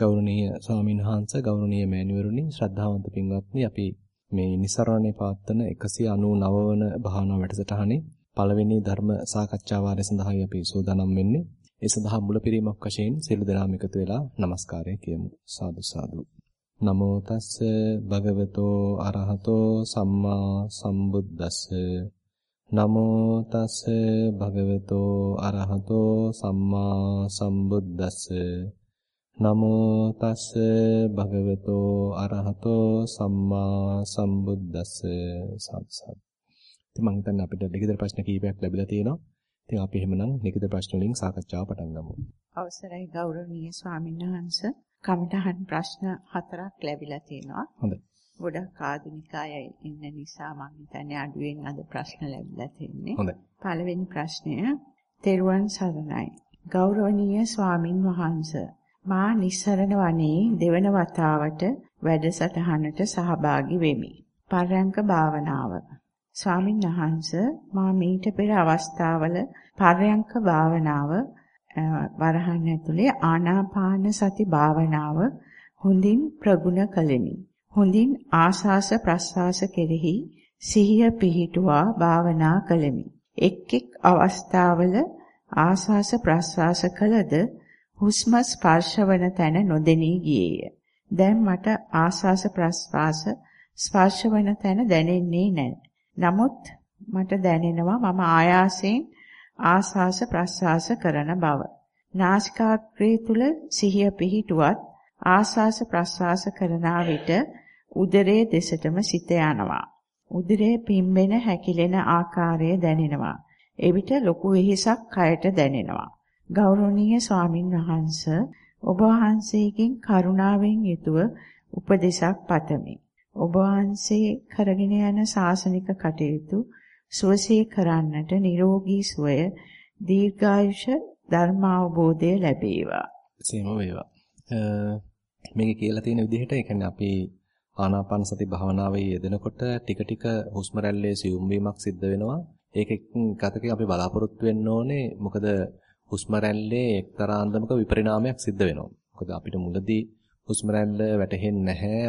ගෞරවනීය ස්වාමීන් වහන්සේ ගෞරවනීය මෑණිවරුනි ශ්‍රද්ධාවන්ත පින්වත්නි අපි මේ નિසරණේ පවත්වන 199 වන භාවනා වැඩසටහනේ පළවෙනි ධර්ම සාකච්ඡා වාරය සඳහායි අපි සූදානම් වෙන්නේ. ඒ සඳහා මුලපිරීමක් වශයෙන් සියලු දෙනාම එකතු වෙලා নমස්කාරය කියමු. සාදු සාදු. නමෝ තස්ස භගවතෝ අරහතෝ සම්මා සම්බුද්දස්ස නමෝ තස්ස භගවතෝ අරහතෝ සම්මා සම්බුද්දස්ස නමෝ තස්ස භගවතෝ අරහතෝ සම්මා සම්බුද්දස්ස සත්සත්. ඉතින් මම හිතන්නේ අපිට ලිඛිත ප්‍රශ්න කීපයක් ලැබිලා තියෙනවා. ඉතින් අපි එහෙමනම් ලිඛිත ප්‍රශ්න වලින් සාකච්ඡාව පටන් ගමු. අවසරයි ගෞරවනීය ස්වාමීන් වහන්සේ. කමඨහන් ප්‍රශ්න හතරක් ලැබිලා තියෙනවා. හොඳයි. ගොඩක් ආධුනික අය ඉන්න නිසා මම හිතන්නේ අඩුවෙන් අද ප්‍රශ්න ලැබිලා තියෙන්නේ. හොඳයි. පළවෙනි ප්‍රශ්නය තෙරුවන් සරණයි. ගෞරවනීය ස්වාමින් වහන්සේ මා නිස්සරණ වනයේ දෙවන වතාවට වැඩසටහනට සහභාගී වෙමි. පරයන්ක භාවනාව. ස්වාමින් වහන්සේ මා මීට පෙර අවස්ථාවල පරයන්ක භාවනාව වරහන් ඇතුලේ ආනාපාන සති භාවනාව හොඳින් ප්‍රගුණ කළෙමි. හොඳින් ආශාස ප්‍රස්වාස කෙරෙහි සිහිය පිහිටුවා භාවනා කළෙමි. එක් එක් අවස්ථාවල ආශාස ප්‍රස්වාස කළද හුස්ම ස්පර්ශවන තැන නොදෙනී ගියේය. දැන් මට ආස්වාස ප්‍රස්වාස ස්පර්ශවන තැන දැනෙන්නේ නැහැ. නමුත් මට දැනෙනවා මම ආයාසයෙන් ආස්වාස ප්‍රස්වාස කරන බව. නාසිකාග්‍රේ තුල සිහිය පිහිටුවත් ආස්වාස ප්‍රස්වාස කරන විට උදරයේ දෙසටම සිත යනවා. උදරයේ පිම්බෙන හැකිලෙන ආකාරය දැනෙනවා. එවිට ලොකු වෙහෙසක් කයට දැනෙනවා. ගෞරවනීය ස්වාමින් වහන්ස ඔබ වහන්සේගෙන් කරුණාවෙන් යුතුව උපදේශක් පතමි. ඔබ වහන්සේ කරගෙන යන ශාසනික කටයුතු සුවසේ කරන්නට නිරෝගී සුවය දීර්ඝායුෂ ධර්මාවබෝධය ලැබේවා. එසේම වේවා. මේකේ කියලා තියෙන විදිහට ඒ කියන්නේ අපි ආනාපාන සති භාවනාවේ යෙදෙනකොට ටික ටික හුස්ම රැල්ලේ සියුම් වීමක් සිද්ධ වෙනවා. ඒකෙන් ගතකේ අපි බලාපොරොත්තු වෙන්න ඕනේ මොකද හුස්ම රැල්ලේ එක්තරා අන්දමක විපරිණාමයක් සිද්ධ වෙනවා. මොකද අපිට මුලදී හුස්ම රැල්ල වැටහෙන්නේ නැහැ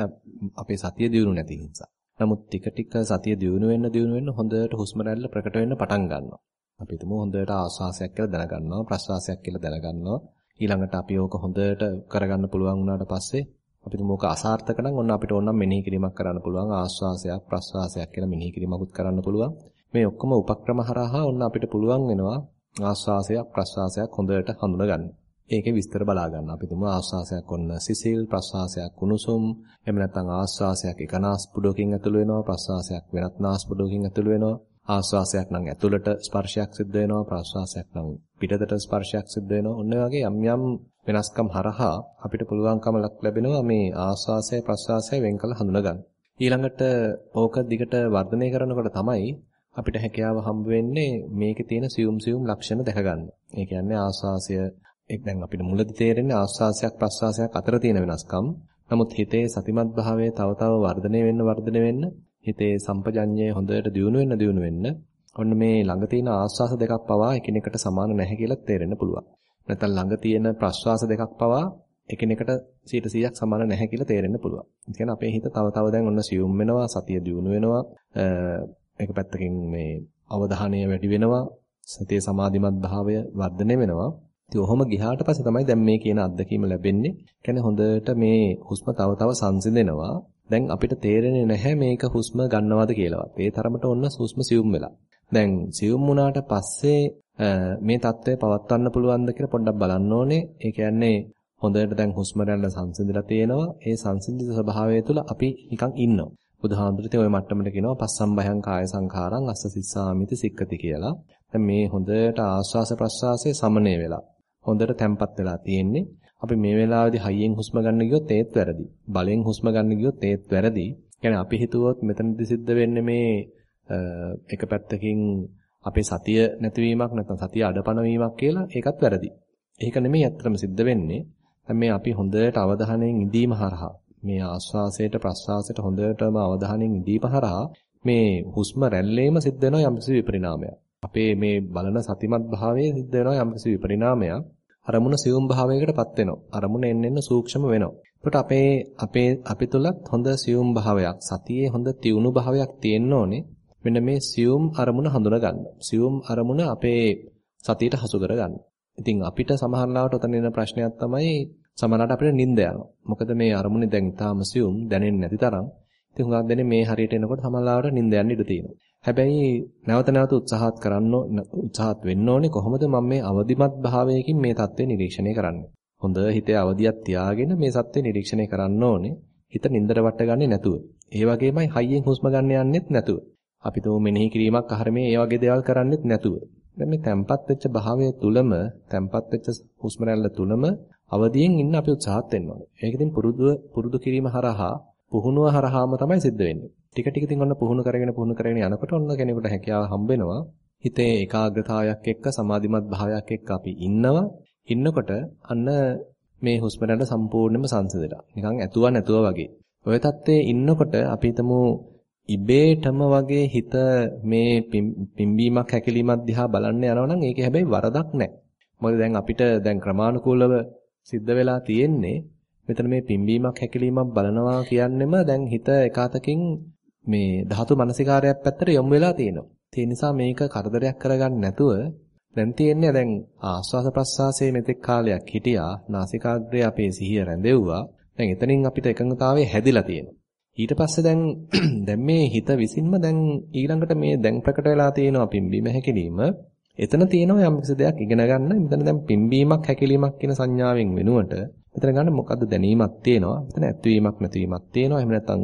අපේ සතිය දියුණු නැති නිසා. නමුත් ටික ටික සතිය දියුණු වෙන්න දියුණු වෙන්න හොඳට හුස්ම රැල්ල ප්‍රකට වෙන්න පටන් ගන්නවා. අපි හිතමු හොඳට ආස්වාසයක් කියලා දැනගන්නවා ප්‍රස්වාසයක් කියලා දැනගන්නවා. ඊළඟට අපි ඕක හොඳට කරගන්න පුළුවන් වුණාට පස්සේ අපි හිතමු ඕක අසාර්ථක නම් ඔන්න අපිට ඕනම් මෙනෙහි කිරීමක් කරන්න පුළුවන් ආස්වාසයක් ප්‍රස්වාසයක් කියලා මෙනෙහි කිරීමකුත් කරන්න පුළුවන්. මේ ඔක්කොම උපක්‍රම හරහා ඔන්න අපිට පුළුවන් වෙනවා ආස්වාසයක් ප්‍රස්වාසයක් හොඳට හඳුනගන්න. ඒකේ විස්තර බලා ගන්න. අපි තුමු ආස්වාසයක් ඔන්න සිසිල් ප්‍රස්වාසයක් කුණුසුම් එහෙම නැත්නම් ආස්වාසයක් එක නාස්පුඩුවකින් ඇතුළු වෙනවා ප්‍රස්වාසයක් වෙනත් නාස්පුඩුවකින් ඇතුළු වෙනවා ආස්වාසයක් නම් ඇතුළට ස්පර්ශයක් සිද්ධ වෙනවා ප්‍රස්වාසයක් නම් පිටතට ස්පර්ශයක් සිද්ධ වෙනවා ඔන්න වගේ යම් යම් වෙනස්කම් හරහා අපිට පුළුවන්කම ලැබෙනවා මේ ආස්වාසය ප්‍රස්වාසය වෙන් කළ හඳුනගන්න. ඊළඟට ඕක දිගට වර්ධනය කරනකොට තමයි අපිට හැකියාව හම්බ වෙන්නේ මේකේ තියෙන සියුම් සියුම් ලක්ෂණ දැක ගන්න. ඒ කියන්නේ ආස්වාසය එක් දැන් අපිට මුලදී තේරෙන්නේ ආස්වාසයක් ප්‍රස්වාසයක් අතර තියෙන වෙනස්කම්. නමුත් හිතේ සතිමත් භාවය තව තව වර්ධනය වෙන්න වර්ධනය වෙන්න හිතේ සම්පජඤ්ඤය හොඳට දියුණු වෙන්න දියුණු වෙන්න ඔන්න මේ ළඟ තියෙන ආස්වාස දෙකක් පවා එකිනෙකට සමාන නැහැ කියලා තේරෙන්න පුළුවන්. නැත්නම් ළඟ තියෙන ප්‍රස්වාස දෙකක් පවා එකිනෙකට 100%ක් සමාන නැහැ කියලා තේරෙන්න පුළුවන්. ඒ කියන්නේ අපේ හිත තව තව දැන් ඔන්න සියුම් වෙනවා, සතිය දියුණු වෙනවා, එක පැත්තකින් මේ අවධානය වැඩි වෙනවා සතිය සමාධිමත් භාවය වර්ධනය වෙනවා. ඉතින් ඔහොම ගියාට පස්සේ තමයි දැන් මේ කියන අත්දැකීම ලැබෙන්නේ. කියන්නේ හොඳට මේ හුස්ම තව තව සංසිඳෙනවා. දැන් අපිට තේරෙන්නේ නැහැ මේක හුස්ම ගන්නවද කියලාවත්. ඒ තරමට ඔන්න හුස්ම සියුම් වෙලා. දැන් සියුම් වුණාට පස්සේ මේ தත්ත්වය පවත්වන්න පුළුවන්ද කියලා පොඩ්ඩක් බලන්න ඕනේ. ඒ කියන්නේ හොඳට දැන් හුස්ම රැල්ල සංසිඳලා තියෙනවා. ඒ සංසිඳිත ස්වභාවය තුළ අපි නිකන් ඉන්නවා. බුදුහාමුදුරුවෝ ওই මට්ටමට කියනවා පස්සම්බයං කාය සංඛාරං අස්ස සිස්සාමිති සික්කති කියලා. දැන් මේ හොඳට ආස්වාස ප්‍රස්වාසයේ සමනය වෙලා හොඳට තැම්පත් වෙලා තියෙන්නේ. අපි මේ වෙලාවේදී හයියෙන් හුස්ම ගන්න ගියොත් ඒත් වැරදි. බලෙන් හුස්ම ගන්න ගියොත් ඒත් වැරදි. يعني අපි හිතුවොත් මෙතනදී සිද්ධ වෙන්නේ මේ එක පැත්තකින් අපේ සතිය නැතිවීමක් නැත්නම් සතිය අඩපණ වීමක් කියලා ඒකත් වැරදි. ඒක නෙමෙයි ඇත්තටම සිද්ධ වෙන්නේ. දැන් මේ අපි හොඳට අවධානයෙන් ඉඳීම හරහා මේ ආස්වාසයට ප්‍රස්වාසයට හොඳටම අවධානයෙන් ඉඳීම හරහා මේ හුස්ම රැල්ලේම සිද්ධ වෙනවා යම්කිසි විපරිණාමයක්. අපේ මේ බලන සතිමත් භාවයේ සිද්ධ වෙනවා යම්කිසි විපරිණාමයක්. අරමුණ සියුම් භාවයකටපත් වෙනවා. අරමුණ එන්න එන්න සූක්ෂම වෙනවා. එතකොට අපේ අපේ අපි තුලත් හොඳ සියුම් භාවයක්, සතියේ හොඳ තියුණු භාවයක් තියෙන්න ඕනේ. මෙන්න මේ සියුම් අරමුණ හඳුනා ගන්න. සියුම් අරමුණ අපේ සතියට හසු කර ගන්න. ඉතින් අපිට සමහරවිට උතන එන ප්‍රශ්නයක් තමයි සමහරවිට අපිට නිින්ද යනවා. මොකද මේ අරමුණේ දැන් ඊටාම සියුම් දැනෙන්නේ නැති තරම්. ඉතින් හුඟක් දෙනේ මේ හරියට එනකොට සමහරවිට නිින්ද යන්න ඉඩ තියෙනවා. හැබැයි නැවත නැවත උත්සාහත් කරන්න උත්සාහත් වෙන්න ඕනේ කොහොමද මම මේ අවදිමත් භාවයකින් මේ தත්ත්වය නිරීක්ෂණය කරන්නේ. හොඳ හිතේ අවදියක් තියාගෙන මේ සත්‍ය නිරීක්ෂණය කරන්න ඕනේ. හිත නින්දර වට ගන්නේ නැතුව. ඒ වගේමයි හයියෙන් හුස්ම ගන්න යන්නෙත් නැතුව. අපි තුමු මෙනෙහි කිරීමක් අහරමේ ඒ වගේ දේවල් කරන්නෙත් නැතුව. දැන් මේ තැම්පත් වෙච්ච භාවය තුලම තැම්පත් වෙච්ච හුස්ම රැල්ල තුලම අවදියෙන් ඉන්න අපි උත්සාහත් වෙන්න ඕනේ. ඒක ඉතින් පුරුදු පුරුදු කිරීම හරහා පුහුණුව හරහාම තමයි සිද්ධ වෙන්නේ. ටික ටික ඉතින් ඔන්න පුහුණු කරගෙන පුහුණු කරගෙන යනකොට ඔන්න කෙනෙකුට හැකියාව හම්බ වෙනවා. හිතේ ඒකාග්‍රතාවයක් එක්ක සමාධිමත් භාවයක් එක්ක අපි ඉන්නවා. ඉන්නකොට අන්න මේ හුස්ම රැල්ල සම්පූර්ණයෙන්ම සංසිඳලා. නිකන් ඇතුව නැතුව වගේ. ඔය தත්ත්වයේ ඉන්නකොට අපි හිතමු ඉබේටම වගේ හිත මේ පිම්බීමක් හැකිලීමක් දිහා බලන්න යනවා නම් ඒකේ හැබැයි වරදක් නැහැ. මොකද දැන් අපිට දැන් ක්‍රමානුකූලව සිද්ධ වෙලා තියෙන්නේ මෙතන මේ පිම්බීමක් හැකිලීමක් බලනවා කියන්නෙම දැන් හිත එකාතකින් මේ ධාතු මනසිකාරයක් පැත්තට යොමු වෙලා තියෙනවා. ඒ නිසා මේක කරදරයක් කරගන්න නැතුව දැන් තියෙන්නේ දැන් ආස්වාස ප්‍රස්වාසයේ මෙතෙක් කාලයක් හිටියා නාසිකාග්‍රේ අපේ සිහිය රැඳෙව්වා. දැන් එතනින් අපිට එකඟතාවය හැදිලා තියෙනවා. ඊට පස්සේ දැන් දැන් මේ හිත විසින්ම දැන් ඊළඟට මේ දැන් ප්‍රකට වෙලා තියෙනවා පිම්බීම හැකිලිම. එතන තියෙනවා යම් කිසි දෙයක් ඉගෙන ගන්න. මෙතන දැන් පිම්බීමක් හැකිලිමක් කියන සංඥාවෙන් වෙනුවට මෙතන ගන්න මොකද්ද දැනීමක් තියෙනවා. මෙතන ඇත්වීමක් නැතිවීමක් තියෙනවා. එහෙම නැත්නම්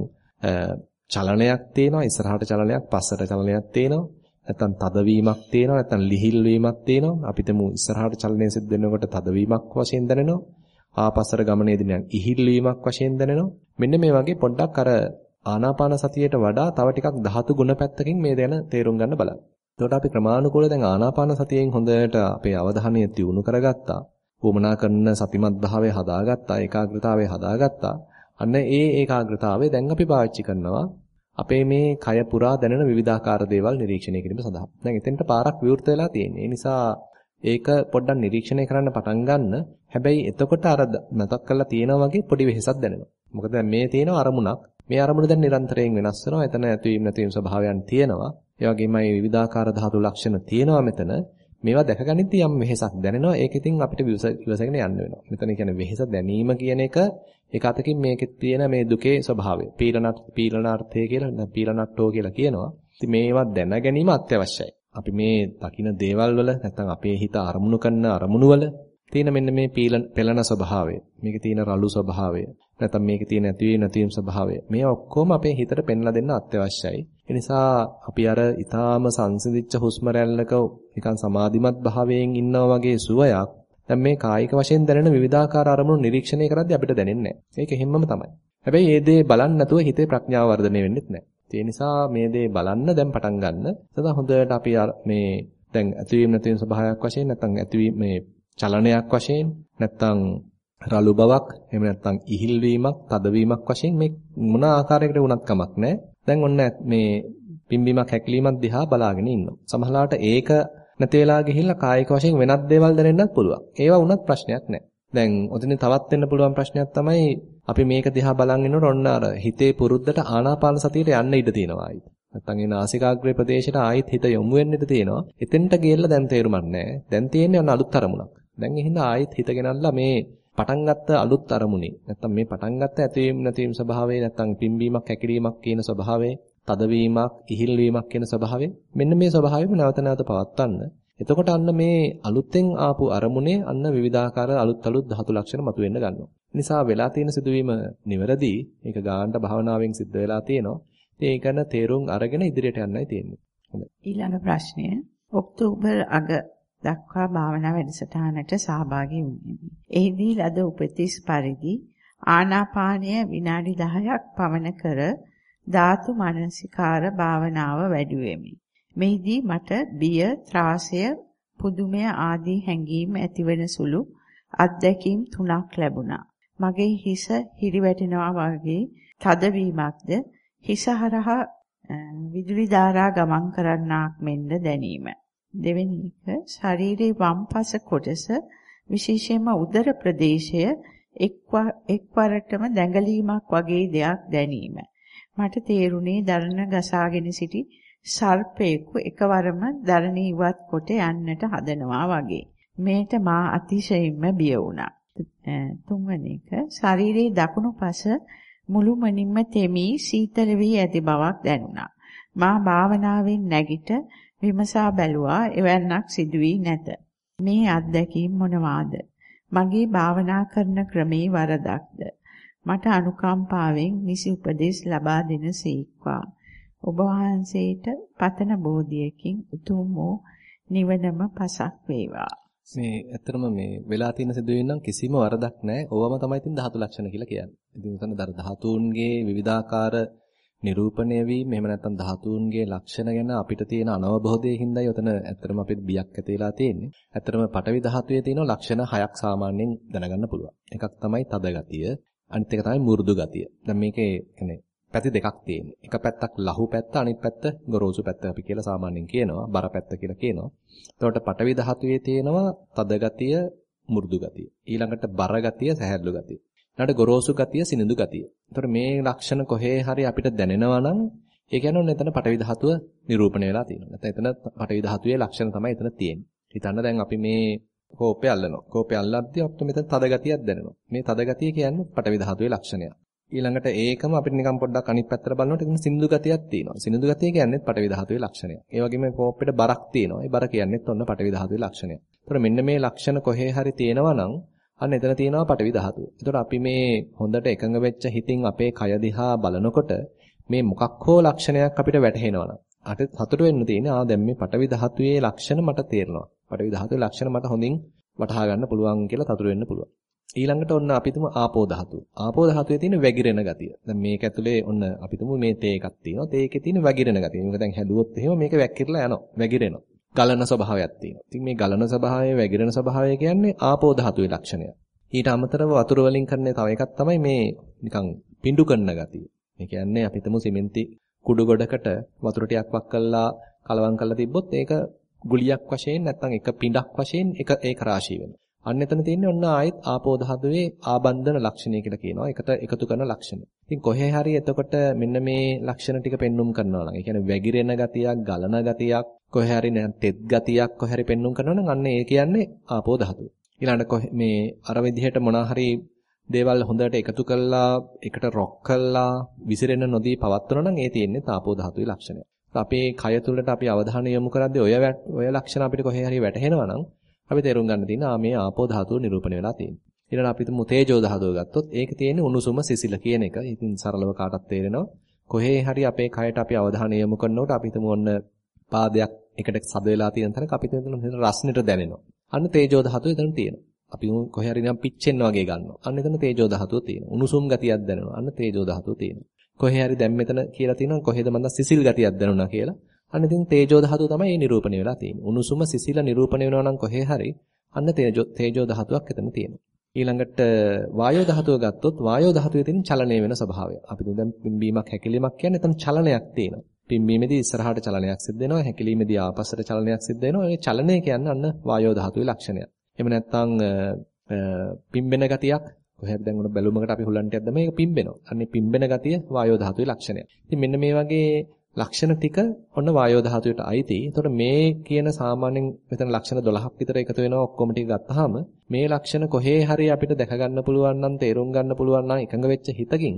චලනයක් තියෙනවා. ඉස්සරහට චලනයක්, පස්සට චලනයක් තියෙනවා. නැත්නම් තදවීමක් තියෙනවා. නැත්නම් ලිහිල් වීමක් තියෙනවා. අපිටම ඉස්සරහට චලනය සිද්ධ වෙනකොට තදවීමක් වශයෙන් දැනෙනවා. ආපස්සට ගමනේදී නම් ඉහිල් වීමක් වශයෙන් දැනෙනවා. මෙන්න මේ වගේ පොඩ්ඩක් අර ආනාපාන සතියට වඩා තව ටිකක් ධාතු ගුණ පැත්තකින් මේ දැන තේරුම් ගන්න බලන්න. එතකොට අපි ක්‍රමානුකූලව දැන් ආනාපාන සතියෙන් හොඳට අපේ අවධානය තියුණු කරගත්තා. වමනා කරන සතිමත් භාවය හදාගත්තා, ඒකාග්‍රතාවය හදාගත්තා. අන්න ඒ ඒකාග්‍රතාවය දැන් අපි පාවිච්චි කරනවා අපේ මේ කය පුරා දැනෙන විවිධාකාර දේවල් නිරීක්ෂණය කිරීම සඳහා. දැන් එතෙන්ට පාරක් විවෘත වෙලා තියෙන්නේ. ඒ නිසා ඒක පොඩ්ඩක් නිරීක්ෂණය කරන්න පටන් ගන්න. හැබැයි එතකොට අර මතක් කරලා තියෙනා වගේ පොඩි වෙහෙසක් දැනෙනවා. මොකද දැන් මේ තියෙන අරමුණක්. මේ අරමුණ දැන් නිරන්තරයෙන් වෙනස් වෙනවා. එතන ඇතිවීම නැතිවීම ස්වභාවයන් තියෙනවා. ඒ වගේමයි විවිධාකාර ධාතු ලක්ෂණ තියෙනවා මෙතන. මේවා දැකගනිද්දී යම් වෙහෙසක් දැනෙනවා. ඒක ඉතින් අපිට ඉවසගෙන යන්න වෙනවා. මෙතන කියන්නේ වෙහෙස දැනීම කියන එක ඒක අතකින් මේකේ තියෙන මේ දුකේ ස්වභාවය. පීලනත් පීලනාර්ථය කියලා පීලනට්ටෝ කියලා කියනවා. ඉතින් මේවා දැන ගැනීම අත්‍යවශ්‍යයි. අපි මේ දකින දේවල් වල නැත්නම් අපේ හිත අරමුණු කරන අරමුණු වල තියෙන මෙන්න මේ පෙළන ස්වභාවය. මේකේ තියෙන රළු ස්වභාවය. නැත්නම් මේකේ තියෙන ඇතිවීම නැතිවීම ස්වභාවය. මේ ඔක්කොම අපේ හිතට පෙන්ලා දෙන්න අත්‍යවශ්‍යයි. ඒ නිසා අපි අර ඊටාම සංසිඳිච්ච හුස්ම රැල්ලක නිකන් සමාධිමත් භාවයෙන් ඉන්නවා වගේ සුවයක් දැන් මේ කායික වශයෙන් දැනෙන විවිධාකාර අරමුණු නිරීක්ෂණය කරද්දී අපිට දැනෙන්නේ නැහැ. ඒක හැමම තමයි. හැබැයි මේ දේ බලන්නේ නැතුව හිතේ ප්‍රඥාව වර්ධනය වෙන්නෙත් නැහැ. ඒ නිසා මේ දේ බලන්න දැන් පටන් ගන්න. එතන හොඳට අපි මේ දැන් ඇතිවීම නැතිවීම ස්වභාවයක් වශයෙන් නැත්නම් ඇතිවීම මේ චලනයක් වශයෙන් නැත්නම් රළු බවක් එහෙම නැත්නම් ඉහිල් වීමක් තදවීමක් වශයෙන් මේ මොන ආකාරයකට වුණත් කමක් නැහැ. දැන් ඔන්න මේ පිම්බීමක් හැකිලීමක් දිහා බලාගෙන ඉන්නවා. සමහරවිට ඒක නැති වෙලා ගිහිල්ලා කායික වශයෙන් වෙනත් දේවල් දැනෙන්නත් පුළුවන්. ඒවා වුණත් ප්‍රශ්නයක් නැහැ. දැන් ඔතනින් තවත් වෙන්න පුළුවන් ප්‍රශ්නයක් තමයි අපි මේක දිහා බලන් ඉන්නකොට ඔන්න අර හිතේ පුරුද්දට ආනාපාන සතියට යන්න ඉඩ තියෙනවා ආයිත්. නැත්තම් ඒ නාසිකාග්‍රේ ප්‍රදේශයට ආයිත් හිත යොමු වෙන්න ඉඩ තියෙනවා. එතෙන්ට ගියලා දැන් තේරුමක් නැහැ. දැන් තියෙන්නේ ඔන්න අලුත් අරමුණක්. දැන් එහෙනම් ආයිත් හිත ගෙනල්ලා මේ පටන් ගත්ත අලුත් අරමුණේ නැත්තම් මේ පටන් ගත්ත ඇතිවීම නැතිවීම ස්වභාවය නැත්තම් පිම්බීමක් හැකිලීමක් කියන ස්වභාවය තදවීමක් ඉහිල්වීමක් කියන ස්වභාවය මෙන්න මේ ස්වභාවයම නැවත නැවත පවත්වන්න එතකොට අන්න මේ අලුතෙන් ආපු අරමුණේ අන්න විවිධාකාර අලුත් අලුත් ධාතු ලක්ෂණ මතුවෙන්න ගන්නවා. නිසා වෙලා තියෙන සිදුවීම නිවැරදි. ඒක ගානට භාවනාවෙන් සිද්ධ වෙලා තියෙනවා. ඉතින් ඒක ගැන තේරුම් අරගෙන ඉදිරියට යන්නයි තියෙන්නේ. හොඳයි. ඊළඟ ප්‍රශ්නය ඔක්තෝබර් අග දක්වා භාවනා වැඩසටහනට සහභාගී වුණෙමි. එහිදී ලද උපතිස් පරිදි ආනාපානය විනාඩි 10ක් පමණ කර ධාතු මනසිකාර භාවනාව වැඩුවෙමි. මෙහිදී මට බිය, ත්‍රාසය, පුදුමය ආදී හැඟීම් ඇතිවන සුළු අත්දැකීම් තුනක් ලැබුණා. මගේ හිස හිරිවැටෙනවා වගේ තදවීමක්ද හිස හරහා විදුලි ධාරා ගමන් කරන්නාක් මෙන්ද දැනීම. දෙවෙනි එක ශරීරයේ වම් පස කොටස විශේෂයෙන්ම උදර ප්‍රදේශය එක්වරටම දැඟලීමක් වගේ දෙයක් දැනීම. මට තේරුණේ දරණ ගසාගෙන සිටි සර්පයෙකු එකවරම දරණ ඉවත් කොට යන්නට හදනවා වගේ. මේට මා අතිශයින්ම බිය වුණා. තුන්වෙනි එක ශරීරයේ දකුණු පස මුළුමනින්ම තෙමී සීතල වී ඇති බවක් දැනුණා. මා භාවනාවෙන් නැගිට විමසා බැලුවා එවන්නක් සිදු වී නැත. මේ අත්දැකීම් මොනවාද? මගේ භාවනා කරන ක්‍රමේ වරදක්ද? මට අනුකම්පාවෙන් නිසි උපදෙස් ලබා දෙන සීක්වා. ඔබ වහන්සේට පතන බෝධියකින් උතුම් වූ නිවනම පසක් වේවා. මේ ඇත්තටම මේ වෙලා තියෙන සිදුවීම් නම් කිසිම වරදක් නැහැ. ඕවම තමයි තින් ධාතු ලක්ෂණ කියලා කියන්නේ. ඉතින් උතන දර ධාතුන්ගේ විවිධාකාර නිරූපණය වීම එහෙම නැත්නම් ධාතුන්ගේ ලක්ෂණ ගැන අපිට තියෙන අනවබෝධයෙන් හින්දායි උතන ඇත්තටම අපිට බියක් ඇති වෙලා තියෙන්නේ. ඇත්තටම පටවි ධාතුවේ තියෙන ලක්ෂණ හයක් සාමාන්‍යයෙන් දැනගන්න පුළුවන්. එකක් තමයි තද ගතිය, අනිත් එක තමයි මෘදු ගතිය. දැන් මේකේ කියන්නේ පැති දෙකක් තියෙන්නේ. එක පැත්තක් ලහු පැත්ත අනිත් පැත්ත ගොරෝසු පැත්ත අපි කියලා සාමාන්‍යයෙන් කියනවා. බර පැත්ත කියලා කියනවා. එතකොට පටවි ධාතුවේ තියෙනවා තද ගතිය, මෘදු ගතිය. ඊළඟට බර ගතිය, සැහැල්ලු ගතිය. ඊළඟට ගොරෝසු ගතිය, සිනිඳු ගතිය. එතකොට මේ ලක්ෂණ කොහේ හරි අපිට දැනෙනවා නම් ඒ කියන්නේ ඔන්න එතන පටවි ධාතුව නිරූපණය වෙලා තියෙනවා. නැත්නම් එතන පටවි ධාතුවේ ලක්ෂණ තමයි එතන තියෙන්නේ. හිතන්න දැන් අපි මේ කෝපය අල්ලනවා. කෝපය අල්ලද්දී අපිට මෙතන තද ගතියක් දැනෙනවා. මේ තද ගතිය කියන්නේ පටවි ධාතුවේ ලක්ෂණයක්. ඊළඟට ඒකම අපිට නිකන් පොඩ්ඩක් අනිත් පැත්තට බලනකොට එතන සිනිඳු ගතියක් තියෙනවා. සිනිඳු ගතිය කියන්නේ පටවි ධාතුවේ ලක්ෂණයක්. ඒ වගේම කෝප්පෙට බරක් තියෙනවා. ඒ බර කියන්නේත් ඔන්න පටවි ධාතුවේ ලක්ෂණයක්. ඒතර මෙන්න මේ ලක්ෂණ කොහේ හරි තියෙනවා නම් අන්න එතන තියෙනවා පටවි ධාතුව. එතකොට අපි මේ හොඳට එකඟ වෙච්ච හිතින් අපේ කය දිහා බලනකොට මේ මොකක් හෝ ලක්ෂණයක් අපිට වැටහෙනවනම් අට සතුට වෙන්න තියෙන්නේ ආ දැන් මේ පටවි ධාතුවේ ලක්ෂණ මට තේරෙනවා. පටවි ධාතුවේ ලක්ෂණ මට හොඳින් වටහා ගන්න පුළුවන් කියලා සතුට වෙන්න පුළුවන්. ඊළඟට ඔන්න අපි තුමු ආපෝ ධාතුව. ආපෝ ධාතුවේ තියෙන වැగిරෙන ගතිය. දැන් මේක ඇතුලේ ඔන්න අපි තුමු මේ තේ එකක් තියෙනවා. තේ එකේ තියෙන වැగిරෙන ගතිය. මේක දැන් හැදුවොත් එහෙම මේක වැක්කිරලා යනවා. වැగిරෙනවා. ගලන ස්වභාවයක් තියෙනවා. ඉතින් මේ ගලන ස්වභාවය, වැగిරෙන ස්වභාවය කියන්නේ ආපෝ ධාතුවේ ලක්ෂණය. ඊට අමතරව වතුර වලින් කරන තව එකක් තමයි මේ නිකන් පිඬු කරන ගතිය. මේ කියන්නේ අපි හිතමු සිමෙන්ති කුඩු ගොඩකට වතුර ටිකක් වක් කළා කලවම් කරලා තිබ්බොත් ඒක ගුලියක් වශයෙන් නැත්නම් එක පිඬක් වශයෙන් එක ඒක රාශිය වෙනවා. අන්න එතන තියෙන්නේ ඔන්න ආයෙත් ආපෝ ධාතුවේ ආබන්ධන ලක්ෂණය කියලා කියනවා. ඒකට එකතු කරන ලක්ෂණ. ඉතින් කොහේ හරි එතකොට මෙන්න මේ ලක්ෂණ ටික පෙන්눔 කරනවා නම්, ඒ කියන්නේ වැగిරෙන ගතියක්, ගලන ගතියක්, කොහේ හරි තෙත් ගතියක් කොහේ හරි පෙන්눔 කරනවා නම් අන්න ඒ කියන්නේ ආපෝ ධාතුව. ඊළඟට මේ අර විදිහට මොනවා හරි දේවල් හොඳට එකතු කළා, එකට රොක් කළා, විසිරෙන්න නොදී පවත්වනවා නම් ඒ තියෙන්නේ තාපෝ ධාතුවේ ලක්ෂණය. අපේ කය තුළට අපි අවධානය යොමු කරද්දී ඔය ඔය ලක්ෂණ අපිට කොහේ හරි වැටහෙනවා නම් අපි තේරුම් ගන්න තියෙන ආ මේ ආපෝ ධාතුව නිරූපණය වෙලා තියෙනවා. ඊළඟ අපි තුමු තේජෝ ධාතුව ගත්තොත් ඒක තියෙන්නේ උණුසුම සිසිල කියන එක. ඉතින් සරලව කාටත් තේරෙනවා. කොහේ හරි අපේ කයට අපි අවධානය යොමු කරනකොට අපි තුමු ඔන්න පාදයක් එකට සද වෙලා තියෙන තැනක අපි තුමු රස්නෙට දැනෙනවා. අන්න තේජෝ ධාතුව එතන තියෙනවා. අපි කොහේ හරි නිකන් පිච්චෙන්න වගේ ගන්නවා. අන්න එතන තේජෝ ධාතුව තියෙනවා. උණුසුම් ගතියක් දැනෙනවා. අන්න තේජෝ ධාතුව තියෙනවා. කොහේ හරි දැන් මෙතන කියලා තියෙනවා කොහෙද මන්ද සිසිල් ගතියක් දැනුණා කියලා. අන්න ඉතින් තේජෝ ධාතුව තමයි මේ නිරූපණය වෙලා තියෙන්නේ. උණුසුම සිසිල නිරූපණය වෙනවා නම් කොහේ හරි අන්න තේජෝ තේජෝ ධාතුවක් එතන තියෙනවා. ඊළඟට වායෝ ධාතුව ගත්තොත් වායෝ ධාතුවේ තියෙන චලනය වෙන ස්වභාවය. අපි දැන් පිම්බීමක් හැකිලීමක් කියන්නේ එතන චලනයක් තියෙනවා. පිම්බීමේදී ඉස්සරහට චලනයක් සිද්ධ වෙනවා. හැකිලීමේදී ආපස්සට චලනයක් සිද්ධ වෙනවා. ඒ චලනය කියන්නේ අන්න වායෝ ධාතුවේ ලක්ෂණය. එහෙම නැත්නම් පිම්බෙන ගතියක් කොහේද දැන් උන බැලුමකට අපි හුලන්ටියක් දැම්ම ඒක පිම්බෙනවා. අන්නේ පිම්බෙන ගතිය වායෝ ධාතුවේ ලක්ෂණය. ඉතින් මෙන්න මේ වගේ ලක්ෂණ ටික ඔන්න වායෝ ධාතුවට අයිති. එතකොට මේ කියන සාමාන්‍යයෙන් මෙතන ලක්ෂණ 12ක් විතර එකතු වෙනවා ඔක්කොම ටික ගත්තාම මේ ලක්ෂණ කොහේ හරි අපිට දැක ගන්න පුළුවන් නම් තේරුම් ගන්න පුළුවන් නම් එකඟ වෙච්ච හිතකින්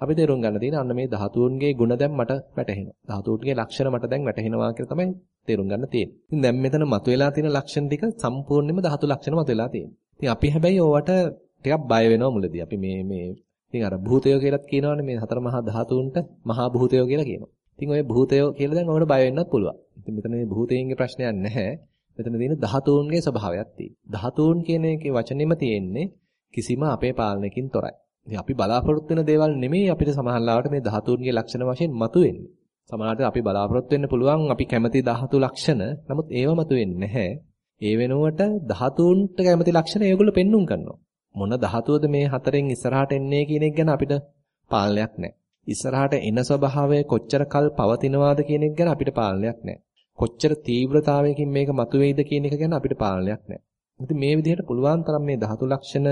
අපි තේරුම් ගන්න තියෙන අන්න මේ ධාතුන්ගේ ගුණ දැන් මට වැටහෙනවා. ධාතුන්ගේ ලක්ෂණ මට දැන් වැටහෙනවා කියලා තමයි තේරුම් ගන්න තියෙන්නේ. ඉතින් දැන් මෙතන මතුවලා තියෙන ලක්ෂණ ටික සම්පූර්ණයෙන්ම ධාතු ලක්ෂණ මතුවලා තියෙනවා. ඉතින් අපි හැබැයි ඕවට ටිකක් බය වෙනවා මුලදී. අපි මේ මේ ඉතින් අර භූතයෝ කියලාත් කියනවනේ මේ හතර මහා ධාතුන්ට මහා භූතයෝ කියලා කියනවා. ඉතින් ඔය භූතයෝ කියලා දැන් ඔකට බය වෙන්නත් පුළුවන්. ඉතින් මෙතන මේ භූතයන්ගේ ප්‍රශ්නයක් නැහැ. මෙතන තියෙන ධාතුන්ගේ ස්වභාවයක් තියෙනවා. ධාතුන් කියන එකේ වචනේම තියෙන්නේ කිසිම අපේ පාලනයකින් තොරයි. ඉතින් අපි බලාපොරොත්තු වෙන දේවල් නෙමෙයි අපිට සමහරවිට මේ ධාතුන්ගේ ලක්ෂණ වශයෙන් මතුවෙන්නේ. සමහරවිට අපි බලාපොරොත්තු වෙන්න පුළුවන් අපි කැමති ධාතු ලක්ෂණ. නමුත් ඒව මතුවෙන්නේ නැහැ. ඒ වෙනුවට ධාතුන්ට කැමති ලක්ෂණ ඒගොල්ලෝ පෙන්눔 කරනවා. මොන ධාතුවද මේ හතරෙන් ඉස්සරහට එන්නේ කියන එක ගැන අපිට පාලනයක් නැහැ. ඉස්සරහට එන ස්වභාවය කොච්චර කල් පවතිනවාද කියන එක ගැන අපිට පාලනයක් නැහැ. කොච්චර තීව්‍රතාවයකින් මේක මතුවේයිද කියන එක ගැන අපිට පාලනයක් නැහැ. ඉතින් මේ විදිහට පුළුවන් තරම් මේ ධාතු ලක්ෂණ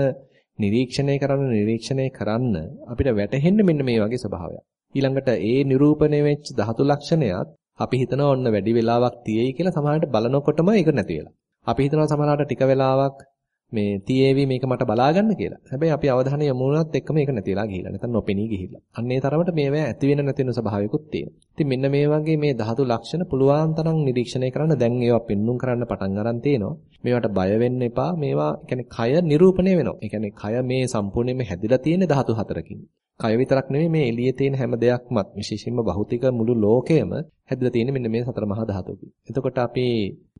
නිරීක්ෂණය කරන්න නිරීක්ෂණය කරන්න අපිට වැටහෙන්න මෙන්න මේ වගේ ස්වභාවයක්. ඊළඟට ඒ නිරූපණය වෙච්ච ධාතු ලක්ෂණයත් අපි හිතනවා ඔන්න වැඩි වෙලාවක් තියෙයි කියලා සමහරවිට බලනකොටම ඒක නැති වෙලා. අපි හිතනවා සමහරවිට ටික වෙලාවක් මේ තියේවි මේක මට බලා ගන්න කියලා. හැබැයි අපි අවධානය යොමු වුණත් එක්කම ඒක නැතිලා ගිහිල්ලා. නැත්නම් නොපෙනී ගිහිල්ලා. අන්න ඒ තරමට මේවා ඇති වෙන නැති වෙන ස්වභාවයකුත් තියෙනවා. ඉතින් මෙන්න මේ වගේ මේ ධාතු ලක්ෂණ පුළුවන් තරම් නිරීක්ෂණය කරන්න දැන් ඒවා පෙන්눔 කරන්න පටන් ගන්න තියෙනවා. මේවට බය වෙන්න එපා. මේවා කියන්නේ කය නිරූපණය වෙනවා. ඒ කියන්නේ කය මේ සම්පූර්ණයෙන්ම හැදිලා තියෙන ධාතු හතරකින්. කය විතරක් නෙමෙයි මේ එළියේ තියෙන හැම දෙයක්මත් විශේෂයෙන්ම භෞතික මුළු ලෝකයම හැදිලා තියෙන්නේ මෙන්න මේ සතර මහා ධාතුකින්. එතකොට අපි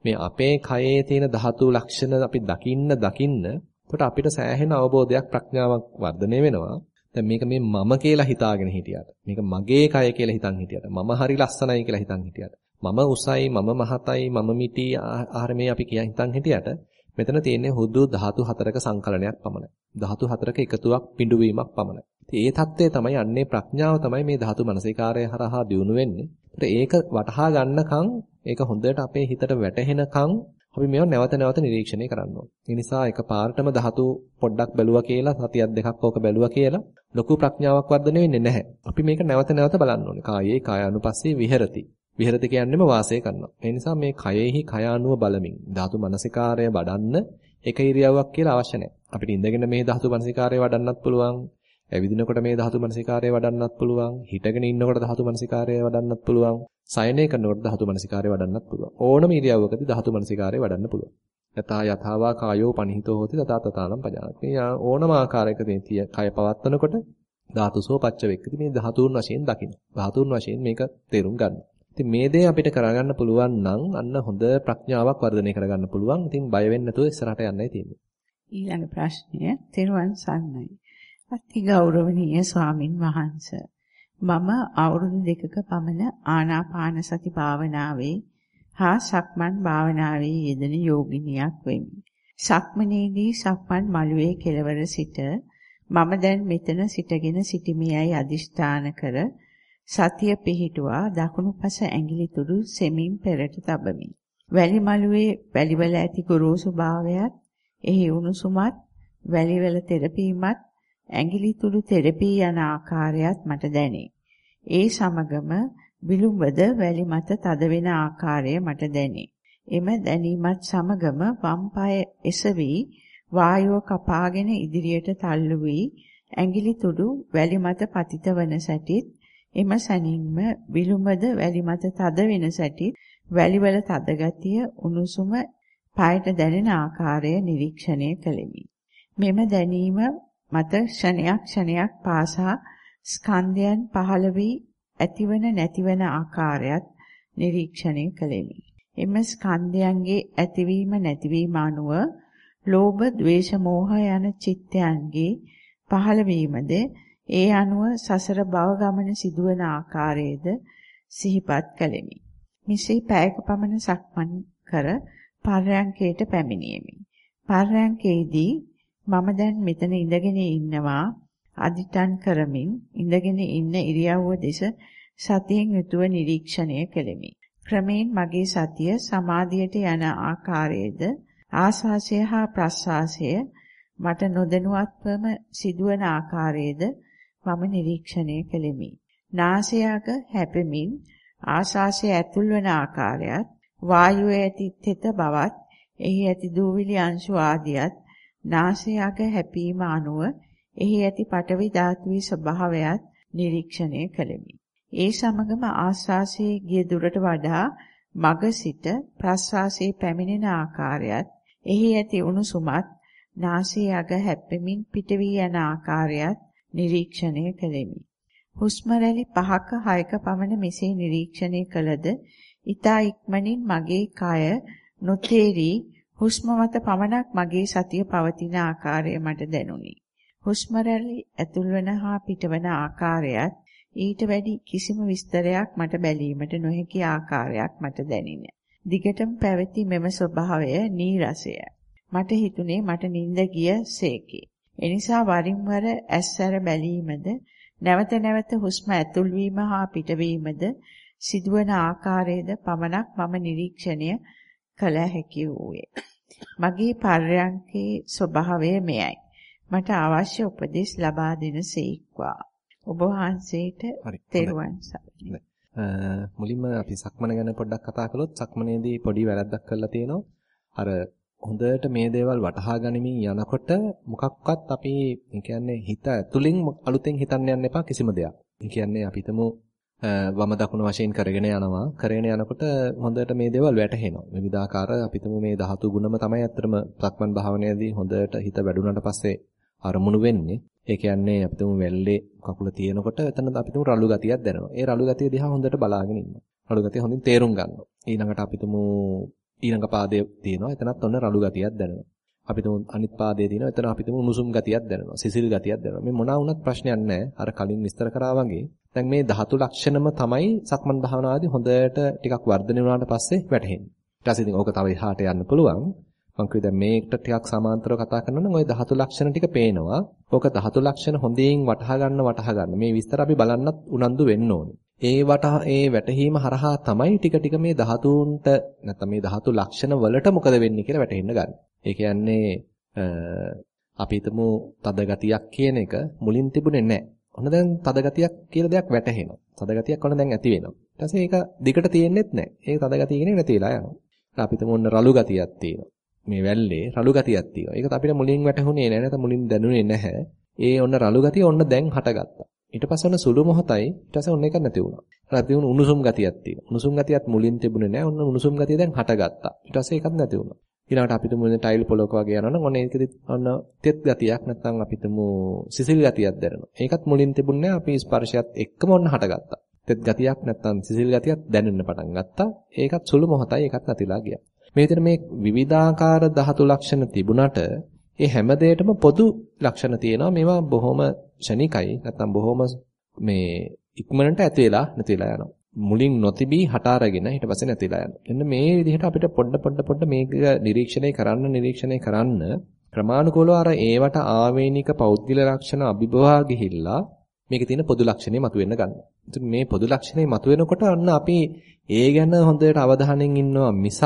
මේ අපේ කයේ තියෙන ධාතු ලක්ෂණ අපි දකින්න දකින්න එතකොට අපිට සෑහෙන අවබෝධයක් ප්‍රඥාවක් වර්ධනය වෙනවා. දැන් මේක මේ මම කියලා හිතාගෙන හිටියට මේක මගේ කය කියලා හිතන් හිටියට මම හරි ලස්සනයි කියලා හිතන් හිටියට මම උසයි මම මහතයි මම මිටි ආහාර මේ අපි කියා හිතන් හිටියට මෙතන තියෙන්නේ හුදු ධාතු හතරක සංකලනයක් පමණයි. ධාතු හතරක එකතුවක් පිඬුවීමක් පමණයි. ඒ தත්ත්වය තමයි අන්නේ ප්‍රඥාව තමයි මේ ධාතු මනසිකාරය හරහා දියුණු වෙන්නේ. ඒක වටහා ගන්නකම් ඒක හොඳට අපේ හිතට වැටහෙනකම් අපි මේව නැවත නැවත නිරීක්ෂණය කරන්න ඕනේ. ඒ නිසා එකපාරටම ධාතු පොඩ්ඩක් බැලුවා කියලා සතියක් දෙකක් ඕක බැලුවා කියලා ලොකු ප්‍රඥාවක් වර්ධනය වෙන්නේ නැහැ. අපි මේක නැවත නැවත බලන්න ඕනේ. කායේ කායානුපස්සේ විහෙරති. විහෙරති කියන්නේම වාසය කරනවා. ඒ නිසා මේ කයෙහි කයානුව බලමින් ධාතු මනසිකාරය වඩන්න එක ඉරියව්වක් කියලා අවශ්‍ය නැහැ. අපිට ඉඳගෙන මේ ධාතු මනසිකාරය වඩන්නත් පුළුවන්. ඇවිදිනකොට මේ ධාතු මනසිකාරය වඩන්නත් පුළුවන්. හිටගෙන ඉන්නකොට ධාතු මනසිකාරය වඩන්නත් පුළුවන්. සයනය කරනකොට ධාතු මනසිකාරය වඩන්නත් පුළුවන්. ඕනම ඉරියව්වකදී ධාතු මනසිකාරය වඩන්න පුළුවන්. යථා යථාවා කායෝ පනිහිතෝ හෝති තථා තථානම් පජානාති. මේ ඕනම ආකාරයක මේ කය පවත්වනකොට ධාතුසෝ පච්ච වෙක්කති මේ ධාතුන් වශයෙන් දකින්න. ධාතුන් වශයෙන් මේක තේරුම් ගන්න. ඉතින් මේ දේ අපිට කරගන්න පුළුවන් නම් අන්න හොඳ ප්‍රඥාවක් වර්ධනය කරගන්න පුළුවන්. ඉතින් බය වෙන්නේ නැතුව ඉස්සරහට යන්නයි තියෙන්නේ. ඊළඟ ප්‍රශ්නය තෙරුවන් සන්නයි. අති ගෞරවනීය ස්වාමින් වහන්සේ මම අවුරුදු දෙකක පමණ ආනාපාන සති භාවනාවේ හා සක්මන් භාවනාවේ යෙදෙන යෝගිනියක් වෙමි. සක්මනේදී සක්මන් මළුවේ කෙළවර සිට මම දැන් මෙතන සිටගෙන සිටිමියයි අදිෂ්ඨාන කර සතිය පිහිටුවා දකුණුපස ඇඟිලි තුඩු සෙමින් පෙරට තබමි. වැලි මළුවේ වැලිවල ඇති ගොරෝසු භාවයත් එහි උණුසුමත් වැලිවල තෙරපීමත් ඇඟිලි තුඩු තෙරපී යන ආකාරයත් මට දැනේ. ඒ සමගම විලුඹද වැලි මත තද වෙන ආකාරය මට දැනේ. එම දැනීමත් සමගම වම් පාය එසවි වායුව කපාගෙන ඉදිරියට තල්ලු වී ඇඟිලි තුඩු වැලි මත පතිත වන සැටිත් එම සැනින්ම විලුඹද වැලි මත තද වෙන සැටිත් වැලිවල තද ගතිය උණුසුම පායට දැනෙන ආකාරය නිරීක්ෂණය කළෙමි. මෙම දැනීම මත ක්ෂණයක් ක්ෂණයක් පාසා ස්කන්ධයන් පහළ වී ඇතිවන නැතිවන ආකාරයත් නිරීක්ෂණය කළෙමි. එම ස්කන්ධයන්ගේ ඇතිවීම නැතිවීම අනුව ලෝභ, ද්වේෂ, මෝහ යන චිත්තයන්ගේ පහළ වීමද ඒ අනුව සසර භව ගමන සිදුවන ආකාරයේද සිහිපත් කළෙමි. මිසී පැයක පමණ සක්මන් කර පර්යංකයට පැමිණියෙමි. පර්යංකයේදී මම දැන් මෙතන ඉඳගෙන ඉන්නවා අදිටන් කරමින් ඉඳගෙන ඉන්න ඉරියව්ව දෙස සතියෙන් යුතුව නිරීක්ෂණය කෙලෙමි. ක්‍රමෙන් මගේ සතිය සමාධියට යන ආකාරයේද ආස්වාසය හා ප්‍රස්වාසය මට නොදැනුවත්වම සිදුවන ආකාරයේද මම නිරීක්ෂණය කෙලෙමි. නාසයක හැපෙමින් ආශාසය ඇතුල් වන ආකාරයත් වායුවේ ඇති තෙත බවත් එහි ඇති දූවිලි අංශු ආදියත් නාසයක හැපීම අනුව එහි ඇති පටවි ධාතුවේ ස්වභාවයත් නිරීක්ෂණය කළෙමි. ඒ සමගම ආස්වාසයේ ගිය දුරට වඩා මග සිට ප්‍රස්වාසයේ පැමිණෙන ආකාරයත් එහි ඇති උණුසුමත් නාසයේ අග හැප්පෙමින් පිට වී යන ආකාරයත් නිරීක්ෂණය කළෙමි. හුස්ම රැලි 5ක 6ක පමණ මෙසේ නිරීක්ෂණය කළද ඊතා ඉක්මනින් මගේ කය නොතේරි හුස්ම මත පමණක් මගේ සතිය පවතින ආකාරය මට දැනුනි. හුස්ම රැලි ඇතුල්වන හා පිටවන ආකාරයත් ඊට වැඩි කිසිම විස්තරයක් මට බැලීමට නොහැකි ආකාරයක් මට දැනින. දිගටම පැවති මෙම ස්වභාවය නීරසය. මට හිතුනේ මට නිින්ද ගිය සේකේ. එනිසා වරින් වර ඇස්සර බැලීමද නැවත නැවත හුස්ම ඇතුල් වීම හා පිටවීමද සිදුවන ආකාරයේද පමණක් මම නිරීක්ෂණය කළ හැකි වූයේ. මගේ පර්යංකේ ස්වභාවය මෙයයි. මට අවශ්‍ය උපදෙස් ලබා දෙන සීක්වා. ඔබ වහන්සේට තෙරුවන් සරණයි. මුලින්ම අපි සක්මන ගැන පොඩ්ඩක් කතා කළොත් සක්මනේදී පොඩි වැරද්දක් කරලා තියෙනවා. අර හොඳට මේ දේවල් වටහා ගනිමින් යනකොට මොකක්වත් අපි කියන්නේ හිත ඇතුලින් අලුතෙන් හිතන්න යන්න එපා කිසිම දෙයක්. කියන්නේ අපි හිතමු වම දකුණ වශයෙන් කරගෙන යනවා. කරගෙන යනකොට හොඳට මේ දේවල් වැටහෙනවා. විවිධාකාර අපිටම මේ ධාතු ගුණම තමයි අත්‍තරම සක්මන් භාවනාවේදී හොඳට හිත වැඩුණාට පස්සේ අරමුණු වෙන්නේ. ඒ කියන්නේ අපිටම වැල්ලේ කකුල තියෙනකොට එතන අපිටම රළු ගතියක් දැනෙනවා. ඒ රළු ගතිය දිහා හොඳට බලාගෙන ඉන්නවා. රළු ගතිය හොඳින් තේරුම් ගන්නවා. ඊළඟට අපිටම ඊළඟ පාදයේ තියෙනවා. එතනත් ඔන්න රළු ගතියක් දැනෙනවා. අපිටම අනිත් පාදයේ තියෙනවා. එතන අපිටම උණුසුම් ගතියක් දැනෙනවා. සිසිල් ගතියක් දැනෙනවා. මේ මොනවා වුණත් ප්‍රශ්නයක් නැහැ. අර කලින් විස්තර කරා වගේ. දැන් මේ ධාතු ලක්ෂණම තමයි සක්මන් භාවනාවේදී හොඳට ටිකක් වර්ධනය වුණාට පස්සේ වැටහෙන්නේ. ඊට පස්සේ ඉතින් ඕක තව එහාට යන්න පුළුවන්. මම කිව්වේ දැන් මේකට ටිකක් සමාන්තරව කතා කරනවා නම් ওই ධාතු ලක්ෂණ ටික පේනවා. ඕක ධාතු ලක්ෂණ හොඳින් වටහා ගන්න වටහා ගන්න. මේ විස්තර අපි බලන්නත් උනන්දු වෙන්න ඕනේ. ඒ වටහා ඒ වැටහීම හරහා තමයි ටික ටික මේ ධාතුන්ට නැත්නම් මේ ධාතු ලක්ෂණ වලට මොකද වෙන්නේ කියලා වැටහෙන්න ගන්න. ඒ කියන්නේ අපි හිතමු තද ගතියක් කියන එක මුලින් තිබුණේ නැහැ. ඔන්න දැන් තද ගතියක් කියලා දෙයක් වැටහෙනවා. තද ගතියක් ඔන්න දැන් ඇති වෙනවා. ඊට පස්සේ ඒක දිගට තියෙන්නෙත් නැහැ. ඒ තද ගතිය කියන්නේ නැති වෙලා යනවා. අපි හිතමු ඔන්න රළු ගතියක් තියෙනවා. මේ වැල්ලේ රළු ගතියක් තියෙනවා. ඒක අපිට මුලින් වැටහුනේ නැහැ නැත්නම් මුලින් දැනුනේ නැහැ. ඒ ඔන්න රළු ගතිය ඔන්න දැන් හටගත්තා. ඊට පස්සේ ඔන්න සුළු මොහොතයි ඊට පස්සේ ඔන්න එක නැති වුණා. ඊට තිබුණු උණුසුම් ගතියක් තියෙනවා. උණුසුම් ගතියත් මුලින් තිබුණේ නැහැ. ඔන්න උණුසුම් ගතිය දැන් හටගත්තා. ඊට පස්සේ ඒකත් නැති වුණා. ඊළඟට අපිට මුලින් ටයිල් පොලක වගේ යනවනම් ඔන්න ඒකෙදි ඔන්න තෙත් ගතියක් නැත්නම් අපිටම සිසිල් ගතියක් දැනෙනවා. ඒකත් මුලින් තිබුණේ අපි ස්පර්ශයත් එක්කම ඔන්න හටගත්තා. තෙත් ගතියක් නැත්නම් සිසිල් ගතියක් දැනෙන්න පටන් ගත්තා. ඒකත් සුළු මොහොතයි ඒකත් නැතිලා ගියා. මේ විදිහට මේ විවිධාකාර ධාතු ලක්ෂණ තිබුණට ඒ හැම දෙයකටම පොදු ලක්ෂණ තියෙනවා. මේවා බොහොම ෂණිකයි. නැත්නම් බොහොම මේ ඉක්මනට ඇති වෙලා නැති වෙලා යනවා. මුලින් නොතිබී හට අරගෙන ඊට පස්සේ නැතිලා යනවා. එන්න මේ විදිහට අපිට පොඩ පොඩ පොඩ මේක නිරීක්ෂණය කරන්න නිරීක්ෂණය කරන්න ක්‍රමානුකූලව අර ඒවට ආවේනික පෞද්ගල ලක්ෂණ අභිභවා ගිහිල්ලා මේකේ තියෙන පොදු ලක්ෂණේ මතුවෙන්න ගන්නවා. ඉතින් මේ පොදු ලක්ෂණේ මතුවෙනකොට අන්න අපි ඒ ගැන හොඳට අවධානයෙන් ඉන්නවා මිසක්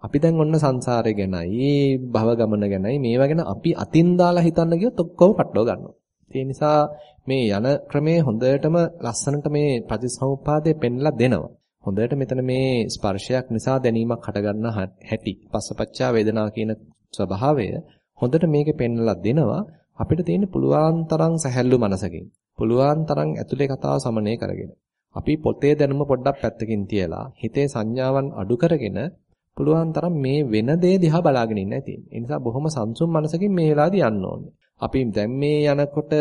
අපි දැන් ඔන්න සංසාරය ගැනයි භව ගමන ගැනයි මේවා ගැන අපි අතින් දාලා හිතන්න ගියොත් ඔක්කොම පටලව ගන්නවා. ඒ නිසා මේ යන ක්‍රමයේ හොඳටම ලස්සනට මේ ප්‍රතිසමුපාදය පෙන්ලා දෙනවා. හොඳට මෙතන මේ ස්පර්ශයක් නිසා දැනීමක් හටගන්න හැටි පස්සපච්චා වේදනා කියන ස්වභාවය හොඳට මේකේ පෙන්ලා දෙනවා. අපිට තියෙන පුළුවන් තරම් සැහැල්ලු මනසකින් පුළුවන් තරම් ඇතුලේ කතාව සමනය කරගෙන අපි පොතේ දැනුම පොඩ්ඩක් පැත්තකින් තියලා හිතේ සංඥාවන් අඩු කරගෙන පුළුවන් තරම් මේ වෙන දේ දිහා බලාගෙන ඉන්නයි තියෙන්නේ. ඒ නිසා බොහොම සංසුම් මනසකින් මේ වෙලාවදී යන්න ඕනේ. අපි දැන් මේ යනකොට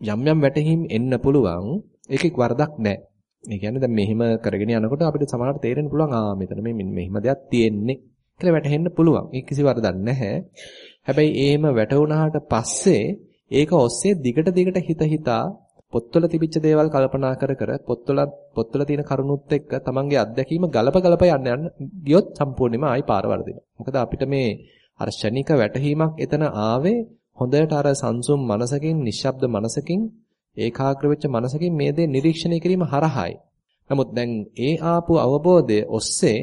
යම් යම් වැටහීම් එන්න පුළුවන්. ඒකෙක් වරදක් නැහැ. ඒ කියන්නේ දැන් මෙහෙම කරගෙන යනකොට අපිට සමහරට තේරෙන්න පුළුවන් ආ මෙතන මේ මෙහෙම දෙයක් තියෙන්නේ කියලා වැටහෙන්න පුළුවන්. ඒක කිසි වරදක් නැහැ. හැබැයි එහෙම වැටුණාට පස්සේ ඒක ඔස්සේ දිගට දිගට හිත හිතා පොත්වල තිබිච්ච දේවල් කල්පනා කර කර පොත්වල පොත්වල තියෙන කරුණුත් එක්ක තමන්ගේ අත්දැකීම ගලප ගලප යන්න යන්න ගියොත් සම්පූර්ණයෙන්ම ආයි පාර වර්ධිනවා. මොකද අපිට මේ අර ෂණික වැටහීමක් එතන ආවේ හොඳට අර සංසුම් මනසකින්, නිශ්ශබ්ද මනසකින්, ඒකාග්‍ර වෙච්ච මනසකින් මේ දේ නිරීක්ෂණය කිරීම හරහායි. නමුත් දැන් ඒ ආපු අවබෝධය ඔස්සේ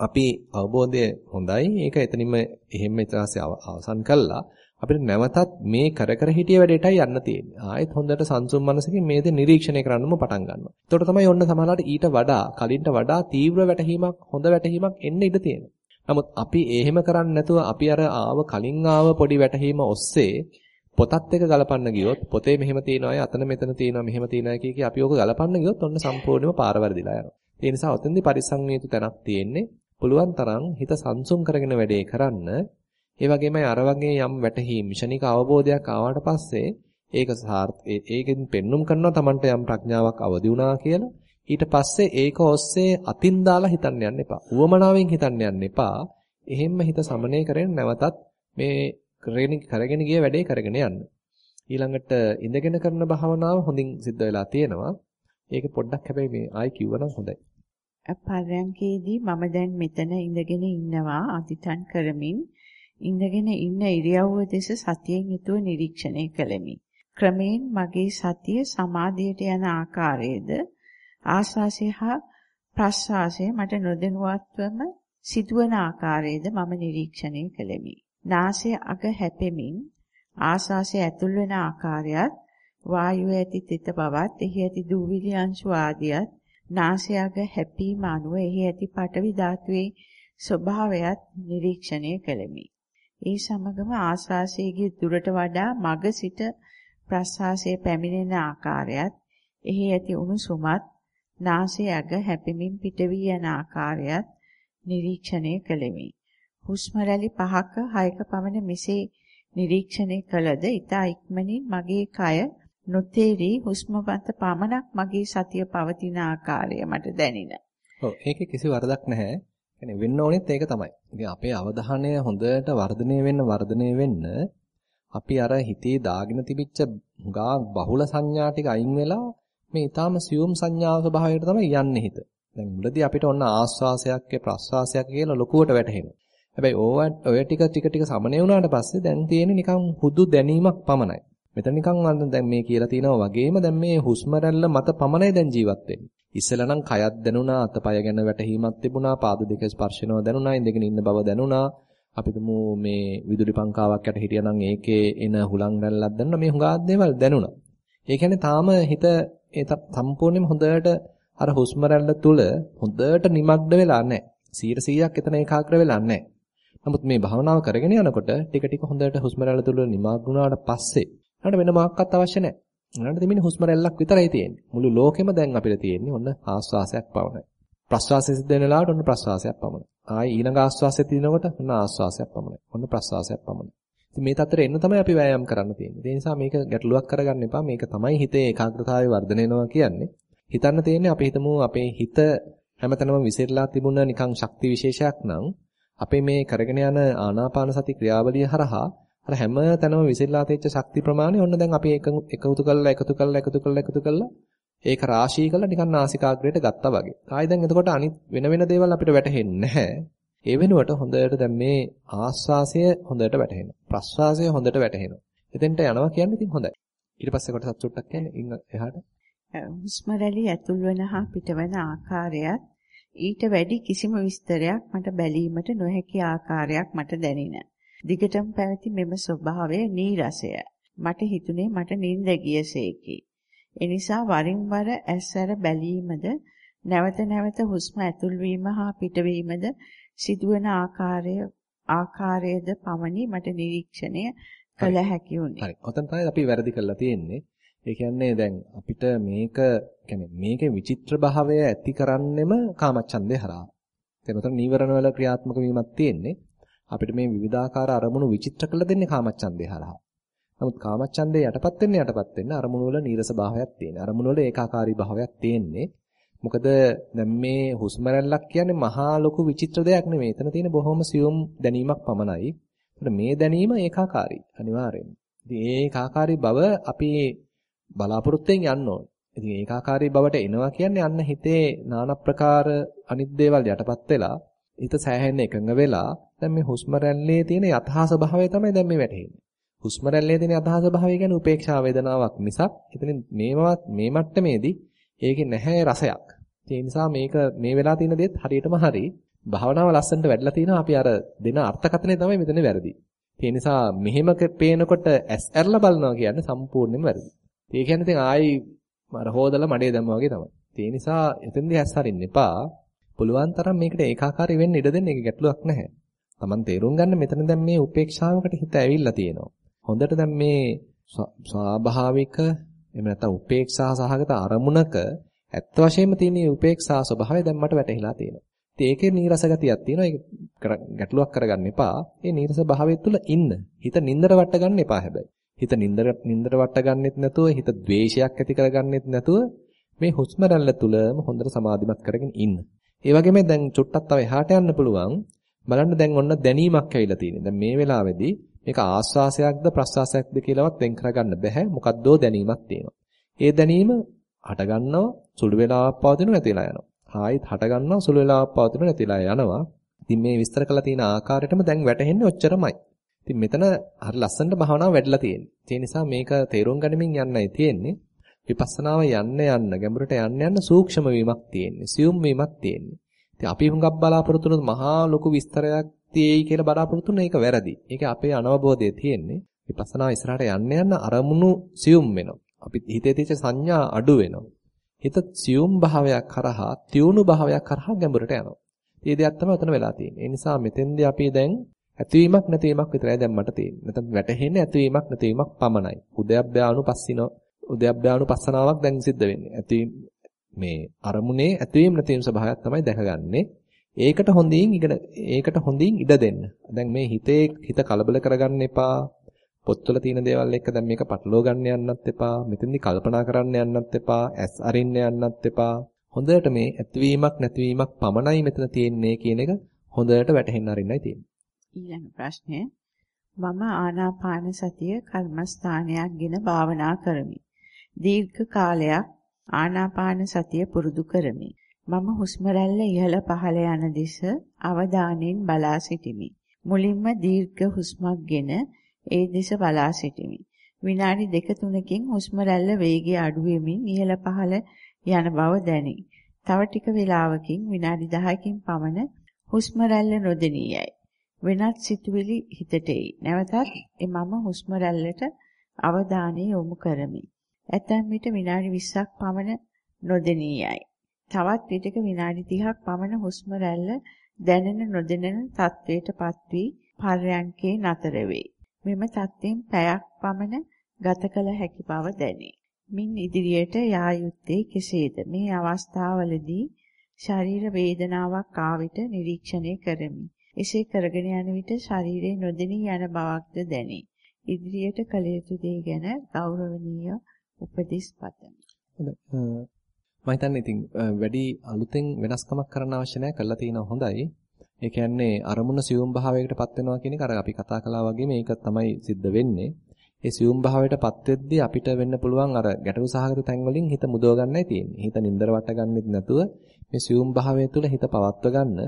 අපි අවබෝධය හොඳයි. ඒක එතනින්ම එහෙම ඊටාසේ අවසන් කළා. අපිට නැවතත් මේ කර කර හිටිය වැඩේටයි යන්න තියෙන්නේ. ආයෙත් හොඳට සංසුම් මනසකින් මේ දේ නිරීක්ෂණය කරන්නම පටන් ගන්නවා. එතකොට තමයි ඔන්න සමහරවිට ඊට වඩා කලින්ට වඩා තීව්‍ර වැටහීමක් හොඳ වැටහීමක් එන්න ඉඩ තියෙනවා. නමුත් අපි එහෙම කරන්නේ නැතුව අපි අර ආව කලින් ආව පොඩි වැටහීම ඔස්සේ පොතත් එක ගලපන්න ගියොත් පොතේ මෙහෙම තියෙනවා අතන මෙතන තියෙනවා මෙහෙම තියෙනවා කිය කී අපි ඕක ගලපන්න ගියොත් ඔන්න සම්පූර්ණයෙන්ම පාර වැරදිලා යනවා. ඒ නිසා ඔතෙන්දී පරිසංවේතු තැනක් තියෙන්නේ. පුළුවන් තරම් හිත සංසුන් කරගෙන වැඩේ කරන්න ඒ වගේමයි අර වගේ යම් වැටහීම් මිෂනික අවබෝධයක් ආවට පස්සේ ඒක ඒකෙන් පෙන්눔 කරනවා Tamanට යම් ප්‍රඥාවක් අවදි වුණා කියලා. ඊට පස්සේ ඒක ඔස්සේ අතින් දාලා හිතන්න යන්න එපා. උවමනාවෙන් හිතන්න යන්න එපා. එහෙම්ම හිත සමනය කරගෙන නැවතත් මේ කරගෙන ගිය වැඩේ කරගෙන යන්න. ඊළඟට ඉඳගෙන කරන භාවනාව හොඳින් සිද්ධ වෙලා තියෙනවා. ඒක පොඩ්ඩක් හැබැයි මේ ආයි කිව්වනම් හොඳයි. පරයන්කේදී මම දැන් මෙතන ඉඳගෙන ඉන්නවා අදිටන් කරමින් ඉඳගෙන ඉන්න ඉරියව්ව දෙස සතියෙන් යුතුව නිරීක්ෂණය කළෙමි. ක්‍රමයෙන් මගේ සතිය සමාධියට යන ආකාරයේද ආස්වාසය හා ප්‍රස්වාසය මට නොදැනුවත්වම සිදුවන ආකාරයේද මම නිරීක්ෂණය කළෙමි. නාසය අග හැපෙමින් ආශාසය ඇතුල් වෙන ආකාරයත් වායුවේ ඇති තෙත බවත් එහි ඇති දූවිලි අංශු ආදියත් නාසය අග හැපීම අනුව එහි ඇති පටවි ධාතුවේ ස්වභාවයත් නිරීක්ෂණය කළෙමි. ඒ සමගම ආශාසයේ දුරට වඩා මග සිට ප්‍රස්වාසයේ පැමිණෙන ආකාරයත් එහි ඇති උණුසුමත් නාසය අග හැපෙමින් පිටවී යන ආකාරයත් නිරීක්ෂණය කළෙමි. හුස්ම රැලි 5ක 6ක පමණ මෙසේ නිරීක්ෂණය කළද ඊතා ඉක්මනින් මගේ කය නොතේරි හුස්ම මත පමණක් මගේ සතිය පවතින ආකාරය මට දැනින. ඔව් ඒකේ කිසි වරදක් නැහැ. يعني වෙන්න ඕනෙත් ඒක තමයි. ඉතින් අපේ අවධානය හොඳට වර්ධනය වෙන්න වර්ධනය වෙන්න අපි අර හිතේ දාගෙන තිබිච්ච ගා බහුල සංඥා ටික අයින් වෙලා මේ ඊටාම සියුම් සංඥාවක භාවයට තමයි යන්නේ හිත. දැන් මුලදී අපිට ඔන්න ආස්වාසයක් ප්‍රස්වාසයක් කියලා ලොකුවට වැටහෙනවා. හැබැයි ඕවා ඔය ටික ටික ටික සමනය වුණාට පස්සේ දැන් තියෙන්නේ නිකන් හුදු දැනීමක් පමණයි. මෙතන නිකන් දැන් මේ කියලා තිනවා වගේම දැන් මේ හුස්ම මත පමණයි දැන් ජීවත් වෙන්නේ. ඉස්සෙල්ලා නම් කයත් දැනුණා, අතපය ගැන වැටහීමක් තිබුණා, පාද දෙක ස්පර්ශනව දැනුණා, ඉඳගෙන ඉන්න බව දැනුණා. අපි තුමු මේ විදුලි පංකාවක් යට හිටියනම් ඒකේ එන හුලං රැල්ලක් දැනුණා. මේ හුඟා දේවල් දැනුණා. ඒ කියන්නේ තාම හිත ඒ සම්පූර්ණයෙන්ම හොඳට අර හුස්ම රැල්ල තුල හොඳට නිමග්න වෙලා නැහැ. 100%ක් එතන ඒකාග්‍ර වෙලා නැහැ. නමුත් මේ භාවනාව කරගෙන යනකොට ටික ටික හොඳට හුස්ම රැල්ල තුල නිමග්නුනාට පස්සේ ඊට වෙන මොකක්වත් අවශ්‍ය නැහැ. ඊළඟට දෙමින් හුස්ම රැල්ලක් විතරයි තියෙන්නේ. මුළු ලෝකෙම දැන් අපිට තියෙන්නේ ඔන්න ආස්වාසයක් පවණයි. ප්‍රස්වාසය සිද්ධ වෙන වෙලාවට ඔන්න ප්‍රස්වාසයක් පමණයි. ආයි ඊළඟ ආස්වාසය තියෙනකොට ඔන්න ආස්වාසයක් පමණයි. ඔන්න ප්‍රස්වාසයක් පමණයි. ඉතින් මේ තත්ත්වෙට එන්න තමයි අපි වෑයම් කරන්න තියෙන්නේ. ඒ නිසා මේක ගැටලුවක් කරගන්න එපා. මේක තමයි හිතේ ඒකාග්‍රතාවය වර්ධනය වෙනවා කියන්නේ. හිතන්න තියෙන්නේ අපි හිතමු අපේ හිත හැමතැනම විසිරලා තිබුණ නිකන් ශක්ති විශේෂයක් නම් අපේ මේ කරගෙන යන ආනාපාන සති ක්‍රියාවලිය හරහා අර හැම තැනම විසිරලා තියෙච්ච ශක්ති ප්‍රමාණය ඔන්න දැන් අපි එකතු කරලා එකතු කරලා එකතු කරලා එකතු කරලා ඒක රාශී කරලා නිකන් නාසිකාග්‍රයට ගත්තා වගේ. ආයි දැන් එතකොට අනිත් වෙන වෙන දේවල් අපිට වැටහෙන්නේ නැහැ. ඒ වෙනුවට හොඳට දැන් මේ ආස්වාසය හොඳට වැටහෙනවා. ප්‍රස්වාසය හොඳට වැටහෙනවා. එතෙන්ට යනවා කියන්නේ ඉතින් හොඳයි. ඊට පස්සේ කොටසක් චුට්ටක් කියන්නේ ඉන්න එහාට. හුස්ම රැලි ඇතුල් වෙන හා පිටවන ආකාරයත් ඊට වැඩි කිසිම විස්තරයක් මට බැලීමට නොහැකි ආකාරයක් මට දැනින. දිගටම පැවති මෙම ස්වභාවය නීරසය. මට හිතුනේ මට නිින්ද ගියසේකි. එනිසා වරින් වර ඇස්සර බැලීමද නැවත නැවත හුස්ම ඇතුල් වීම හා පිටවීමද සිදුවන ආකාරය ආකාරයේද පමණි මට නිරීක්ෂණය කළ හැකි වුණේ. හරි. ඔතන තමයි අපි වැරදි කරලා තියෙන්නේ. ඒ කියන්නේ දැන් අපිට මේක කියන්නේ මේකේ විචිත්‍ර භාවය ඇති කරන්නෙම කාමච්ඡන්දේ හරහා. එතන උතන නීවරණ වල ක්‍රියාත්මක වීමක් තියෙන්නේ. අපිට මේ විවිධාකාර අරමුණු විචිත්‍ර කළ දෙන්නේ කාමච්ඡන්දේ හරහා. නමුත් කාමච්ඡන්දේ යටපත් වෙන්න යටපත් වෙන්න අරමුණු වල නීරස භාවයක් තියෙන. අරමුණු වල ඒකාකාරී භාවයක් තියෙන්නේ. මොකද දැන් මේ හුස්ම රැල්ලක් කියන්නේ මහා ලොකු විචිත්‍ර දෙයක් නෙමෙයි. එතන තියෙන බොහොම සියුම් දැනීමක් පමණයි. මේ දැනීම ඒකාකාරී අනිවාර්යෙන්ම. ඉතින් ඒ ඒකාකාරී බව අපි බලාපොරොත්තුෙන් යන්න ඕනේ. ඉතින් ඒකාකාරී බවට එනවා කියන්නේ අන්න හිතේ নানা ප්‍රකාර අනිත් දේවල් යටපත් වෙලා හිත සෑහෙන්න එකඟ වෙලා දැන් මේ හුස්ම රැල්ලේ තියෙන යථා ස්වභාවය තමයි දැන් මේ වැටහෙන්නේ. හුස්ම රැල්ලේ තියෙන යථා ස්වභාවය කියන්නේ උපේක්ෂා වේදනාවක් මිසක් එතනින් මේවත් මේ මට්ටමේදී ඒකේ නැහැ රසයක්. ඒ නිසා මේක මේ වෙලා තියෙන දේත් හරියටම හරි. භාවනාව ලස්සනට වැඩිලා තිනවා අපි අර දෙන අර්ථකථනය තමයි මෙතන වැරදි. ඒ නිසා මෙහෙම පේනකොට ඇස් ඇරලා බලනවා කියන්නේ සම්පූර්ණයෙන්ම වැරදි. ඒ කියන්නේ ඉතින් ආයි අර හොදලා මඩේ දැම්මා වගේ තමයි. ඒ නිසා එතෙන්දී ඇස් හරින්න එපා. පුළුවන් තරම් මේකට ඒකාකාරී වෙන්න ඉඩ දෙන්න ඒක ගැටලුවක් නැහැ. Taman තේරුම් ගන්න මෙතන දැන් මේ උපේක්ෂාවකට හිත ඇවිල්ලා තියෙනවා. හොඳට දැන් මේ ස්වාභාවික එහෙම නැත්නම් උපේක්ෂා සහගත අරමුණක ඇත්ත වශයෙන්ම තියෙන උපේක්ෂා ස්වභාවය දැන් මට වැටහිලා තියෙනවා. ඉතින් ඒකේ නීරස ගතියක් තියෙනවා. ඒක ගැටලුවක් කරගන්න එපා. ඒ නීරස භාවය තුළ ඉන්න. හිත නින්දර වට ගන්න එපා හැබැයි. හිත නින්දර නින්දර වට ගන්නෙත් නැතුව හිත ද්වේෂයක් ඇති කරගන්නෙත් නැතුව මේ හුස්ම රැල්ල තුලම හොඳට සමාධිමත් කරගෙන ඉන්න. ඒ වගේම දැන් චුට්ටක් තව එහාට යන්න පුළුවන්. බලන්න දැන් ඔන්න දැනීමක් ඇවිල්ලා තියෙනවා. දැන් මේ වෙලාවේදී මේක ආස්වාසයක්ද ප්‍රස්වාසයක්ද කියලාවත් වෙන් කරගන්න බෑ. මොකද්දෝ දැනීමක් තියෙනවා. ඒ දැනීම හට ගන්නවා සුළු වෙලාවක් පවතිනවා නැතිලා යනවා. ආයිත් හට ගන්නවා සුළු වෙලාවක් පවතිනවා නැතිලා යනවා. ඉතින් මේ විස්තර කරලා තියෙන ආකාරයටම දැන් වැටහෙන්නේ ඔච්චරමයි. ඉතින් මෙතන හරි ලස්සනට භාවනාව වැඩිලා තියෙන්නේ. ඒ නිසා මේක තේරුම් ගනිමින් යන්නයි තියෙන්නේ. විපස්සනාව යන්න යන්න ගැඹුරට යන්න යන්න සූක්ෂම වීමක් තියෙන්නේ. සියුම් වීමක් තියෙන්නේ. ඉතින් අපි හුඟක් බලාපොරොත්තු වෙන මහා ලොකු විස්තරයක් තියෙයි කියලා බලාපොරොත්තු වෙන එක වැරදි. ඒක අපේ අනවබෝධය තියෙන්නේ. විපස්සනා ඉස්සරහට යන්න යන්න අරමුණු සියුම් වෙනවා. අපි හිතේ තියෙච්ච සංඥා අඩු වෙනවා. හිත සියුම් භාවයක් කරහා, තියුණු භාවයක් කරහා ගැඹුරට යනවා. මේ දෙයක් තමයි උතන වෙලා තියෙන්නේ. ඒ නිසා මෙතෙන්දී අපි දැන් ඇතිවීමක් නැතිවීමක් විතරයි දැන් මට තියෙන්නේ. නැත්නම් වැටහෙන්නේ ඇතිවීමක් නැතිවීමක් පමණයි. උදයබ්බයානුපස්සින උදයබ්බයානුපස්සනාවක් දැන් සිද්ධ වෙන්නේ. ඇති මේ අරමුණේ ඇතිවීම නැතිවීම ස්වභාවයක් තමයි දැකගන්නේ. ඒකට හොඳින් ඉගෙන ඒකට හොඳින් ඉඩ දෙන්න. දැන් මේ හිතේ හිත කලබල කරගන්න එපා. පොත්වල තියෙන දේවල් එක්ක දැන් මේක පටලවා ගන්න යන්නත් එපා. මෙතෙන්දි කල්පනා කරන්න යන්නත් එපා. ඇස් අරින්න යන්නත් එපා. හොඳට මේ ඇතිවීමක් නැතිවීමක් පමණයි මෙතන තියෙන්නේ කියන එක හොඳට වැටහෙන්න අරින්නයි තියෙන්නේ. ඊළඟ ප්‍රශ්නය මම ආනාපාන සතිය කර්මස්ථානයක්ගෙන භාවනා කරමි. දීර්ඝ කාලයක් ආනාපාන සතිය පුරුදු කරමි. මම හුස්ම රැල්ල ඉහළ පහළ යන දිස අවධානයෙන් බලා සිටිමි. මුලින්ම දීර්ඝ හුස්මක්ගෙන ඒ දිස බලා සිටිමි. විනාඩි දෙක තුනකින් හුස්ම රැල්ල වේගය අඩු වෙමින් ඉහළ පහළ යන බව දැනේ. තව ටික වේලාවකින් විනාඩි 10කින් පමණ හුස්ම රැල්ල නොදෙනී යයි. වෙනත් සිතුවිලි හිතට එයි. නැවතත් මම හුස්ම රැල්ලට අවධානය යොමු කරමි. ඇතැම් විට විනාඩි 20ක් පමණ නොදෙනී යයි. තවත් විටක විනාඩි 30ක් පමණ හුස්ම රැල්ල දැනෙන නොදැනෙන තත්වයටපත් වී පර්යංකේ නතර වේ. මෙම තත්ත්වයෙන් පැයක් පමණ ගත කළ හැකි බව දැනේ. මින් ඉදිරියට යා යුත්තේ කෙසේද? මේ අවස්ථාවවලදී ශරීර වේදනාවක් ආවිත නිරීක්ෂණය කරමි. එසේ කරගෙන යන විට ශරීරයේ නොදෙනී යන බවක්ද දැනේ. ඉදිරියට කළ යුතු දේ ගැන ගෞරවනීය උපදෙස් පතමි. හොඳයි. මම හිතන්නේ ඉතින් වැඩි අලුතෙන් වෙනස්කමක් කරන්න අවශ්‍ය නැහැ කරලා තියෙනවා හොඳයි. ඒ කියන්නේ අරමුණ සියුම් භාවයකටපත් වෙනවා කියන එක අර අපි කතා කළා වගේ මේක තමයි සිද්ධ වෙන්නේ. ඒ සියුම් භාවයටපත් වෙද්දී අපිට වෙන්න පුළුවන් අර ගැටලු සහගත තැන් වලින් හිත මුදව ගන්නයි තියෙන්නේ. හිත නින්දර වට ගන්නෙත් නැතුව මේ සියුම් භාවය තුළ හිත පවත්ව ගන්න.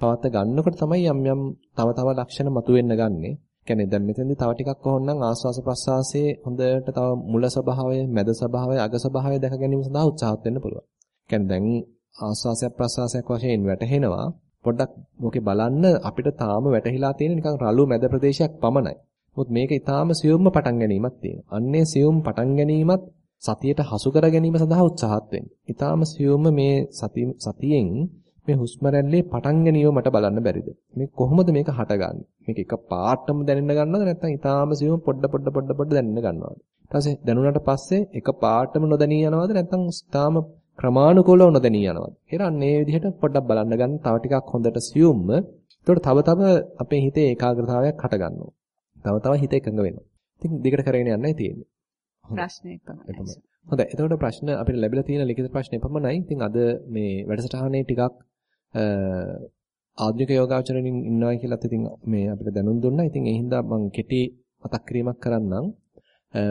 පවත්ව ගන්නකොට තමයි යම් යම් තව තව ලක්ෂණ මතුවෙන්න ගන්නෙ. කියන්නේ දැන් මෙතෙන්දී තව ටිකක් ඕනනම් ආස්වාස ප්‍රස්වාසයේ හොඳට තව මුල ස්වභාවය, මැද ස්වභාවය, අග ස්වභාවය දැක ගැනීම සඳහා උත්සාහත් වෙන්න පුළුවන්. කියන්නේ දැන් ආස්වාසයක් ප්‍රස්වාසයක් වශයෙන් වැටහෙනවා. පොඩ්ඩක් මොකේ බලන්න අපිට තාම වැටහිලා තියෙන නිකන් රළු මැද ප්‍රදේශයක් පමණයි. මොකද මේක ඊටාම සියුම්ම පටන් ගැනීමක් තියෙනවා. අන්නේ සියුම් පටන් ගැනීමත් සතියට හසු කර ගැනීම සඳහා උත්සාහත් වෙන්න. ඊටාම සියුම්ම මේ සති සතියෙන් මේ හුස්ම රැල්ලේ පටන් ගැනීම මට බලන්න බැරිද? මේ කොහොමද මේක හටගන්නේ? මේක එක පාටම දැනෙන්න ගන්නවද නැත්නම් ඊටාම සියුම් පොඩ පොඩ පොඩ පොඩ දැනෙන්න ගන්නවද? ඊට පස්සේ දැනුණාට පස්සේ එක පාටම නොදැනී යනවද නැත්නම් ඊටාම ක්‍රමානුකූලව නොදැනී යනවද? එහෙනම් මේ විදිහට පොඩ්ඩක් බලන්න ගන්න තව ටිකක් හොඳට සියුම්ම. ඒකට තව තව අපේ හිතේ ඒකාග්‍රතාවයක් හට ගන්නවා. තව තව හිත එකඟ වෙනවා. ඉතින් දිගට කරගෙන යන්නයි තියෙන්නේ. ප්‍රශ්නේ පමණයි. හොඳයි. එතකොට ප්‍රශ්න අපිට ලැබිලා තියෙන ලිඛිත ප්‍රශ්නේ පමණයි. ඉතින් අද මේ වැඩසටහනේ ටිකක් ආධුනික යෝගාචරණින් ඉන්නවා කියලාත් ඉතින් මේ අපිට දැනුම් දුන්නා. ඉතින් ඒ හින්දා මම කෙටි මතක් කිරීමක් කරන්නම්.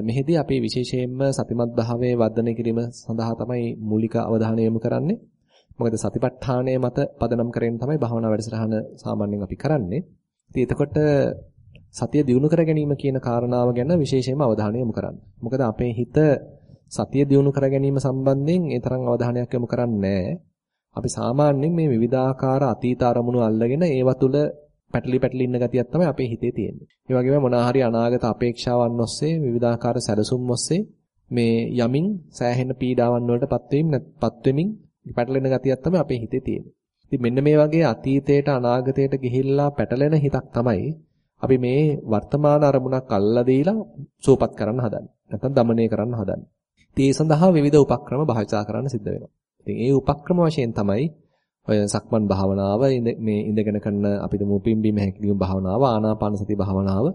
මෙහිදී අපි විශේෂයෙන්ම සතිමත් භාවයේ වර්ධනය කිරීම සඳහා තමයි මූලික අවධානය යොමු කරන්නේ. මොකද සතිපට්ඨානය මත පදනම් කරගෙන තමයි භාවනා වැඩසටහන සාමාන්‍යයෙන් අපි කරන්නේ. ඉතින් එතකොට සතිය දියුණු කර ගැනීම කියන කාරණාව ගැන විශේෂයෙන්ම අවධානය යොමු කරන්න. මොකද අපේ හිත සතිය දියුණු කර ගැනීම සම්බන්ධයෙන් ඒ තරම් අවධානයක් යොමු කරන්නේ අපි සාමාන්‍යයෙන් මේ විවිධාකාර අතීත අරමුණු අල්ලගෙන ඒව තුළ පැටලි පැටලි ඉන්න ගතියක් තමයි අපේ හිතේ තියෙන්නේ. ඒ වගේම මොනාහරි අනාගත අපේක්ෂාවන් ඔස්සේ විවිධාකාර සැලසුම් ඔස්සේ මේ යමින් සෑහෙන පීඩාවන් වලටපත් වෙමින් නැත්පත් වෙමින් පැටලෙන ගතියක් තමයි අපේ හිතේ තියෙන්නේ. ඉතින් මෙන්න මේ වගේ අතීතයට අනාගතයට ගිහිල්ලා පැටලෙන හිතක් තමයි අපි මේ වර්තමාන අරමුණක් අල්ලා දීලා සූපත් කරන්න හදන්නේ. නැත්නම් দমনය කරන්න හදන්නේ. ඉතින් සඳහා විවිධ උපක්‍රම භාවිතා කරන්න සිද්ධ වෙනවා. ඉතින් ඒ උපක්‍රම වශයෙන් තමයි ඔය සක්මන් භාවනාව මේ ඉඳගෙන කරන අපිට මුපින්බීම හැකිලිම භාවනාව ආනාපාන සති භාවනාව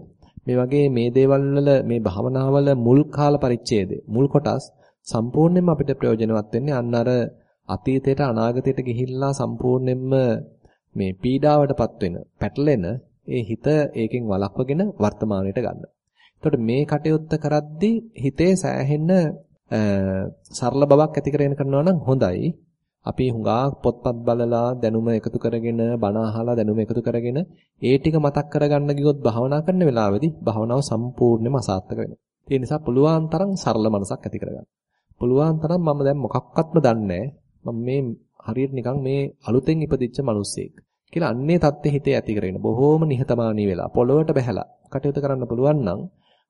මේ වගේ මේ දේවල් වල මේ භාවනාවල මුල් කාල පරිච්ඡේදය මුල් කොටස් සම්පූර්ණයෙන්ම අපිට ප්‍රයෝජනවත් වෙන්නේ අන්න අර අතීතයට අනාගතයට ගිහිල්ලා සම්පූර්ණයෙන්ම මේ පීඩාවටපත් වෙන පැටලෙන ඒ හිත ඒකෙන් වළක්වගෙන වර්තමානයට ගන්න. එතකොට මේ කටයුත්ත කරද්දී හිතේ සෑහෙන සරල බවක් ඇති කරගෙන කරනවා නම් හොඳයි. අපි හුඟා පොත්පත් බලලා දැනුම එකතු කරගෙන බණ අහලා දැනුම එකතු කරගෙන ඒ ටික මතක් කරගන්න ගියොත් භාවනා කරන වෙලාවෙදී භාවනාව සම්පූර්ණයෙන්ම අසාර්ථක වෙනවා. ඒ නිසා පුළුවන් තරම් සරල මනසක් ඇති කරගන්න. පුළුවන් තරම් මම දැන් මොකක්වත්ම දන්නේ මම මේ හරියට නිකන් මේ අලුතෙන් ඉපදිච්ච මිනිස්සෙක්. කියලා අන්නේ தත්ත්වෙ හිතේ ඇති කරගෙන බොහෝම නිහතමානී වෙලා පොළොවට බහැලා කටයුතු කරන්න පුළුවන් නම්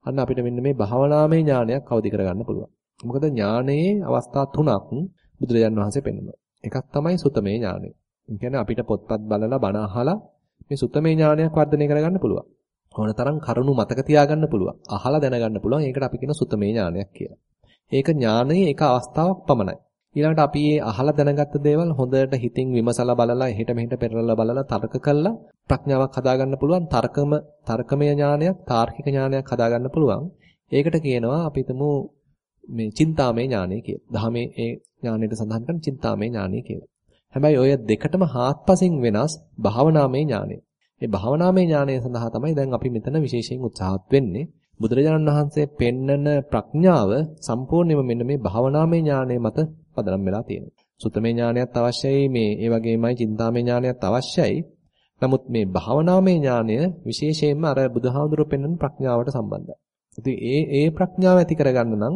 අන්න අපිට මෙන්න මේ භාවනාමය ඥානයක් අවදි කරගන්න පුළුවන්. මොකද ඥානයේ අවස්ථා තුනක් බුදුරජාන් වහන්සේ පෙන්වනවා. එකක් තමයි සුතමේ ඥානය. ඒ කියන්නේ අපිට පොත්පත් බලලා බණ අහලා මේ සුතමේ ඥානයක් වර්ධනය කරගන්න පුළුවන්. ඕන තරම් කරුණු මතක තියාගන්න පුළුවන්. අහලා දැනගන්න පුළුවන්. ඒකට අපි කියන සුතමේ ඥානයක් කියලා. ඒක ඥානයේ එක අවස්ථාවක් පමණයි. ඊළඟට අපි මේ අහලා දැනගත්ත දේවල් හොඳට හිතින් විමසලා බලලා එහෙට මෙහෙට පෙරලලා බලලා තර්ක කළා ප්‍රඥාවක් හදාගන්න පුළුවන් තර්කම තර්කමය ඥානයක් තාර්කික ඥානයක් හදාගන්න පුළුවන් ඒකට කියනවා අපි හිතමු මේ චින්තාමය ඥානය කියලා. දහමේ ඒ ඥානයට සඳහන් කරන චින්තාමය ඥානය කියලා. හැබැයි ඔය දෙකටම හාත්පසින් වෙනස් භාවනාමය ඥානය. මේ භාවනාමය ඥානය සඳහා තමයි දැන් අපි මෙතන විශේෂයෙන් උත්සාහත් වෙන්නේ. බුදුරජාණන් වහන්සේ පෙන්නන ප්‍රඥාව සම්පූර්ණයෙන්ම මෙන්න මේ භාවනාමය ඥානය මත පදනම් වෙලා තියෙනවා. සුතමේ ඥානයත් අවශ්‍යයි මේ ඒ වගේමයි චින්තාමය ඥානයත් අවශ්‍යයි. නමුත් මේ භාවනාමය ඥානය විශේෂයෙන්ම අර බුදුහාමුදුරුවෝ පෙන්වන ප්‍රඥාවට සම්බන්ධයි. ඉතින් ඒ ඒ ප්‍රඥාව ඇති කරගන්න නම්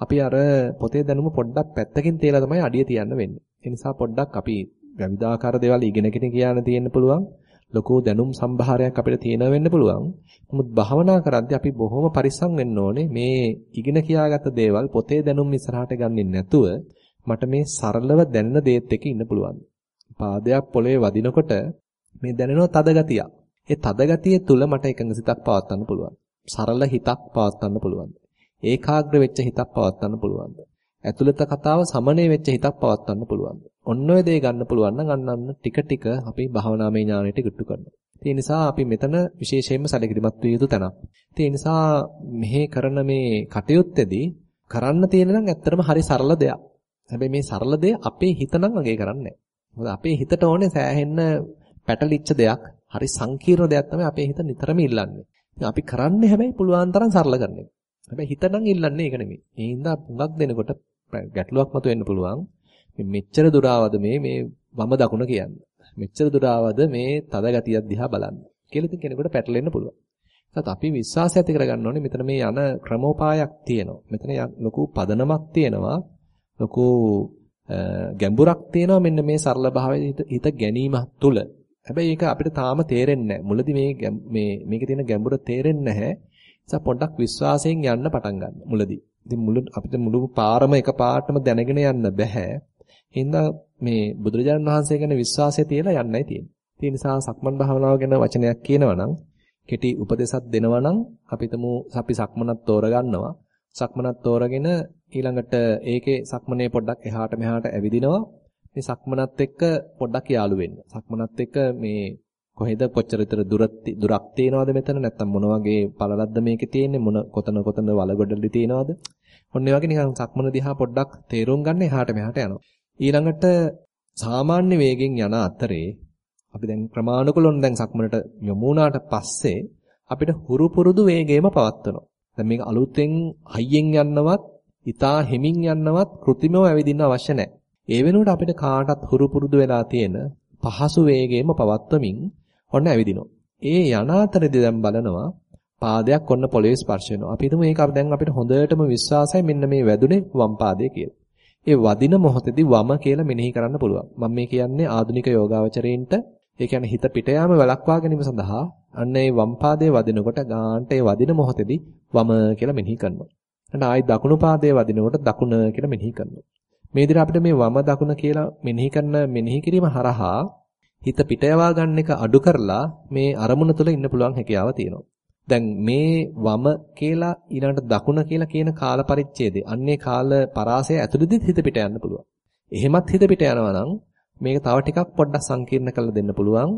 අපි අර පොතේ දැනුම පොඩ්ඩක් පැත්තකින් තියලා තමයි අඩිය තියන්න වෙන්නේ. ඒ නිසා පොඩ්ඩක් අපි විවිධාකාර දේවල් ඉගෙනගෙන කියන්න තියෙන්න පුළුවන්. ලොකු දැනුම් සම්භාරයක් අපිට තියෙන වෙන්න පුළුවන්. නමුත් භාවනා කරද්දී අපි බොහොම පරිස්සම් වෙන්න ඕනේ මේ ඉගෙන කියාගත්ත දේවල් පොතේ දැනුම් ඉස්සරහට ගන්නෙ නැතුව මට මේ සරලව දැනෙන දේත් එක්ක ඉන්න පුළුවන්. පාදයක් පොළවේ වදිනකොට මේ දැනෙන තද ගතිය. ඒ තද ගතිය තුල මට එකඟ සිතක් පවත්වන්න පුළුවන්. සරල හිතක් පවත්වන්න පුළුවන්. ඒකාග්‍ර වෙච්ච හිතක් පවත්වන්න පුළුවන්. ඇතුළත කතාව සමනය වෙච්ච හිතක් පවත්වන්න පුළුවන්. ඔන්න ඔය දේ ගන්න පුළුවන් නම් අන්න අන්න ටික ටික අපි භාවනාමය ඥාණයට ඉක්තු කරනවා. ඒ නිසා අපි මෙතන විශේෂයෙන්ම සැලකිලිමත් විය යුතු තැනක්. ඒ නිසා මෙහි කරන මේ කටයුත්තේදී කරන්න තියෙන නම් ඇත්තටම හරි සරල දෙයක්. හැබැයි මේ සරල දේ අපේ හිත නම් අගේ කරන්නේ මොකද අපේ හිතට ඕනේ සෑහෙන්න පැටලිච්ච දෙයක්, හරි සංකීර්ණ දෙයක් තමයි අපේ හිත නිතරම ඉල්ලන්නේ. අපි කරන්නේ හැබැයි පුළුවන් තරම් සරල කරන එක. හැබැයි හිත නම් ඉල්ලන්නේ ඒක නෙමෙයි. ඒ හින්දා පුඟක් දෙනකොට ගැටලුවක් මතුවෙන්න පුළුවන්. මෙච්චර දුර මේ මේ වම දකුණ කියන්නේ. මෙච්චර දුර මේ තද ගතියක් දිහා බලන්න. කියලා ඉතින් කෙනෙකුට පැටලෙන්න පුළුවන්. ඒත් අපි විශ්වාසය ඇති කරගන්න ඕනේ මෙතන මේ යන ක්‍රමෝපායක් තියෙනවා. මෙතන ලොකු පදනමක් තියෙනවා. ලොකු ගැඹුරක් තියෙනවා මෙන්න මේ සරල භාවයේ හිත ගැනීම තුළ. හැබැයි ඒක අපිට තාම තේරෙන්නේ නැහැ. මුලදී මේ මේ මේකේ තියෙන ගැඹුර තේරෙන්නේ නැහැ. නිසා පොඩ්ඩක් විශ්වාසයෙන් යන්න පටන් ගන්න මුලදී. ඉතින් මුළු අපිට මුළු පාරම එකපාරටම දැනගෙන යන්න බෑ. හින්දා මේ බුදුරජාණන් වහන්සේ ගැන විශ්වාසය තියලා යන්නයි තියෙන්නේ. ඒ නිසා සක්මන් භාවනාව ගැන වචනයක් කියනවා නම් කෙටි උපදේශක් දෙනවා නම් අපි අපි සක්මනක් තෝරගන්නවා. සක්මනක් තෝරගෙන ඊළඟට ඒකේ සක්මනේ පොඩ්ඩක් එහාට මෙහාට ඇවිදිනවා. මේ සක්මනත් එක්ක පොඩ්ඩක් යාළු වෙන්න. සක්මනත් එක්ක මේ කොහෙද කොච්චර විතර දුරක් තියනවද මෙතන නැත්තම් මොන වගේ පළලක්ද මේකේ තියෙන්නේ මොන කොතන කොතන වලගොඩලි තියනවද? ඔන්න ඒ වගේ නිකන් සක්මන දිහා පොඩ්ඩක් තේරුම් ගන්න එහාට මෙහාට යනවා. ඊළඟට සාමාන්‍ය වේගෙන් යන අතරේ අපි දැන් ක්‍රමානුකූලව දැන් සක්මනට යොමු වුණාට පස්සේ අපිට හුරු පුරුදු වේගයම පවත්වනවා. දැන් මේක අලුතෙන් හයියෙන් යන්නවත් ඊතා හිමින් යන්නවත් કૃතිමව ඇවිදින්න අවශ්‍ය නැහැ. ඒ වෙනුවට අපිට කාටත් හුරු පුරුදු වෙලා තියෙන පහසු වේගයෙන්ම පවත්වමින් ඔන්න ඇවිදිනවා. ඒ යන අතරදී දැන් බලනවා පාදයක් ඔන්න පොළවේ ස්පර්ශ වෙනවා. අපි හිතමු ඒක දැන් අපිට හොඳටම විශ්වාසයි මෙන්න මේ වැදුනේ වම් පාදයේ කියලා. ඒ වදින මොහොතේදී වම කියලා මෙනෙහි කරන්න පුළුවන්. මම මේ කියන්නේ ආධුනික යෝගාවචරයින්ට ඒ කියන්නේ හිත පිට යාම වළක්වා ගැනීම සඳහා අන්න ඒ වම් පාදයේ වදිනකොට ගාන්ට ඒ වදින මොහොතේදී වම කියලා මෙනෙහි කරනවා. ඊට ආයි දකුණු පාදයේ වදිනකොට දකුණ කියලා මෙනෙහි කරනවා. මේ විදිහට අපිට මේ වම දකුණ කියලා මෙනෙහි කරන මෙනෙහි කිරීම හරහා හිත පිට යවා ගන්න එක අඩු කරලා මේ අරමුණ තුළ ඉන්න පුළුවන් හැකියාව තියෙනවා. දැන් මේ වම කියලා ඊළඟට දකුණ කියලා කියන කාල පරිච්ඡේදය අන්නේ කාල පරාසය ඇතුළතදී හිත පිට යන්න පුළුවන්. එහෙමත් හිත පිට යනවා නම් මේක තව ටිකක් පොඩ්ඩක් සංකීර්ණ කරලා දෙන්න පුළුවන්.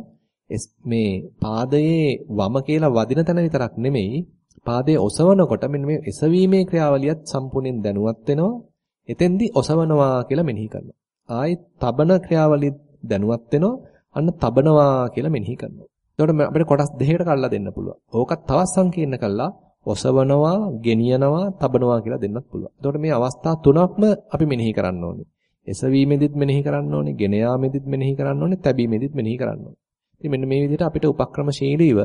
මේ පාදයේ වම කියලා වදින තැන විතරක් නෙමෙයි පාදයේ ඔසවනකොට මෙන්න මේ එසවීමේ ක්‍රියාවලියත් සම්පූර්ණයෙන් දැනුවත් වෙනවා. එතෙන්දී ඔසවනවා කියලා මෙනෙහි කරනවා. ආයි තබන ක්‍රියාවලිය දැනුවත් වෙනවා. අන්න තබනවා කියලා මෙනෙහි කරනවා. එතකොට අපිට කොටස් දෙකකට කඩලා දෙන්න පුළුවන්. ඕකත් තවත් සංකීර්ණ කළා ඔසවනවා, ගෙනියනවා, තබනවා කියලා දෙන්නත් පුළුවන්. එතකොට මේ අවස්ථා තුනක්ම අපි මෙනෙහි කරන්න ඕනේ. එසවීමෙදිත් මෙනෙහි කරන්න ඕනේ, ගෙන යාමෙදිත් මෙනෙහි කරන්න ඕනේ, තැබීමෙදිත් මෙනෙහි කරන්න ඕනේ. ඉතින් මෙන්න මේ විදිහට අපිට උපක්‍රමශීලීව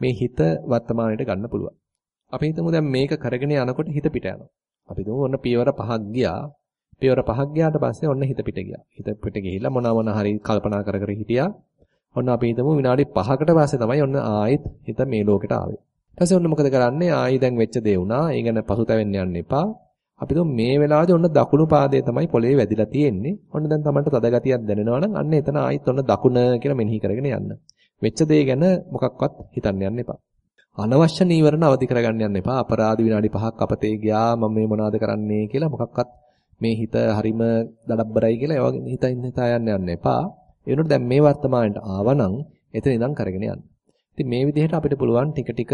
මේ හිත වර්තමානයට ගන්න පුළුවන්. අපි හිතමු දැන් මේක කරගෙන යනකොට හිත පිට යනවා. අපි හිතමු ඔන්න පියවර පහක් ගියා. පියවර පහක් ගියාට පස්සේ ඔන්න හිත පිට ගියා. හිත පිට ගිහිල්ලා මොනවා මොනවා හරි කල්පනා කර කර හිටියා. ඔන්න අපි හිතමු විනාඩි 5කට පස්සේ තමයි ඔන්න ආයෙත් හිත මේ ලෝකෙට ආවේ. ඊට පස්සේ ඔන්න මොකද කරන්නේ? ආයෙ දැන් වෙච්ච දේ වුණා. ඒ ගැන පසුතැවෙන්න යන්න එපා. අපි තුන් මේ වෙලාවේදී ඔන්න දකුණු පාදයේ තමයි පොළවේ වැදිලා තියෙන්නේ. ඔන්න දැන් Tamanට තද ගතියක් දැනෙනවා නම් අන්න එතන ආයෙත් ඔන්න දකුණ කියලා මෙනෙහි කරගෙන යන්න. වෙච්ච දේ ගැන මොකක්වත් හිතන්න යන්න එපා. අනවශ්‍ය නීවරණ අවදි කරගන්න යන්න එපා. අපරාධ විනාඩි 5ක් අපතේ ගියා මම මේ මොනවද කරන්නේ කියලා මොකක්වත් මේ හිත හරිම දඩබ්බරයි කියලා ඒ වගේ හිතින් හිතා යන්න යන්න එපා. ඒ වෙනුවට දැන් මේ වර්තමානයට ආවනම් එතන ඉඳන් කරගෙන යන්න. ඉතින් මේ විදිහට අපිට පුළුවන් ටික ටික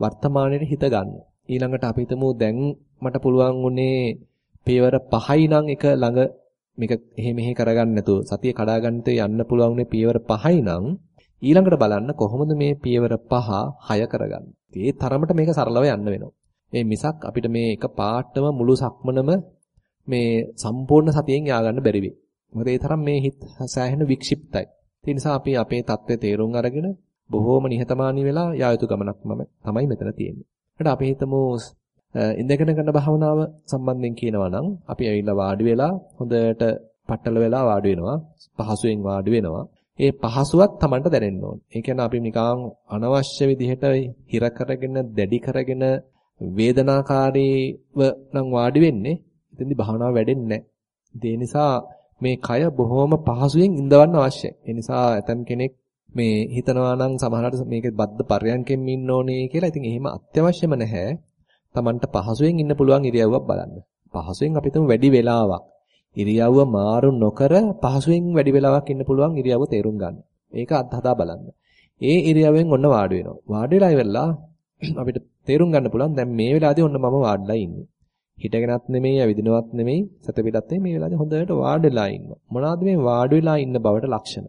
වර්තමානයේ හිත ගන්න. ඊළඟට අපි හිතමු දැන් මට පුළුවන් උනේ පියවර 5යි නම් එක ළඟ මේක එහෙ මෙහෙ කරගන්න නැතුව සතිය කඩා ගන්නට යන්න පුළුවන් උනේ පියවර 5යි නම් ඊළඟට බලන්න කොහොමද මේ පියවර 5 6 කරගන්නේ. ඒ තරමට මේක සරලව යන්න වෙනවා. මේ මිසක් අපිට මේ එක පාටම මුළු සක්මනම මේ සම්පූර්ණ සතියෙන් යා ගන්න බැරි වෙයි. මොකද ඒ තරම් මේ හිත සෑහෙන වික්ෂිප්තයි. ඒ නිසා අපි අපේ தත්ත්වය තේරුම් අරගෙන බොහෝම නිහතමානී වෙලා යා යුතු ගමනක් මම තමයි මෙතන තියෙන්නේ. හරි අපි හිතමු ඉඳගෙන කරන භාවනාව සම්බන්ධයෙන් කියනවා නම් අපි ඇවිල්ලා වාඩි වෙලා හොඳට පట్టල වෙලා වාඩි වෙනවා. පහසුවෙන් වාඩි වෙනවා. ඒ පහසුවක් Tamanට දැනෙන්න ඕනේ. ඒ කියන්නේ අපි නිකන් අනවශ්‍ය විදිහට හිර කරගෙන, දැඩි කරගෙන වේදනාකාරීව නම් වාඩි වෙන්නේ එතෙන්දි භාවනාව වැඩෙන්නේ නැහැ. ඒ නිසා මේ කය බොහොම පහසුවෙන් ඉඳවන්න අවශ්‍යයි. ඒ නිසා ඇතම් කෙනෙක් මේ හිතනවා නම් සමහරවිට මේක බද්ද පර්යන්කෙන් ඉන්න ඕනේ කියලා. ඉතින් එහෙම අත්‍යවශ්‍යම නැහැ. Tamanට පහසුවෙන් ඉන්න පුළුවන් ඉරියව්වක් බලන්න. පහසුවෙන් අපිටම වැඩි වෙලාවක් ඉරියව්ව මාරු නොකර පහසුවෙන් වැඩි වෙලාවක් ඉන්න පුළුවන් ඉරියව්ව තේරුම් ගන්න. ඒක අත්හදා බලන්න. ඒ ඉරියව්වෙන් ඔන්න වාඩි වෙනවා. වාඩි වෙලා ඉවරලා අපිට තේරුම් ගන්න පුළුවන් දැන් මේ වෙලාවේදී ඔන්න මම වාඩිලා ඉන්නේ. හිටගෙනත් නෙමෙයි, ඇවිදිනවත් නෙමෙයි, සතපිටත් නෙමෙයි මේ වෙලාවේ හොඳට වාඩිලා ඉන්නවා. මොනවාද මේ වාඩි වෙලා ඉන්න බවට ලක්ෂණ?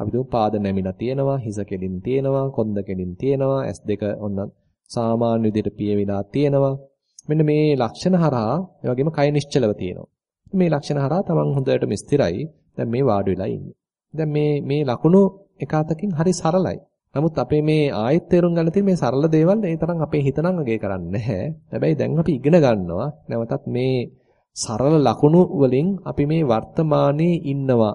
අපි දුම් පාද නැමිලා තියෙනවා, හිස කෙලින් තියෙනවා, කොන්ද කෙලින් තියෙනවා, ඇස් දෙක ඔන්න සාමාන්‍ය විදිහට පියවිලා තියෙනවා. මෙන්න මේ ලක්ෂණ හරහා ඒ වගේම කය නිශ්චලව තියෙනවා. මේ ලක්ෂණ හරහා තමන් හොඳටම ස්ථිරයි. දැන් මේ වාඩි වෙලා ඉන්නේ. දැන් මේ මේ ලකුණු එක අතකින් හරි සරලයි. නමුත් අපේ මේ ආයෙත් තේරුම් ගන්න තියෙන මේ සරල දේවල් ඒ තරම් අපේ හිත නම් අගේ කරන්නේ නැහැ. හැබැයි දැන් අපි ඉගෙන ගන්නවා. නැවතත් මේ සරල ලකුණු වලින් අපි මේ වර්තමානයේ ඉන්නවා.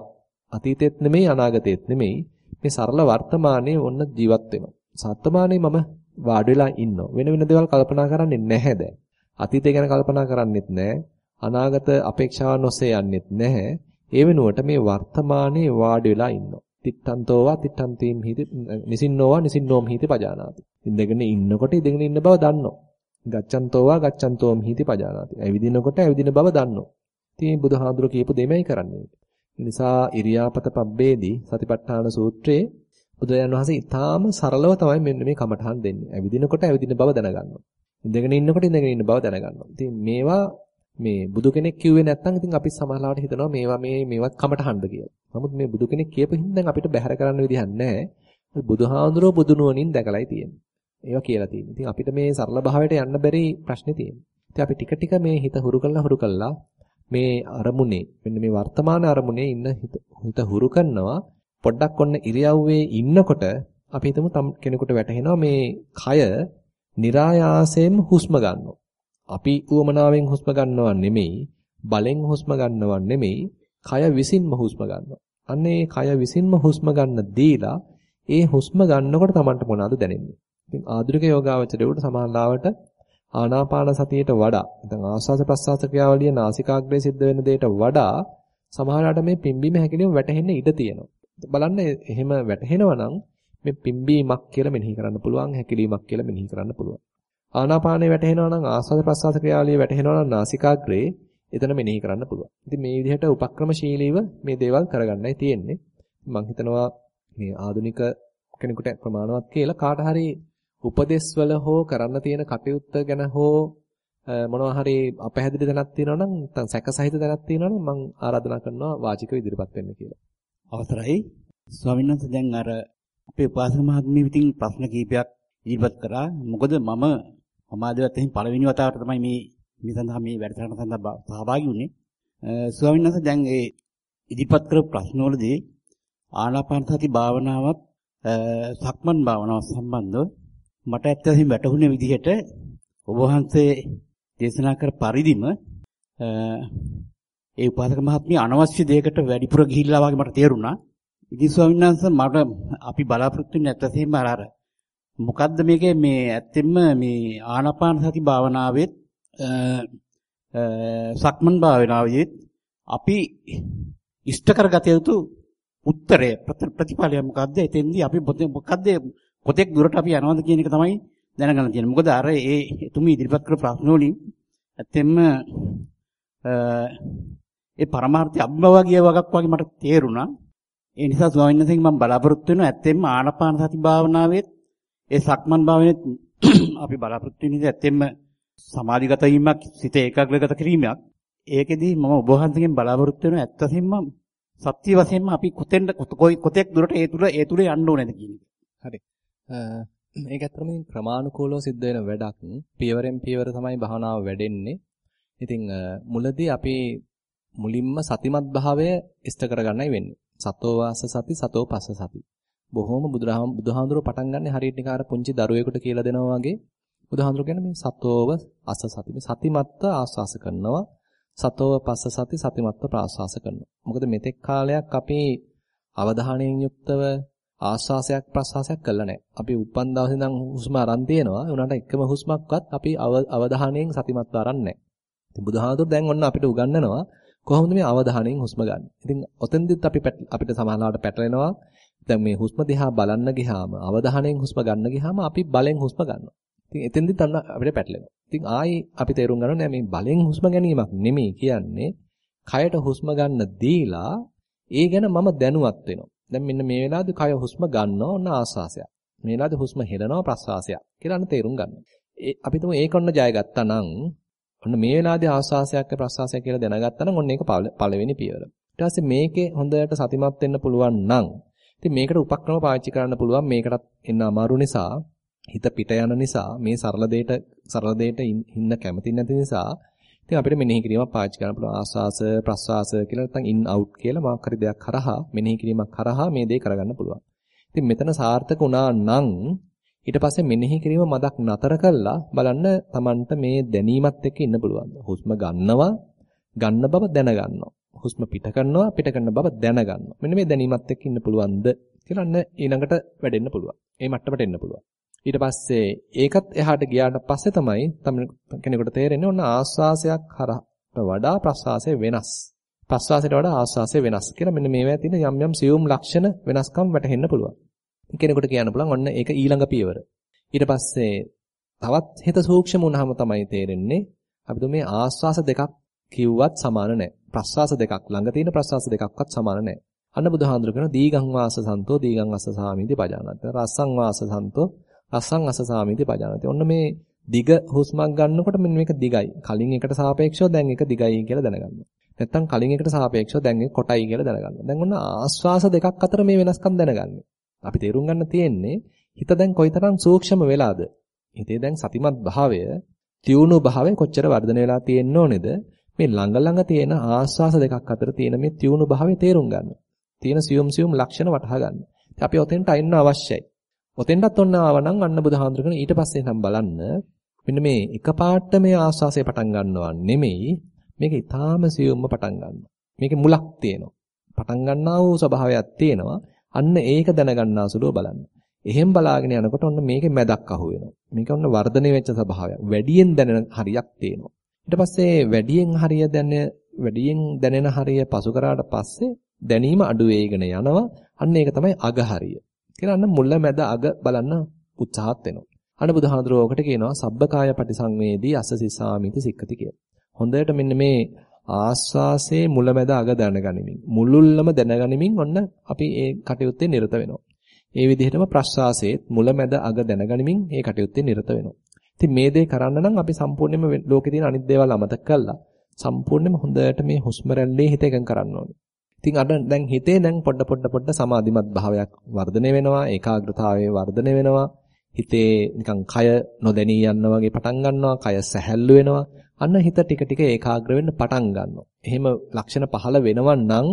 අතීතෙත් නෙමෙයි අනාගතෙත් නෙමෙයි. මේ සරල වර්තමානයේ ඔන්න ජීවත් වෙනවා. සත්‍යමානයේ මම වාඩි වෙලා ඉන්නවා. වෙන වෙන දේවල් කල්පනා කරන්නේ නැහැ දැන්. අතීතය ගැන කල්පනා කරන්නෙත් නැහැ. අනාගත අපේක්ෂාවන් ඔස්සේ යන්නෙත් නැහැ. ඒ වෙනුවට මේ වර්තමානයේ වාඩි වෙලා ඉන්නවා. තිත්තන්තෝවා තිත්තන්තීම් හිති නිසින්නෝවා නිසින්නෝම් හිති පජානාති. ඉඳගෙන ඉන්නකොට ඉඳගෙන ඉන්න බව දන්නවා. ගච්ඡන්තෝවා ගච්ඡන්තෝම් හිති පජානාති. ඇවිදිනකොට ඇවිදින බව දන්නවා. ඉතින් බුදුහාඳුර කියපු දෙමයි කරන්නේ. නිසා ඉරියාපත පබ්බේදී සතිපට්ඨාන සූත්‍රයේ බුදුරජාණන් වහන්සේ ඊටාම සරලව තමයි මෙන්න මේ කමඨහන් දෙන්නේ. ඇවිදිනකොට ඇවිදින බව දැනගන්නවා. ඉඳගෙන ඉන්නකොට ඉඳගෙන ඉන්න බව දැනගන්නවා. ඉතින් මේවා මේ බුදු කෙනෙක් කිව්වේ නැත්නම් ඉතින් අපි සමහරවිට හිතනවා මේවා මේ මේවත් කමටහන්ද කියලා. නමුත් මේ බුදු කෙනෙක් කියපු හින්දා අපිට බැහැර කරන්න විදිහක් නැහැ. බුදුහාඳුරෝ බුදු නුවණින් දැකලායි තියෙන්නේ. ඒවා කියලා තියෙන්නේ. ඉතින් අපිට මේ සරල භාවයට යන්න බැරි ප්‍රශ්නේ තියෙන්නේ. ඉතින් අපි ටික ටික මේ හිත හුරු කරලා හුරු කරලා මේ අරමුණේ මෙන්න මේ වර්තමාන අරමුණේ ඉන්න හිත හුරු කරනවා. පොඩ්ඩක් ඔන්න ඉරියව්වේ ඉන්නකොට අපි හිතමු කෙනෙකුට වැටහෙනවා මේ කය નિરાයාසයෙන් හුස්ම ගන්නවා. අපි උවමනාවෙන් හුස්ම ගන්නව නෙමෙයි, බලෙන් හුස්ම ගන්නව නෙමෙයි, කය විසින්ම හුස්ම ගන්නවා. අන්න ඒ කය විසින්ම හුස්ම ගන්න දීලා ඒ හුස්ම ගන්නකොට Tamanට මොනවද දැනෙන්නේ? ඉතින් ආධුනික යෝගාවචරයට සමානලාවට ආනාපාන සතියට වඩා නැත්නම් ආස්වාස ප්‍රස්වාස ක්‍රියාවලිය නාසිකාග්‍රේ සිද්ධ වෙන දෙයට වඩා සමහරවිට මේ පිම්බීම හැකිලිම වැටහෙන්න ඉඩ තියෙනවා. බලන්න එහෙම වැටහෙනවා නම් මේ පිම්බීමක් කියලා මෙනෙහි කරන්න පුළුවන් හැකිලීමක් කියලා මෙනෙහි කරන්න පුළුවන්. ආනාපානේ වැටෙනවා නම් ආස්වාද ප්‍රස්වාස ක්‍රියාවලිය වැටෙනවා නම් නාසිකාග්‍රේ එතන මෙනෙහි කරන්න පුළුවන්. ඉතින් මේ විදිහට උපක්‍රමශීලීව මේ දේවල් කරගන්නයි තියෙන්නේ. මම හිතනවා මේ ආදුනික කෙනෙකුට ප්‍රමාණවත් කියලා කාට හරි උපදේශ වල හෝ කරන්න තියෙන කටයුත්ත ගැන හෝ මොනවා හරි අපහැදිලි දැනක් තියෙනවා නම් නැත්නම් සැකසහිත දැනක් තියෙනවා නම් මම ආරාධනා කරනවා වාචිකව ඉදිරිපත් වෙන්න කියලා. අවසරයි. ස්වාමීන් වහන්සේ දැන් අර අපේ උපාසක මහත්මිය විසින් ප්‍රශ්න කීපයක් ඉදිරිපත් කරා. මොකද මම සමාජයත් එහින් පළවෙනි වතාවට තමයි මේ මේ සඳහා මේ වැඩසටහන සඳහා සහභාගී වුනේ. ස්වාමීන් වහන්සේ දැන් ඒ ඉදිරිපත් කරපු ප්‍රශ්නවලදී ආනාපාන සති භාවනාවත් සක්මන් භාවනාව සම්බන්ධව මට ඇත්තටම වැටහුනේ විදිහට ඔබ වහන්සේ දේශනා කර පරිදිම ඒ උපාසක මහත්මිය අනවශ්‍ය දෙයකට වැඩිපුර ගිහිල්ලා වගේ මට තේරුණා. ඉතින් ස්වාමීන් වහන්සේ මට අපි බලාපොරොත්තු වෙන්නේ නැත්තසෙම අර අර මොකද්ද මේකේ මේ ඇත්තෙන්ම මේ ආනාපාන සති භාවනාවෙත් සක්මන් භාවනාවෙත් අපි ඉෂ්ට කරගත යුතු උත්තරය ප්‍රතිඵලය මොකද්ද? එතෙන්දී අපි මොකද්ද කොතෙක් දුරට අපි යනවද කියන එක තමයි දැනගන්න තියෙන්නේ. මොකද අර ඒ එතුමි ඉදිරිපත් කර ප්‍රශ්න වලින් ඇත්තෙන්ම ඒ පරමාර්ථය අභිභවගිය වගක් වගේ මට තේරුණා. ඒ නිසා ස්වාමීන් වහන්සේගෙන් මම බලාපොරොත්තු වෙනවා ඇත්තෙන්ම ආනාපාන සති භාවනාවෙත් ඒ සක්මන් භාවනෙත් අපි බලාපොරොත්තු වෙන්නේ ඇත්තෙන්ම සමාධිගත වීමක් සිත ඒකාග්‍රගත කිරීමක්. ඒකෙදී මම ඔබ වහන්සේගෙන් බලාපොරොත්තු වෙනවා ඇත්තසින්ම සත්‍ය වශයෙන්ම අපි කොතෙන්ද කොතෙක් දුරට ඒ තුල ඒ තුල යන්න ඕනේද කියන එක. හරි. මේක ඇත්තටම ක්‍රමානුකූලව සිද්ධ වෙන වැඩක්. පියවරෙන් පියවර තමයි භාවනාව වැඩෙන්නේ. ඉතින් මුලදී අපි මුලින්ම සතිමත් භාවය ඉෂ්ට කරගන්නයි වෙන්නේ. සතෝ වාස සති සතෝ පස්ස සති. බොහොම බුදුරහම බුදුහාඳුර පටන් ගන්න හරියට නිකාර පුංචි දරුවෙකුට කියලා දෙනවා වගේ බුදුහාඳුර කියන්නේ මේ සතෝව අස සති. මේ සතිමත්ව ආස්වාස කරනවා. සතෝව පස්ස සති සතිමත්ව ප්‍රාස්වාස කරනවා. මොකද මෙතෙක් කාලයක් අපි අවධානයෙන් යුක්තව ආස්වාසයක් ප්‍රස්වාසයක් කළා නැහැ. අපි උපන් දවසේ ඉඳන් හුස්ම අරන් තියෙනවා. ඒ උනාට එකම හුස්මක්වත් අපි අවධානයෙන් සතිමත්ව අරන් නැහැ. ඉතින් බුදුහාඳුර දැන් ඔන්න අපිට උගන්වනවා කොහොමද මේ අවධානයෙන් හුස්ම ගන්න. ඉතින් ඔතෙන්දිත් අපි අපිට සමානවට පැටලෙනවා. දැන් මේ හුස්ම දිහා බලන්න ගියාම අවධානයෙන් හුස්ම ගන්න ගියාම අපි බලෙන් හුස්ම ගන්නවා. ඉතින් එතෙන්දිත් අන්න අපිට පැටලෙනවා. ඉතින් ආයි අපි තේරුම් ගන්න ඕනේ මේ බලෙන් හුස්ම ගැනීමක් නෙමෙයි කියන්නේ කයට හුස්ම ගන්න දීලා ඒ ගැන මම දැනුවත් වෙනවා. දැන් මෙන්න මේ වෙලාවේදී කය හුස්ම ගන්නවා ඔන්න ආස්වාසයක්. මේ වෙලාවේදී හුස්ම හෙලනවා ප්‍රස්වාසයක් කියලා අන්න තේරුම් ගන්නවා. ඒ අපි තුමු ඒක ඔන්න ජය ගත්තා නම් ඔන්න මේ වෙලාවේදී ආස්වාසයක් ප්‍රස්වාසයක් කියලා දැනගත්තා නම් ඔන්න ඒක පළවෙනි පියවර. ඊට පස්සේ මේකේ හොඳට සතිමත් වෙන්න පුළුවන් නම් ඉතින් මේකට උපක්‍රම පාවිච්චි කරන්න පුළුවන් මේකටත් එන්න අමාරු නිසා හිත පිට යන නිසා මේ සරල දෙයට සරල දෙයට හින්න කැමති නැති නිසා ඉතින් අපිට මෙනෙහි කිරීමක් පාවිච්චි කරන්න පුළුවන් ආස්වාස ප්‍රස්වාස කියලා නැත්නම් ඉන් අවුට් කියලා මොකක් හරි දෙයක් කරහා මෙනෙහි කිරීමක් කරහා මේ දේ කරගන්න පුළුවන්. ඉතින් මෙතන සාර්ථක වුණා නම් ඊට පස්සේ මෙනෙහි කිරීම මදක් නතර කළා බලන්න Tamanට මේ දැනීමත් එක්ක ඉන්න පුළුවන්. හුස්ම ගන්නවා ගන්න බව දැනගන්නවා. හුස්ම පිට කරනවා පිට කරන බව දැනගන්නවා. මෙන්න මේ දැනීමත් එක්ක ඉන්න පුළුවන්ද කියලා අන්න ඊළඟට වැඩෙන්න පුළුවන්. ඒ මට්ටමට එන්න පුළුවන්. ඊට පස්සේ ඒකත් එහාට ගියාට පස්සේ තමයි කෙනෙකුට තේරෙන්නේ ඔන්න ආස්වාසයක් හරහට වඩා ප්‍රස්වාසය වෙනස්. ප්‍රස්වාසයට වඩා ආස්වාසය වෙනස් කියලා මෙන්න මේවා තියෙන යම් යම් සියුම් ලක්ෂණ වෙනස්කම් වැටහෙන්න පුළුවන්. කෙනෙකුට කියන්න පුළුවන් ඔන්න ඒක ඊළඟ පියවර. ඊට පස්සේ තවත් හිත සූක්ෂම වුණාම තමයි තේරෙන්නේ අපිට මේ ආස්වාස දෙකක් කිව්වත් සමාන නැහැ. ප්‍රස්වාස දෙකක් ළඟ තියෙන ප්‍රස්වාස දෙකක්වත් සමාන නැහැ. අන්න බුදුහාඳුර කරන දීගං වාස සන්තෝ දීගං අස්ස සාමීති පජානත. රස්සං වාස සන්තෝ රස්සං අස්ස සාමීති පජානත. ඔන්න මේ දිග හුස්මක් ගන්නකොට මෙන්න මේක දිගයි. කලින් එකට සාපේක්ෂව දැන් එක දිගයි කියලා දැනගන්නවා. නැත්තම් කලින් එකට සාපේක්ෂව දැන් එක කොටයි කියලා දැනගන්නවා. දැන් ඔන්න ආස්වාස දෙකක් අතර මේ වෙනස්කම් දැනගන්නේ. අපි තේරුම් ගන්න තියෙන්නේ හිත දැන් කොයිතරම් සූක්ෂම වෙලාද? හිතේ දැන් සතිමත් භාවය, තියුණු භාවය කොච්චර වර්ධනය වෙලා තියෙන්න ඕනේද? මේ ළඟ ළඟ තියෙන ආස්වාස දෙකක් අතර තියෙන මේ තියුණු භාවය තේරුම් ගන්න. තියෙන සියුම් සියුම් ලක්ෂණ වටහා ගන්න. අපි ඔතෙන්ට අයින්න අවශ්‍යයි. ඔතෙන්ටත් ඔන්න ආවනම් අන්න බුදුහාඳුරගෙන ඊට පස්සේ නම් බලන්න මෙන්න මේ එකපාරට මේ ආස්වාසය පටන් ගන්නවා නෙමෙයි මේක ඊටාම සියුම්ම පටන් ගන්නවා. මේකේ මුලක් තියෙනවා. පටන් ගන්නා වූ ස්වභාවයක් තියෙනවා. අන්න ඒක දැනගන්නා සුළුව බලන්න. එහෙන් බලාගෙන යනකොට ඔන්න මේකේ මැදක් අහු වෙනවා. මේක ඔන්න වර්ධනය වෙච්ච ස්වභාවයක්. වැඩියෙන් දැනෙන හරියක් තියෙනවා. ඊට පස්සේ වැඩියෙන් හරිය දැනෙන වැඩියෙන් දැනෙන හරිය පසු කරාට පස්සේ දැනීම අඩු වේගෙන යනවා. අන්න ඒක තමයි අග හරිය. කියලා අන්න මුල මැද අග බලන්න උත්සාහත් වෙනවා. අන්න බුදුහාඳුරෝ ඔකට කියනවා සබ්බකාය පටිසංවේදී අස්ස සිසාමිති සික්කති කියලා. හොඳට මෙන්න මේ ආස්වාසේ මුල මැද අග දැනගනිමින් මුලුල්ලම දැනගනිමින් ඔන්න අපි ඒ කටයුත්තේ නිරත වෙනවා. ඒ විදිහටම ප්‍රස්වාසයේත් මුල මැද අග දැනගනිමින් ඒ කටයුත්තේ නිරත වෙනවා. ඉතින් මේ දේ කරන්න නම් අපි සම්පූර්ණයෙන්ම ලෝකේ තියෙන අනිත් දේවල් අමතක කරලා සම්පූර්ණයෙන්ම හොඳට මේ හුස්ම රැල්ලේ හිත එකඟ කරන්න ඕනේ. ඉතින් අර දැන් හිතේ දැන් පොඩ පොඩ පොඩ සමාධිමත් භාවයක් වර්ධනය වෙනවා, ඒකාග්‍රතාවයේ වර්ධනය වෙනවා. හිතේ නිකන් කය නොදැනී යන්න වගේ පටන් ගන්නවා, කය සැහැල්ලු වෙනවා. අන්න හිත ටික ටික ඒකාග්‍ර වෙන්න පටන් ගන්නවා. එහෙම ලක්ෂණ පහළ වෙනවා නම්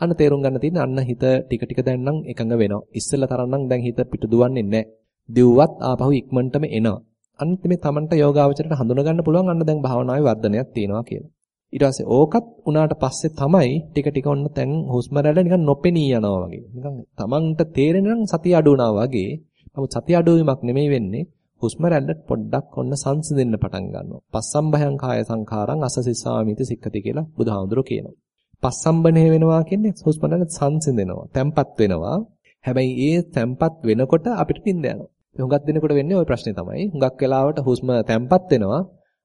අන්න තේරුම් ගන්න තියෙන්නේ අන්න හිත ටික ටික දැන් නම් එකඟ වෙනවා. ඉස්සෙල්ලා තරම් නම් දැන් හිත පිට දුවන්නේ නැහැ. දිව්වත් ආපහු ඉක්මනටම එනවා. අනිත් මේ Tamanට යෝගාවචරයට හඳුනා ගන්න පුළුවන් අන්න දැන් භාවනාවේ වර්ධනයක් තියෙනවා කියලා. ඊට පස්සේ ඕකත් උනාට පස්සේ තමයි ටික ටික ඔන්න දැන් හුස්ම රැල්ල නිකන් නොපෙනී යනවා වගේ. නිකන් තමන්ට තේරෙන නම් සතිය අඩු වුණා වගේ. නමුත් සතිය අඩු වීමක් නෙමෙයි වෙන්නේ. හුස්ම රැල්ල පොඩ්ඩක් ඔන්න සංසිඳෙන්න පටන් ගන්නවා. පස්සම්භයං කාය සංඛාරං අසසිසාමිති සික්කති කියලා බුදුහාමුදුරුවෝ කියනවා. පස්සම්බනේ වෙනවා කියන්නේ හුස්ම රැල්ල සංසිඳෙනවා, තැම්පත් වෙනවා. හැබැයි ඒ තැම්පත් වෙනකොට අපිට නිින්ද යනවා. හුඟක් දිනකොට වෙන්නේ ওই ප්‍රශ්නේ තමයි. හුඟක් වෙලාවට හුස්ම තැම්පත් වෙනවා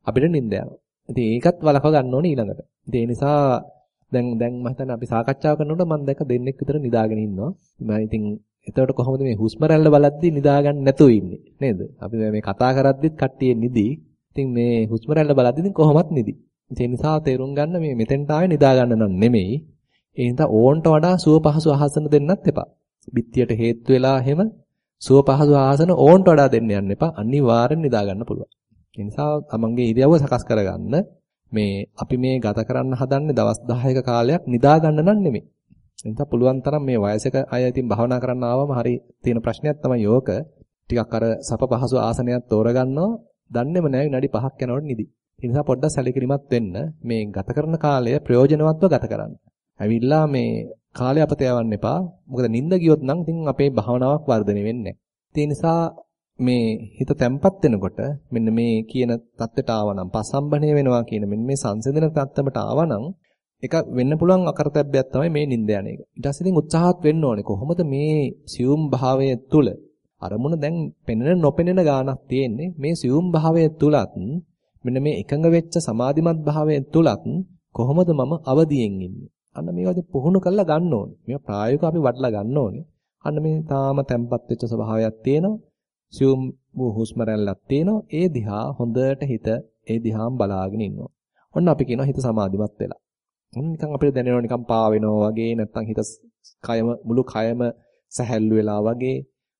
අපිට නිින්ද යනවා. ඉතින් ඒකත් වළක්ව ගන්න ඕනේ ඊළඟට. ඉතින් ඒ නිසා දැන් දැන් මම හිතන්නේ අපි සාකච්ඡා කරනකොට මම දැක්ක දෙන්නෙක් විතර නිදාගෙන ඉන්නවා. මම ඉතින් එතකොට කොහොමද මේ හුස්ම රැල්ල බලද්දි නිදාගන්න නැතුව ඉන්නේ නේද? අපි මේ කතා කරද්දිත් කට්ටිය නිදි. ඉතින් මේ හුස්ම රැල්ල බලද්දි ඉතින් කොහොමත් නිදි. ඒ නිසා තේරුම් ගන්න මේ මෙතෙන්ට ආවේ නිදාගන්න නම් නෙමෙයි. ඒ නිසා ඕන්ට වඩා සුව පහසු ආසන දෙන්නත් එපා. බිත්තියට හේතු වෙලා හැම සුව පහසු ආසන ඕන්ට වඩා දෙන්න යන්න එපා. අනිවාර්යෙන් නිදාගන්න පුළුවන්. ඒ නිසා තමන්ගේ ඉරියව්ව සකස් කරගන්න මේ අපි මේ ගත කරන්න හදන්නේ දවස් 10ක කාලයක් නිදා ගන්න නම් නෙමෙයි. එනිසා පුළුවන් තරම් මේ වයසක අය ඉතින් භවනා කරන්න ආවම හරි තියෙන ප්‍රශ්නයක් තමයි යෝක. ටිකක් අර සප පහසු ආසනයක් තෝරගන්නවා. දන්නේම නැහැ විනාඩි 5ක් යනකොට නිදි. ඒ නිසා පොඩ්ඩක් සැලකිලිමත් වෙන්න මේ ගත කරන කාලය ප්‍රයෝජනවත්ව ගත කරන්න. ඇවිල්ලා මේ කාලය අපත යවන්න එපා. මොකද නිින්ද ගියොත් නම් ඉතින් අපේ භවනාවක් වර්ධනය වෙන්නේ නැහැ. ඒ නිසා මේ හිත තැම්පත් වෙනකොට මෙන්න මේ කියන தත්ත්වයට ආවනම් පසම්බණය වෙනවා කියන මෙන්න මේ සංසිඳන தත්ත්වයට ආවනම් එක වෙන්න පුළුවන් අකරතැබ්බයක් තමයි මේ නිින්ද යන එක. ඊට පස්සේ ඉතින් උත්සාහත් වෙන්න ඕනේ. කොහොමද මේ සියුම් භාවය තුල අරමුණ දැන් පෙනෙන නොපෙනෙන ගානක් තියෙන්නේ. මේ සියුම් භාවය තුලත් මෙන්න මේ එකඟ වෙච්ච සමාධිමත් භාවය තුලත් කොහොමද මම අවදියෙන් ඉන්නේ? අන්න මේවා පුහුණු කරලා ගන්න ඕනේ. මේවා ප්‍රායෝගිකව අපි වඩලා ගන්න ඕනේ. අන්න මේ තාම තැම්පත් වෙච්ච ස්වභාවයක් තියෙනවා. සියුම් වූ හුස්ම රැල්ලක් තියෙනවා. ඒ දිහා හොඳට හිත ඒ දිහාම බලාගෙන ඉන්නවා. ඔන්න අපි කියනවා හිත සමාධිමත් වෙලා. ඔන්න නිකන් අපිට දැනෙනවා නිකන් පා වෙනවා වගේ නැත්නම් හිත කයම මුළු කයම සැහැල්ලු වෙලා වගේ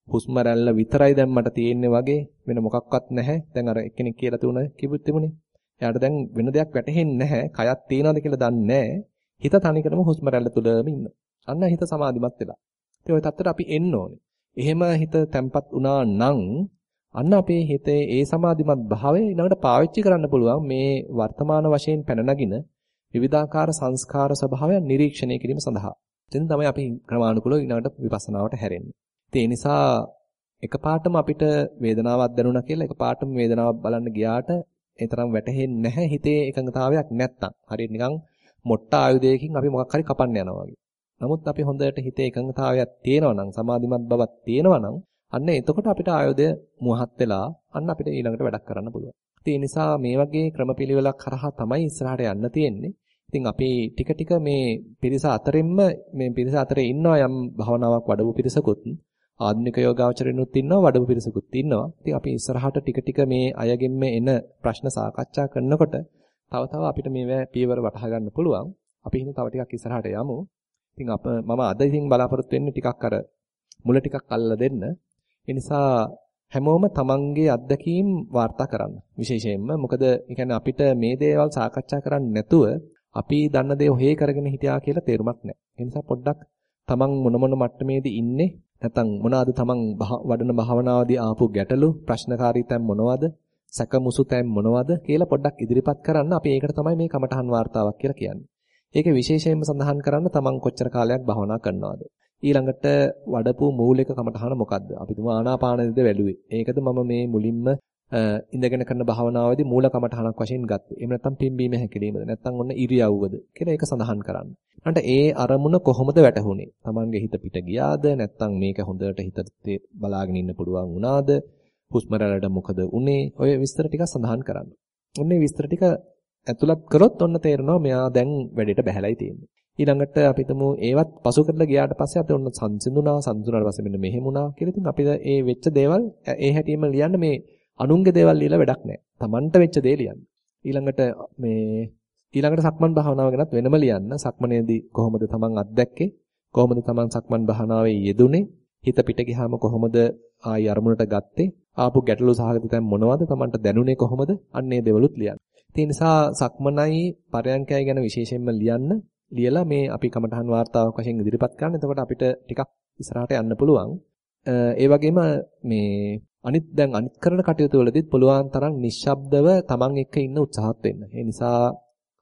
හුස්ම රැල්ල විතරයි දැන් මට තියෙන්නේ වගේ වෙන මොකක්වත් නැහැ. දැන් අර එක්කෙනෙක් කියලා තුන කිව්වොත් තිබුණේ. එයාට දැන් වෙන දෙයක් වැටහෙන්නේ නැහැ. කයක් තියනවද කියලා දන්නේ නැහැ. හිත තනිකරම හුස්ම රැල්ල තුලම ඉන්නවා. අන්න හිත සමාධිමත් වෙලා. ඉතින් ওই தත්තර අපි එන්න ඕනේ. එහෙම හිත තැම්පත් වුණා නම් අන්න අපේ හිතේ ඒ සමාධිමත් භාවය ඊළඟට පාවිච්චි කරන්න පුළුවන් මේ වර්තමාන වශයෙන් පැන නගින විවිධාකාර සංස්කාර ස්වභාවයන් නිරීක්ෂණය කිරීම සඳහා. එතෙන් තමයි අපි ක්‍රමානුකූලව ඊළඟට විපස්සනාවට හැරෙන්නේ. ඒ නිසා එකපාරටම අපිට වේදනාවක් දැනුණා කියලා එකපාරටම වේදනාවක් බලන්න ගියාට ඒ තරම් වැටහෙන්නේ නැහැ හිතේ එකඟතාවයක් නැත්තම්. හරියට නිකන් මොට්ට ආයුධයකින් අපි මොකක් හරි කපන්න යනවා වගේ. නමුත් අපි හොඳට හිතේ එකඟතාවයක් තියෙනවා නම් සමාධිමත් බවක් තියෙනවා නම් අන්න එතකොට අපිට ආයෝදය මුවහත් වෙලා අන්න අපිට ඊළඟට වැඩක් කරන්න පුළුවන්. ඒ නිසා මේ වගේ ක්‍රමපිළිවෙලක් කරහා තමයි ඉස්සරහට යන්න තියෙන්නේ. ඉතින් අපි ටික ටික මේ පිරිස අතරින්ම මේ පිරිස අතරේ ඉන්නවා යම් භවනාවක් වඩපු පිරිසකුත් ආධුනික යෝගාවචරිනුත් ඉන්නවා වඩපු පිරිසකුත් ඉන්නවා. ඉතින් අපි ඉස්සරහට ටික ටික මේ අයගෙන් එන ප්‍රශ්න සාකච්ඡා කරනකොට තව තව අපිට මේ පියවර වටහා ගන්න පුළුවන්. අපි හිත තව ටිකක් ඉස්සරහට යමු. ඉතින් අප මම අද ඉතින් බලාපොරොත්තු වෙන්නේ ටිකක් අර මුල ටිකක් අල්ලලා දෙන්න. ඒ නිසා හැමෝම තමන්ගේ අත්දැකීම් වාර්තා කරන්න. විශේෂයෙන්ම මොකද ඒ අපිට මේ දේවල් සාකච්ඡා කරන්න නැතුව අපි දන්න දේ ඔහේ කරගෙන හිටියා කියලා තේරුමක් නැහැ. ඒ නිසා පොඩ්ඩක් තමන් මොන මොන මට්ටමේදී ඉන්නේ නැත්නම් මොනවාද තමන් වඩන භාවනාවදී ආපු ගැටලු ප්‍රශ්නකාරී තැන් මොනවද සැකමුසු තැන් මොනවද කියලා පොඩ්ඩක් ඉදිරිපත් කරන්න අපි ඒකට තමයි මේ කමඨහන් වார்த்தාවක් කියලා කියන්නේ. ඒකේ විශේෂයෙන්ම සඳහන් කරන්න තමන් කොච්චර කාලයක් භවනා කරනවද. ඊළඟට වඩපු මූලික කමඨහන මොකද්ද? අපි තුමා ආනාපානෙද වැළුවේ. ඒකද මම මේ මුලින්ම ඉඳගෙන කරන භාවනාවේදී මූල කමඨහනක් වශයෙන් ගත්තේ. එහෙම නැත්නම් පිම්බීම හැකිලීමද නැත්නම් ඔන්න ඉරියව්වද කියලා ඒක සඳහන් කරන්න. අන්ට ඒ අරමුණ කොහොමද වැටහුනේ? Tamange හිත පිට ගියාද? නැත්නම් මේක හොඳට හිතට බලාගෙන ඉන්න පුළුවන් වුණාද? හුස්ම රැල්ලට මොකද උනේ? ඔය විස්තර ටික සඳහන් කරන්න. ඔන්නේ විස්තර ටික ඇතුළත් කරොත් ඔන්න තේරෙනවා මෙයා දැන් වැඩේට බහැලයි තියෙන්නේ. ඊළඟට අපි තමු ඒවත් පසු කරලා ගියාට පස්සේ අපි ඔන්න සංසිඳුණා සංසිඳුණාට පස්සේ මෙන්න මෙහෙම වුණා කියලා ඉතින් අපිට ඒ වෙච්ච දේවල් ඒ හැටියෙම ලියන්න මේ අනුන්ගේ දේවල් ලියලා වැඩක් නැහැ. Tamanට වෙච්ච දේ ලියන්න. ඊළඟට මේ ඊළඟට සක්මන් භාවනාව ගැනත් වෙනම ලියන්න. සක්මනේදී කොහොමද Taman අත්දැක්කේ? කොහොමද Taman සක්මන් භාවනාවේ යෙදුනේ? හිත පිට ගියාම කොහොමද ආයි අරමුණට ගත්තේ? ආපු ගැටලු සහගත තැන් මොනවද? Tamanට දැනුනේ කොහොමද? අන්න ඒ දේවලුත් ලියන්න. ඒ නිසා සක්මනයි පරයන්කය ගැන විශේෂයෙන්ම ලියන්න. ලියලා මේ අපි කමටහන් වார்த்தාවක් වශයෙන් ඉදිරිපත් කරන්න. එතකොට අපිට ටිකක් ඉස්සරහට යන්න පුළුවන්. ඒ වගේම මේ අනිත් දැන් අනිත් කරන කටයුතු වලදීත් පුළුවන් තරම් නිශ්ශබ්දව Taman එක්ක ඉන්න උත්සාහත් වෙන්න. ඒ නිසා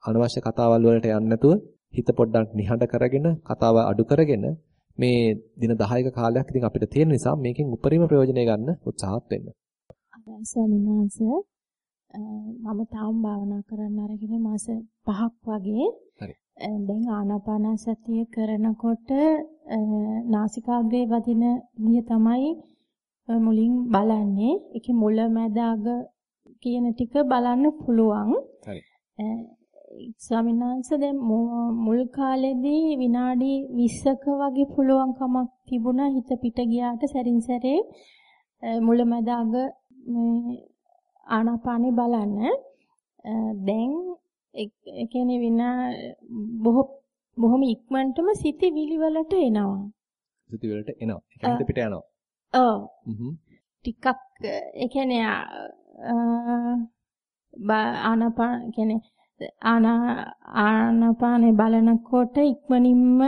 අනවශ්‍ය කතාවල් වලට යන්නේ නැතුව හිත පොඩ්ඩක් නිහඬ කරගෙන කතාව අඩු කරගෙන මේ දින 10ක කාලයක් ඉතින් අපිට තියෙන නිසා මේකෙන් උපරිම ප්‍රයෝජනය ගන්න උත්සාහත් වෙන්න. ස්වාමීන් වහන්සේ මම තාම භාවනා කරන්න අරගෙන මාස 5ක් වගේ හරි. දැන් ආනාපාන සතිය කරනකොට නාසිකාග්‍රේ වදින විදිය තමයි මුලින් බලන්නේ. ඒකේ මුල මැද අග කියන ටික බලන්න පුළුවන්. හරි. ස්වාමීන් වහන්සේ දැන් මුල් කාලෙදී විනාඩි 20ක වගේ පුළුවන්කමක් තිබුණා හිත පිට ගියාට සැරින් සැරේ මුල මැද අග මේ ආනාපානෙ බලන්න. දැන් ඒ කියන්නේ විනා බොහෝ බොහොම ඉක්මනටම සිතිවිලි වලට එනවා. සිතිවිලි වලට එනවා. ඒ කියන්නේ පිට යනවා. ඔව්. ටිකක් ඒ කියන්නේ ආනාපාන කියන්නේ ආනාපානේ බලනකොට ඉක්මනින්ම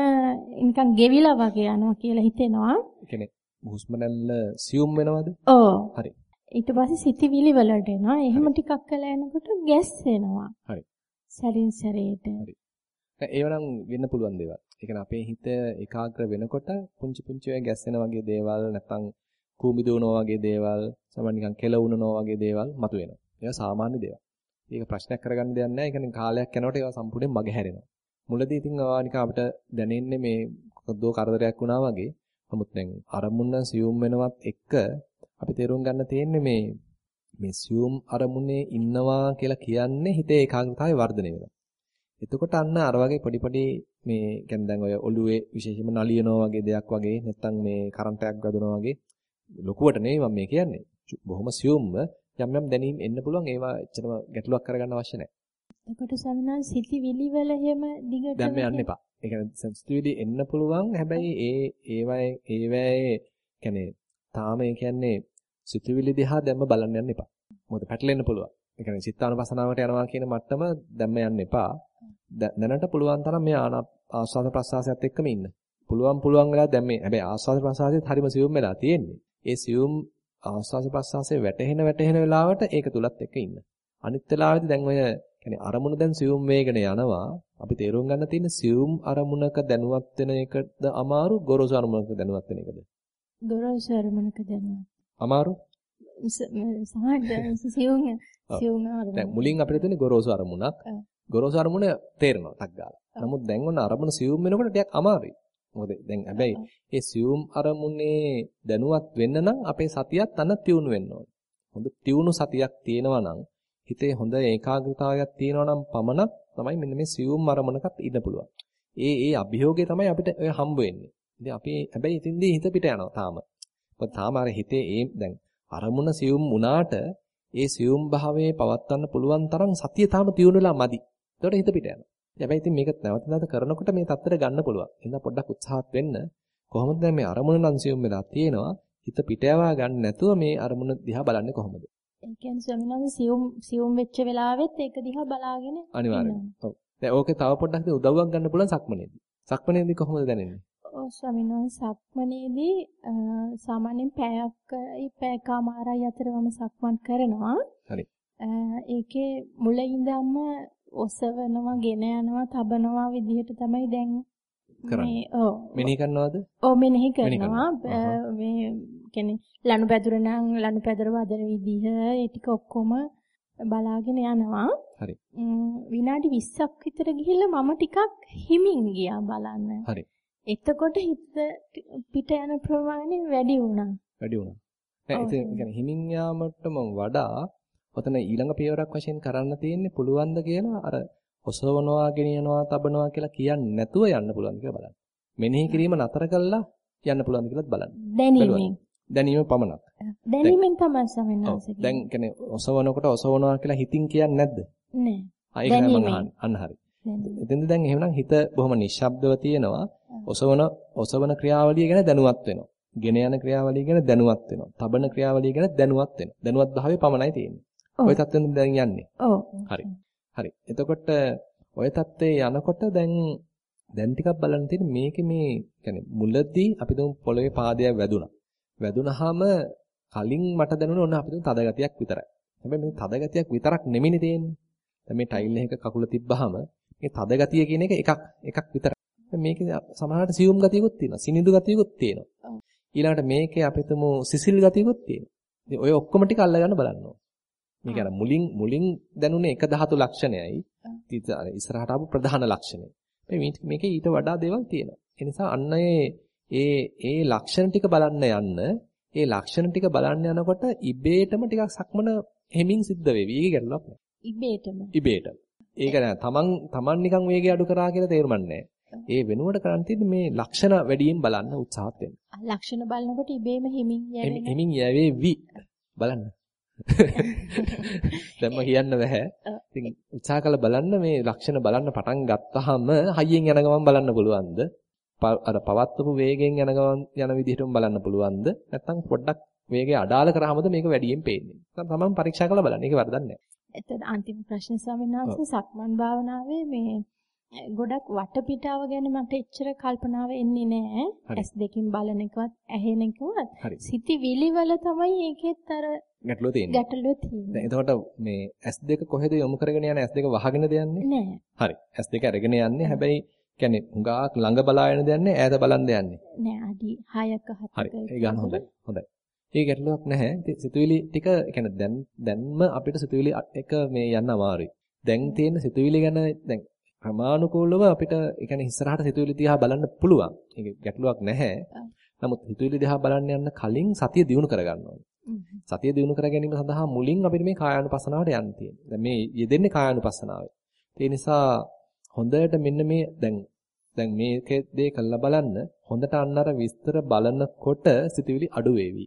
නිකන් ගෙවිලා වගේ යනවා කියලා හිතෙනවා. ඒ කියන්නේ හුස්ම රැල්ල සියුම් වෙනවද? ඔව්. හරි. ඊට පස්සේ සිතිවිලි වලට එනවා. එහෙම ටිකක් කළා යනකොට ගැස් වෙනවා. හරි. සැරින් සැරේට. හරි. ඒවනම් වෙන්න පුළුවන් දේවල්. ඒ කියන්නේ අපේ හිත ඒකාග්‍ර වෙනකොට පුංචි පුංචි ඔය ගැස් වෙන වගේ දේවල් නැත්නම් කූඹි දුවනවා වගේ දේවල්, සමහර නිකන් කෙලවුනනවා වගේ දේවල් මතුවෙනවා. ඒවා සාමාන්‍ය දේවල්. ඒක ප්‍රශ්නයක් කරගන්න දෙයක් නැහැ. ඒ කියන්නේ කාලයක් යනකොට ඒවා සම්පූර්ණයෙන් මගහැරෙනවා. මුලදී ඉතින් ආවා නිකන් අපිට දැනෙන්නේ මේ මොකදෝ කරදරයක් වුණා වගේ. නමුත් දැන් අරමුණ සියුම් වෙනවත් එක්ක අපි තේරුම් ගන්න තියෙන්නේ මේ මේ සියුම් අරමුණේ ඉන්නවා කියලා කියන්නේ හිතේ ඒකාග්‍රතාවය වර්ධනය වෙනවා. එතකොට අන්න අර වගේ පොඩි පොඩි මේ කියන්නේ දැන් ඔය ඔළුවේ විශේෂයෙන්ම නලියනවා වගේ දෙයක් වගේ නැත්තම් මේ කරන්ට් එකක් ගදනවා වගේ ලොකුවට නෙවෙයි මම මේ කියන්නේ. බොහොම සියුම්ව යම් යම් දැනීම් එන්න පුළුවන් ඒවා එච්චරම ගැටලුවක් කරගන්න අවශ්‍ය නැහැ. එතකොට සමිනා සිතිවිලි වල එහෙම දිගට දැන් යන්න එපා. ඒ කියන්නේ සිතිවිලි එන්න පුළුවන් හැබැයි ඒ ඒවයේ ඒවයේ කියන්නේ තාම ඒ කියන්නේ සිතුවිලි දිහා දැම්ම බලන්න යන්න එපා. මොකද පැටලෙන්න පුළුවන්. ඒ කියන්නේ චිත්තානුපසනාවට යනවා කියන මට්ටම දැම්ම යන්න එපා. දැනට පුළුවන් තරම් මේ ආස්වාද ප්‍රසආසයත් එක්කම ඉන්න. පුළුවන් පුළුවන් වෙලා දැන් මේ හැබැයි ආස්වාද ප්‍රසආසයත් හරිම සියුම් වෙලා තියෙන්නේ. ඒ සියුම් ආස්වාද ප්‍රසආසයේ වැටෙන වැටෙන වෙලාවට ඒක තුලත් එක්ක ඉන්න. අනිත් වෙලාවෙදි දැන් ඔය කියන්නේ අරමුණ දැන් සියුම් වේගන යනවා. අපි තේරුම් ගන්න තියෙන සියුම් අරමුණක දැනුවත් වෙන එකද අමාරු ගොරෝසු අරමුණක දැනුවත් වෙන එකද? ගොරෝසු අරමුණක දැනුවත්. අමාරු? සමහර සියුම් සියුම් අරමුණ. දැන් මුලින් අපිට තියෙන ගොරෝසු අරමුණක්. ගොරෝසු අරමුණ තේරෙනවා ටක් ගාලා. නමුත් දැන් ඔන්න අරමුණ සියුම් වෙනකොට ටිකක් අමාරුයි. මොකද දැන් හැබැයි ඒ සියුම් අරමුණේ දැනුවත් වෙන්න නම් අපේ සතියත් අන්න තියුණු වෙන්න ඕනේ. හොඳ තියුණු සතියක් තියෙනවා නම් හිතේ හොඳ ඒකාග්‍රතාවයක් තියෙනවා නම් පමණක් තමයි මෙන්න මේ සියුම් අරමුණකත් ඉන්න පුළුවන්. ඒ ඒ අභියෝගය තමයි අපිට ඔය හම්බ වෙන්නේ. ඉතින් අපි හැබැයි ඉතින්දී හිත පිට යනවා තාම. මොකද තාම අර හිතේ ඒ දැන් අරමුණ සියුම් වුණාට ඒ සියුම් භාවයේ පවත්වන්න පුළුවන් තරම් සතිය තාම තියුණු වෙලා මදි. ඒකට හිත පිට යනවා. හැබැයි ඉතින් මේක නැවත නැවත කරනකොට මේ தත්තර ගන්න පුළුවන්. එහෙනම් පොඩ්ඩක් උත්සාහත් වෙන්න. කොහොමද දැන් මේ අරමුණ නම් සියුම් වෙලා තියෙනවා. හිත පිට යවා ගන්න නැතුව මේ අරමුණ දිහා බලන්නේ කොහොමද? ඒ කියන්නේ ස්වාමීන් සියුම් සියුම් වෙච්ච වෙලාවෙත් ඒක දිහා බලාගෙන අනිවාර්යයෙන්. ඔව්. දැන් ඕකේ තව පොඩ්ඩක් උදව්වක් ගන්න පුළුවන් සක්මනේදී. සක්මනේදී කොහොමද දැනෙන්නේ? ඔව් ස්වාමීන් වහන්සේ සක්මනේදී සාමාන්‍යයෙන් පැයක් පැයකමාරයි අතර මම සක්මන් කරනවා. හරි. ඒකේ මුල ඉඳන්ම ඔසවනවා, ගෙන යනවා, තබනවා විදිහට තමයි දැන් කරන්නේ. ඔව්. මෙනෙහි කරනවද? ඔව් මෙනෙහි කරනවා. මේ කියන්නේ ලනුපැදුර නම් ලනුපැදුර වදන විදිහ ඒ ටික ඔක්කොම බලාගෙන යනවා. හරි. විනාඩි 20ක් විතර ගිහිල්ලා මම ටිකක් හිමින් ගියා බලන්න. හරි. එතකොට හිත පිට යන ප්‍රමාණය වැඩි වුණා. වැඩි වුණා. නෑ ඒ කියන්නේ හිමින් යාමටම වඩා ඔතන ඊළඟ පියවරක් වශයෙන් කරන්න තියෙන්නේ පුළුවන්ද කියලා අර ඔසවනවා ගෙනියනවා තබනවා කියලා කියන්නේ නැතුව යන්න පුළුවන් කියලා බලන්න. මෙනෙහි කිරීම නතර කළා යන්න පුළුවන්ද කියලාත් බලන්න. දැනීමෙන්. දැනීම පමණක්. දැනීමෙන් තමයි සමෙන්නාසේ. දැන් කියන්නේ ඔසවනකොට ඔසවනවා කියලා හිතින් කියන්නේ නැද්ද? නෑ. මම අන්න හරි. එතෙන්ද දැන් එහෙනම් හිත බොහොම නිශ්ශබ්දව තියෙනවා. ඔසවන ඔසවන ක්‍රියාවලිය ගැන දැනුවත් වෙනවා. ගෙන යන ක්‍රියාවලිය ගැන දැනුවත් වෙනවා. තබන ක්‍රියාවලිය ගැන දැනුවත් වෙනවා. දැනුවත් භාවය පමණයි තියෙන්නේ. ওই තත්ත්වෙන් දැන් යන්නේ. ඔව්. හරි. හරි. එතකොට ওই තත්ත්වේ යනකොට දැන් දැන් ටිකක් බලන්න තියෙන්නේ මේකේ මේ يعني මුලදී අපි දුම් පොළවේ පාදයක් වැදුනා. වැදුනහම කලින් මට දැනුනේ ඔන්න අපි දුම් තද ගතියක් විතරයි. හැබැයි මේ තද ගතියක් විතරක් නෙමෙයි තියෙන්නේ. දැන් මේ ටයිල් එකක කකුල තිබ්බහම මේ තද ගතිය කියන එක එකක් එකක් විතරයි. මේකේ සමහරට සියුම් ගතියකුත් තියෙනවා. සිනිඳු ගතියකුත් තියෙනවා. ඊළඟට මේකේ අපිටම සිසිල් ගතියකුත් තියෙනවා. ඉතින් ඔය ඔක්කොම ටික අල්ලගන්න බලන්න ඕන. මේක අර මුලින් මුලින් දැනුනේ එක ධාතු ලක්ෂණයයි. ඉස්සරහට ආපු ප්‍රධාන ලක්ෂණය. මේකේ ඊට වඩා දේවල් තියෙනවා. ඒ නිසා අන්න ඒ ඒ ලක්ෂණ ටික බලන්න යන්න ඒ ලක්ෂණ ටික බලන්න යනකොට ඉබේටම ටිකක් සක්මන හෙමින් සිද්ධ වෙවි. ඒක ගැටලුවක් නෑ. ඉබේටම. ඉබේටම. ඒක නෑ තමන් තමන් නිකන් වේගය අඩු කරා කියලා තේරුම්න්නේ. ඒ වෙනුවට කරන් තියෙන්නේ මේ ලක්ෂණ වැඩියෙන් බලන්න උත්සාහත් වෙන්න. ලක්ෂණ බලනකොට ඉබේම හිමින් යැවෙන. හිමින් යැවේවි. බලන්න. දැන්ම කියන්න බෑ. ඉතින් උත්සාහ කළ බලන්න මේ ලක්ෂණ බලන්න පටන් ගත්තාම හයියෙන් යන ගමන් බලන්න පුළුවන්ද? අර පවත්වපු වේගයෙන් යන ගමන් යන විදිහටම බලන්න පුළුවන්ද? නැත්නම් පොඩ්ඩක් වේගය අඩාල කරාමද මේක වැඩියෙන් පේන්නේ? නැත්නම් තමන් පරීක්ෂා කරලා බලන්න. ඒක වරදක් නෑ. එතකොට අන්තිම ප්‍රශ්නේ ස්වාමීන් වහන්සේ සක්මන් භාවනාවේ මේ ගොඩක් වටපිටාව ගැන මට එච්චර කල්පනාව එන්නේ. ඇස් දෙකින් බලන එකවත් ඇහෙන එකවත්. සිතිවිලි වල තමයි ඒකෙත් අර ගැටලුව තියෙන්නේ. ගැටලුව තියෙන්නේ. දැන් එතකොට මේ ඇස් දෙක කොහෙද යොමු කරගෙන යන්නේ? ඇස් දෙක වහගෙනද යන්නේ? නෑ. හරි. ඇස් දෙක අරගෙන යන්නේ. හැබැයි කියන්නේ හුඟක් ළඟ බලාගෙන යන්නේ ඈත බලන් යන්නේ. නෑ අඩි 6ක 7ක. හරි. ඒ ගන්න හොඳයි. හොඳයි. ඒ ගැටලුවක් නැහැ. සිතුවිලි ටික කියන්නේ දැන් දැන්ම අපිට සිතුවිලි එක මේ යන්න අමාරුයි. දැන් තියෙන සිතුවිලි ගැන දැන් ක්‍රමානුකූලව අපිට කියන්නේ ඉස්සරහට සිතුවිලි දිහා බලන්න පුළුවන්. ඒක ගැටලුවක් නැහැ. නමුත් සිතුවිලි දිහා බලන්න යන්න කලින් සතිය දිනු කරගන්න ඕනේ. සතිය දිනු කර ගැනීම සඳහා මුලින් අපිට මේ කායානුපස්සනාවට යන්න තියෙනවා. දැන් මේ යෙදෙන්නේ කායානුපස්සනාවේ. ඒ නිසා හොඳට මෙන්න මේ දැන් දැන් මේකේ දේ කළා බලන්න හොඳට අන්න අර විස්තර බලනකොට සිතුවිලි අඩු වේවි.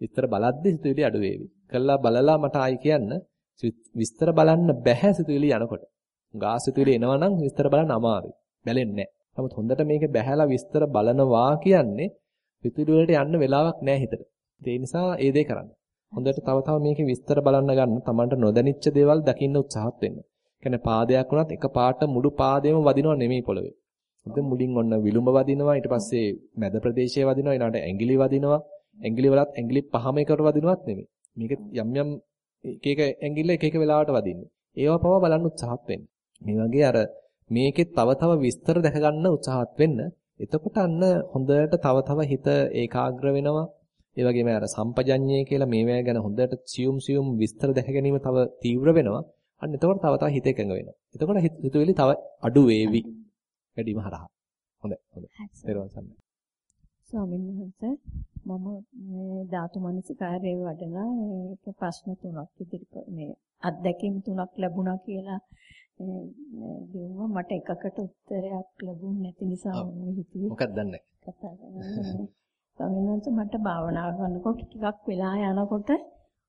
විස්තර බලද්දි සිතුවිලි අඩු වේවි. කළා බලලා මට ආයි කියන්න විස්තර බලන්න බැහැ සිතුවිලි යනකොට. ගාසිතුවිලි එනවා නම් විස්තර බලන්න අමාරුයි. බැලෙන්නේ නැහැ. නමුත් හොඳට මේක බැහැලා විස්තර බලනවා කියන්නේ සිතුවිලි වලට යන්න වෙලාවක් නැහැ හිතට. ඒ නිසා ඒ දේ කරන්න. හොඳට තව තව මේකේ විස්තර බලන්න ගන්න. Tamanට නොදැනිච්ච දේවල් දකින්න උත්සාහත් වෙන්න. කියන්නේ පාදයක් වුණත් එක පාට මුළු පාදෙම වදිනව නෙමෙයි පොළවේ. හොඳ මුලින් ඔන්න විලුඹ වදිනවා ඊට පස්සේ මැද ප්‍රදේශයේ වදිනවා ඊළඟට ඇඟිලි වදිනවා. ඇඟිලි වලත් ඇඟිලි පහම එකට වදිනවත් නෙමෙයි. මේක යම් යම් එක එක ඇඟිල්ල එක එක වෙලාවට වදින්නේ. ඒවා පවා බලන්න උත්සාහත් වෙන්න. මේ වගේ අර මේකෙත් තව තව විස්තර දැක ගන්න උත්සාහත් වෙන්න. එතකොට අන්න හොඳට තව තව හිත ඒකාග්‍ර වෙනවා. ඒ වගේම අර සම්පජඤ්ඤය කියලා මේවැය ගැන හොඳට සියුම් සියුම් විස්තර දැක ගැනීම තව තීව්‍ර වෙනවා. අන්න එතකොට තව තව හිත එකඟ වෙනවා. එතකොට හිතුවිලි තව අඩු වේවි. වැඩිම හරහා. හොඳයි. හොඳයි. ස්වාමීන් වහන්සේ මම මේ ධාතු මනසිකාරයේ වඩලා ඒක ප්‍රශ්න තුනක් ඉදිරිපත් මේ අත්දැකීම් තුනක් ලැබුණා කියලා දිනුවා මට එකකට උත්තරයක් ලැබුණ නැති නිසා මම හිතුවේ මොකක්ද දන්නේ කතා කරන්නේ ස්වාමීන් මට භාවනා කරනකොට ටිකක් වෙලා යනකොට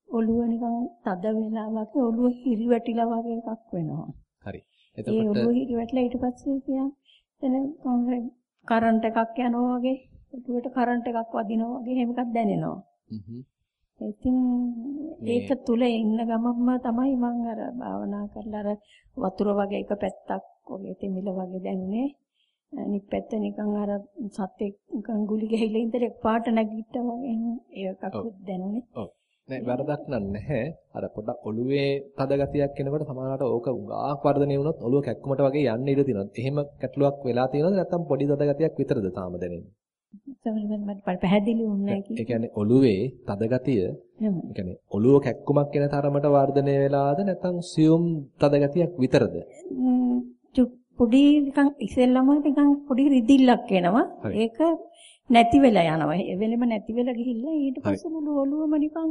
ඔළුව නිකන් තද වෙලා වගේ ඔළුව හිරි වැටිලා වගේ එකක් වෙනවා. හරි. එතකොට ඒ ඔළුව හිරි වැටලා ඊට පස්සේ කියන් එතන කරන්ට් එකක් යනවා වගේ. ඔළුවට කරන්ට් එකක් වදිනවා වගේ. එහෙම එකක් දැනෙනවා. ඉතින් ඒක තුල ඉන්න ගමම්ම තමයි මම අර භාවනා කරලා අර වතුර වගේ එක පැත්තක් වගේ තෙමිල වගේ දැනුනේ. අනිත් පැත්ත නිකන් අර සතෙක් නිකන් ගුලි ගහලා ඉඳලා පාට නැගිට්ටා වගේ ඒකකුත් දැනුනේ. ඔව්. නෑ වැරදක් නැහැ. අර පොඩක් ඔළුවේ තද ගතියක් එනකොට සමහරවිට ඕක උඟාක් වර්ධනය වුණොත් ඔළුව කැක්කුමට වගේ යන්න ඉඩ තියෙනවා. එහෙම ගැටලුවක් වෙලා තියෙනවද නැත්නම් පොඩි තද ගතියක් විතරද තාම දැනෙන්නේ? මට පැහැදිලි වුණේ නැහැ ඒ කියන්නේ ඔළුවේ තද ගතිය ඒ කියන්නේ ඔළුව කැක්කුමක් එන තරමට වර්ධනය වෙලාද නැත්නම් සියුම් තද ගතියක් විතරද පොඩි නිකන් ඉස්සෙල්ලම නිකන් පොඩි රිදිල්ලක් එනවා. ඒක නැති වෙලා යනවා. ඒ වෙලෙම නැති වෙලා ගිහිල්ලා ඊට පස්සේ මුළු ඔළුවම නිකන්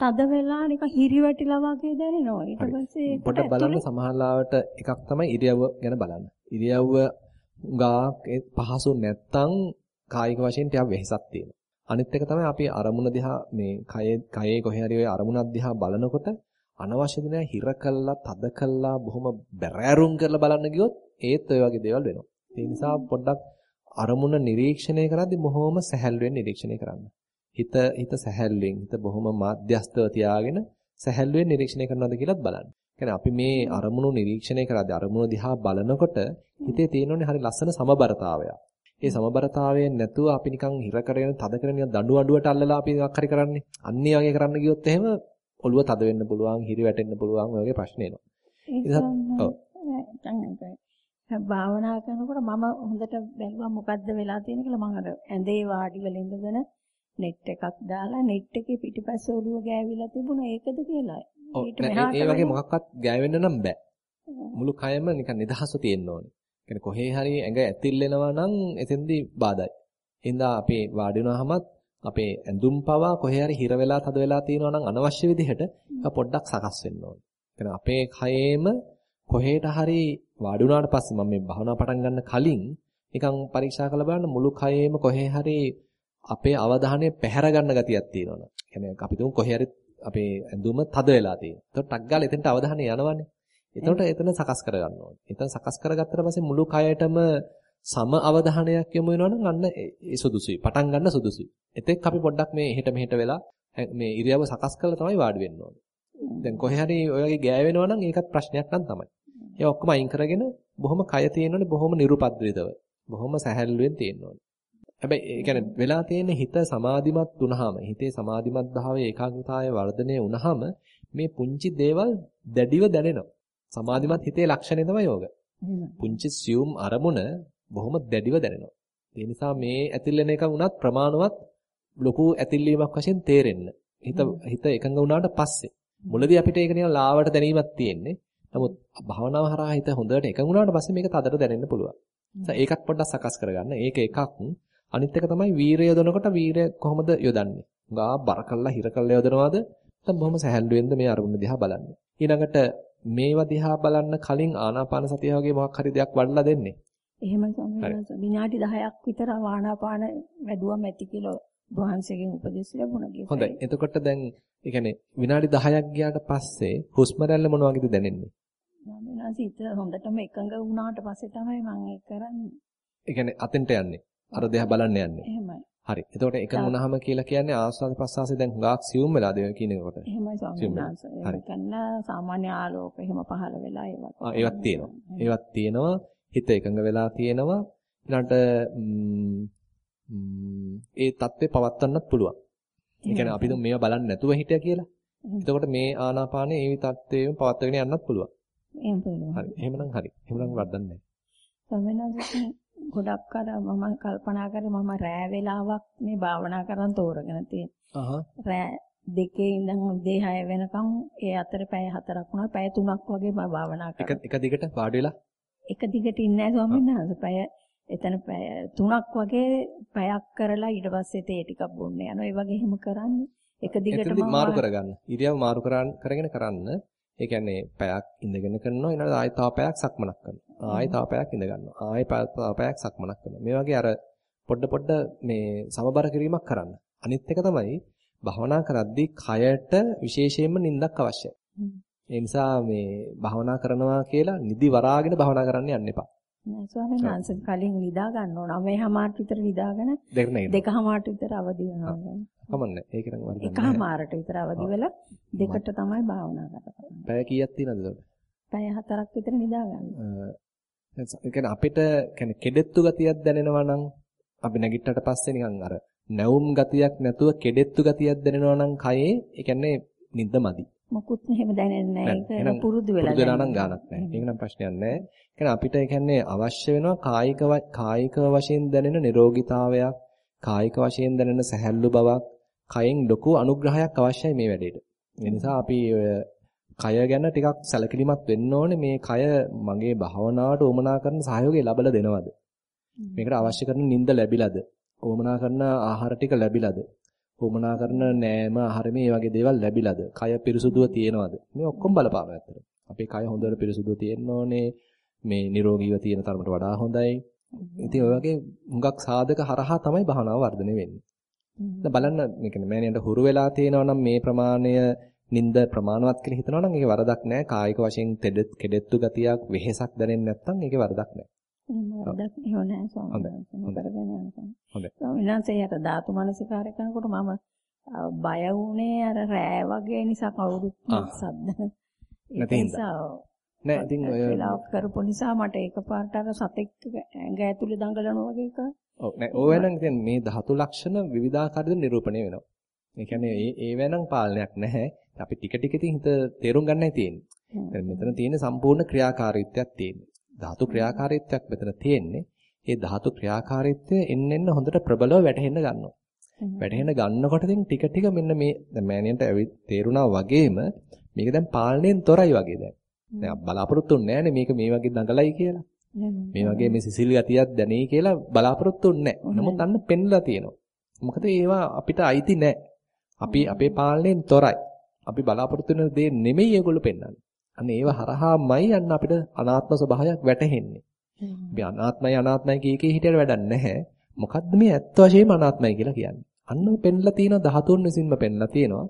තද වෙලා නිකන් හිරි වැටිලා වගේ දැනෙනවා. ඊට පස්සේ පොඩ බලන්න සමහරලාවට එකක් තමයි ඉරියව්ව ගැන බලන්න. ඉරියව්ව ගා පහසු නැත්තම් කායික වශයෙන් ටිකක් වෙහෙසක් තියෙනවා. අනිත් එක තමයි අපි අරමුණ දිහා මේ කයේ කයේ කොහේ හරි ඔය අරමුණක් දිහා බලනකොට අනවශ්‍ය දේ හිර කළා, තද කළා, බොහොම බැරෑරුම් කරලා බලන්න ගියොත් ඒත් ඔය වගේ දේවල් වෙනවා. ඒ නිසා පොඩ්ඩක් අරමුණ නිරීක්ෂණය කරද්දී බොහොම සැහැල්ලුවෙන් නිරීක්ෂණය කරන්න. හිත හිත සැහැල්ලුවෙන් හිත බොහොම මාධ්‍යස්තව තියාගෙන සැහැල්ලුවෙන් නිරීක්ෂණය කරනවද කියලාත් බලන්න. කියන්නේ අපි මේ අරමුණු නිරීක්ෂණය කරද්දී අරමුණ දිහා බලනකොට හිතේ තියෙනෝනේ හරි ලස්සන සමබරතාවයක්. ඒ සමබරතාවයෙන් නැතුව අපි නිකන් හිර කරගෙන තද කරගෙන දඬු අඩුවට අල්ලලා අපි මොකක් හරි කරන්නේ. අන්නේ වගේ කරන්න ගියොත් එහෙම ඔළුව තද වෙන්න පුළුවන්, හිරි වැටෙන්න පුළුවන් ඔය වගේ ප්‍රශ්න එනවා. භාවනා කරනකොට මම හොඳට බැලුවා මොකද්ද වෙලා තියෙන්නේ කියලා මම අර ඇඳේ වාඩි වෙලා ඉඳගෙන නෙට් එකක් දාලා නෙට් එකේ පිටිපස්ස ඔළුව ගෑවිලා තිබුණා ඒකද කියලා. ඒ වගේ මොකක්වත් ගෑවෙන්න නම් බෑ. මුළු කයම නිකන් නිදහස තියෙන්න ඕනේ. කියන්නේ කොහේ හරි ඇඟ ඇතිල්ලෙනවා නම් එතෙන්දී බාධායි. හින්දා අපි වාඩි වුණාමත් අපේ ඇඳුම් පවා කොහේ හරි හිර වෙලා තද වෙලා තියෙනවා නම් අනවශ්‍ය විදිහට පොඩ්ඩක් සකස් වෙන්න ඕනේ. අපේ කයේම කොහෙට හරි වාඩි වුණාට පස්සේ මම මේ භාවනා පටන් ගන්න කලින් නිකන් පරීක්ෂා කරලා බලන්න මුළු කයේම කොහේ හරි අපේ අවධානය පැහැර ගන්න ගතියක් තියෙනවනේ. කියන්නේ අපි තුමු කොහේ හරි අපේ ඇඳුම තද වෙලා තියෙනවා. එතකොට ටක් ගාලා එතනට අවධානය යනවනේ. එතකොට එතන සකස් කරගන්න ඕනේ. එතන සකස් කරගත්තට පස්සේ මුළු කයටම සම අවධානයක් යොමු වෙනවා නම් අන්න ඒ සුදුසුයි. පටන් ගන්න සුදුසුයි. එතෙක් අපි පොඩ්ඩක් මේ එහෙට මෙහෙට වෙලා මේ ඉරියව්ව සකස් කරලා තමයි වාඩි වෙන්න ඕනේ. දැන් කොහේ හරි ඔය වගේ ගෑවෙනවා නම් ඒකත් ප්‍රශ්නයක් නම් තමයි. ඒ ඔක්කොම අයින් කරගෙන බොහොම කය තියෙනෝනේ බොහොම නිරුපද්‍රිතව. බොහොම සැහැල්ලුවෙන් තියෙනෝනේ. හැබැයි ඒ කියන්නේ වෙලා තියෙන හිත සමාධිමත් වුනහම හිතේ සමාධිමත් භාවයේ ඒකාග්‍රතාවය වර්ධනය වුනහම මේ පුංචි දේවල් දැඩිව දැනෙනවා. සමාධිමත් හිතේ ලක්ෂණය තමයි යෝග. පුංචි සියුම් අරමුණ බොහොම දැඩිව දැනෙනවා. ඒ නිසා මේ ඇතිල්ලෙන එක වුණත් ප්‍රමාණවත් ලොකු ඇතිල්ලීමක් වශයෙන් තේරෙන්න. හිත හිත එකඟ වුණාට පස්සේ මුලදී අපිට ඒක නිකන් ලාවට දැනීමක් තියෙන්නේ. නමුත් භාවනාව හරහා හිත හොඳට එකඟ වුණාට පස්සේ මේක තදට දැනෙන්න පුළුවන්. ඒකත් පොඩ්ඩක් සකස් කරගන්න. ඒක එකක්. අනිත් එක තමයි වීරය යොදනකොට වීරය කොහොමද යොදන්නේ? ගා බර කළා හිර කළා යොදනවාද? නැත්නම් බොහොම සැහැල්ලුවෙන්ද මේ අරමුණ දිහා බලන්නේ. ඊළඟට මේවා දිහා බලන්න කලින් ආනාපාන සතිය වගේ මොකක් හරි දෙයක් වඩලා දෙන්නේ. එහෙමයි ස්වාමීන් විනාඩි 10ක් විතර ආනාපාන වැඩුවම ඇති කියලා වහන්සේගෙන් උපදෙස් ලැබුණා කියලා. හොඳයි. එතකොට දැන් ඒ කියන්නේ විනාඩි 10ක් ගියාට පස්සේ හුස්ම රැල්ල මොන වගේද දැනෙන්නේ? ස්වාමීන් වහන්සේ හිත හොඳටම එකඟ වුණාට පස්සේ තමයි මම ඒක කරන්නේ. ඒ කියන්නේ අතෙන්ට යන්නේ. අර දෙහ බලන්න යන්නේ. එහෙමයි. හරි. එතකොට එකඟ වුණාම කියලා කියන්නේ ආස්වාද ප්‍රසආසය දැන් හුඟක් සියුම් වෙලාද ඒ කියනකොට. එහෙමයි ස්වාමීන් වහන්සේ. හරි. කන්න සාමාන්‍ය ආලෝක එහෙම පහළ වෙලා ඒවත්. ආ ඒවත් තියෙනවා. ඒවත් තියෙනවා. හිත එකඟ වෙලා තියෙනවා. ඊළඟට ඒ தත්ත්වේ පවත්වන්නත් පුළුවන්. ඒ කියන්නේ අපි මේවා බලන්නේ නැතුව හිටියා කියලා. එතකොට මේ ආනාපානයේ ඒ தත්ත්වයෙන් පවත්වාගෙන යන්නත් පුළුවන්. එහෙම පුළුවන්. හරි. එහෙමනම් හරි. එහෙමනම් වර්ධන්නේ නැහැ. ගොඩක් අර මම කල්පනා කරේ මම රෑ වෙලාවක් මේ භාවනා කරන් තෝරගෙන තියෙනවා. රෑ දෙකේ ඉඳන් උදේ 6 වෙනකම් ඒ අතර පැය 4ක් වුණා. පැය 3ක් වගේ මම භාවනා කරා. එක එක දිගට වාඩි වෙලා? එක දිගට ඉන්නේ නැහැ ස්වාමීන් වහන්සේ. පැය එතන පැය 3ක් වගේ පැයක් කරලා ඊට පස්සේ තේ ටිකක් බොන්න යනවා. ඒ වගේ එහෙම කරන්නේ. එක දිගටම මාරු කරගන්න. ඉරියව් මාරු කරගෙන කරන්න. ඒ කියන්නේ පැයක් ඉඳගෙන කරනවා ඊළඟට ආයෙ තව පැයක් සක්මනක් කරනවා. ආයෙ තව පැයක් ඉඳ ගන්නවා. ආයෙ තව පැයක් සක්මනක් කරනවා. මේ වගේ අර පොඩ පොඩ මේ සමබර කිරීමක් කරන්න. අනිත් එක තමයි භවනා කරද්දී කයට විශේෂයෙන්ම නිින්දක් අවශ්‍යයි. ඒ නිසා මේ භවනා කරනවා කියලා නිදි වරාගෙන භවනා කරන්න යන්න එපා. නෑ ස්වාමීන් වහන්සේ කලින් නිදා ගන්න ඕන. 9:00මාට විතර නිදාගෙන දෙකමාට විතර අවදි වෙනවා. කමන්නේ. ඒක නම් වරදක් නෑ. එකමාරට විතර අවදි වෙලා දෙකට තමයි භාවනා කරන්නේ. පැය කීයක් තියෙනවද එතකොට? පැය හතරක් විතර නිදා ගන්න. ඒ කියන්නේ අපිට කියන්නේ කෙඩෙත්තු ගතියක් දැනෙනවා නම් අපි නැගිට්ටට පස්සේ නිකන් අර නැවුම් ගතියක් නැතුව කෙඩෙත්තු ගතියක් දැනෙනවා නම් කයේ ඒ කියන්නේ නිින්ද මදි. මොකුත් එහෙම දැනෙන්නේ නැහැ. ඒක පුරුදු වෙලා. පුරුදු වෙලා නම් ගානක් නැහැ. ඒක නම් ප්‍රශ්නයක් නැහැ. ඒ අපිට කියන්නේ අවශ්‍ය වෙනවා කායික කායික වශයෙන් දැනෙන නිරෝගීතාවයක්, කායික වශයෙන් දැනෙන සැහැල්ලු බවක්, කයෙන් ලොකු අනුග්‍රහයක් අවශ්‍යයි මේ වැඩේට. ඒ නිසා අපි කය ගැන ටිකක් සැලකිලිමත් වෙන්න ඕනේ මේ කය මගේ භාවනාවට උමනා කරන සහයෝගය ලැබලා දෙනවද? මේකට අවශ්‍ය කරන නිින්ද ලැබිලාද? උමනා කරන ආහාර ටික ලැබිලාද? උමනා කරන නෑම ආහාර මේ වගේ දේවල් ලැබිලාද? කය පිරිසුදුව තියෙනවද? මේ ඔක්කොම බලපානවා ඇත්තට. අපේ කය හොඳට පිරිසුදුව තියෙන්න ඕනේ. මේ නිරෝගීව තියෙන තරමට වඩා හොඳයි. ඉතින් ඔය වගේ හුඟක් සාධක හරහා තමයි භාවනාව වර්ධනය වෙන්නේ. දැන් බලන්න මේ කියන්නේ මෑණියන්ට හුරු වෙලා තියෙනවා නම් මේ ප්‍රමාණය නිନ୍ଦ ප්‍රමාණවත් කියලා හිතනවා නම් ඒකේ වරදක් නැහැ. කායික වශයෙන් කෙඩෙත්තු ගතියක්, වෙහෙසක් දැනෙන්නේ නැත්නම් ඒකේ වරදක් නැහැ. වරදක් එහෙම නැහැ ස්වාමීන් වහන්සේ. කරගෙන යනවා. හොඳයි. ස්වාමීන් වහන්සේට ධාතු මනසිකාරය කරනකොට මම බය වුණේ අර රෑ වගේ නිසා කවුරුත් සද්ද. නැති හින්දා. නෑ ඉතින් ඔය වෙලාවක් කරපු නිසා මට එකපාරට අර සතෙක් ඇඟ ඇතුලේ දඟලනවා වගේ එක. ඔව් නෑ ඕව වෙනනම් ඉතින් මේ ධාතු ලක්ෂණ විවිධාකාරයෙන් නිරූපණය වෙනවා. ඒ කියන්නේ ඒ ඒ වෙනනම් පාලනයක් නැහැ. අපි ටික ටික ඉතින් හිත තේරුම් ගන්නයි තියෙන්නේ. දැන් මෙතන තියෙන සම්පූර්ණ ක්‍රියාකාරීත්වයක් තියෙන්නේ. ධාතු ක්‍රියාකාරීත්වයක් මෙතන තියෙන්නේ. ඒ ධාතු ක්‍රියාකාරීත්වය එන්න එන්න හොඳට ප්‍රබලව වැටහෙන්න ගන්නවා. වැටහෙන්න ගන්නකොට ඉතින් ටික ටික මෙන්න මේ දැන් මෑනියන්ට තේරුණා වගේම මේක දැන් පාලනයෙන් තොරයි වගේ දැන්. දැන් බලාපොරොත්තු වෙන්නේ මේක මේ වගේ දඟලයි කියලා. මේ වගේ මේ සිසිල් ගතියක් දැනෙයි කියලා බලාපොරොත්තු වෙන්නේ නමුත් අන්න පෙන්ලා තියෙනවා. මොකද ඒවා අපිට අයිති නැහැ. අපි අපේ පාලනයෙන් තොරයි. අපි බලාපොරොත්තු වෙන දේ නෙමෙයි ඒගොල්ලෝ පෙන්වන්නේ. අන්න ඒව හරහාමයි අන්න අපිට අනාත්ම ස්වභාවයක් වැටහෙන්නේ. අපි අනාත්මයි අනාත්මයි කිය කී හිටියට වැඩක් නැහැ. මොකද්ද මේ ඇත්ත වශයෙන්ම අනාත්මයි කියලා කියන්නේ? අන්න පෙන්ලා තියෙන ධාතුන් විසින්ම පෙන්ලා තියෙනවා.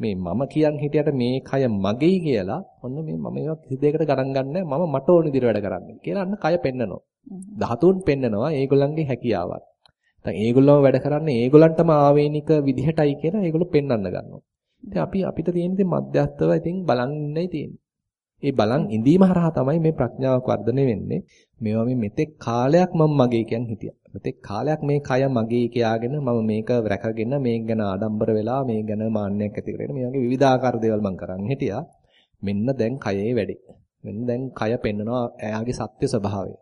මේ මම කියන් හිටියට මේ කය මගේයි කියලා ඔන්න මේ මම ඒවා කිසි දෙයකට ගණන් ගන්නෑ මම මට ඕන විදිහට වැඩ කරන්නේ කියලා අන්න කය පෙන්නනවා. ධාතුන් පෙන්නනවා ඒගොල්ලන්ගේ හැකියාවක්. දැන් ඒගොල්ලෝම වැඩ කරන්නේ ඒගොල්ලන්ටම ආවේනික විදිහටයි කියලා ඒගොල්ලෝ පෙන්වන්න ගන්නවා. ඉතින් අපි අපිට තියෙන ඉතින් මධ්‍යස්තව ඉතින් බලන් ඉන්නයි තියෙන්නේ. ඒ බලන් ඉඳීම හරහා තමයි මේ ප්‍රඥාවක් වර්ධනය වෙන්නේ. මේවා මේ මෙතෙක් කාලයක් මම මගේ කියන් හිටියා. මෙතෙක් කාලයක් මේ කය මගේ කියාගෙන මම මේක රැකගෙන මේක ගැන ආඩම්බර වෙලා මේ ගැන මාන්නයක් ඇති කරගෙන මේ වගේ විවිධාකාර දේවල් මම කරන් හිටියා. මෙන්න දැන් කයේ වැඩි. මෙන්න දැන් කය පෙන්නනවා එයාගේ සත්‍ය ස්වභාවය.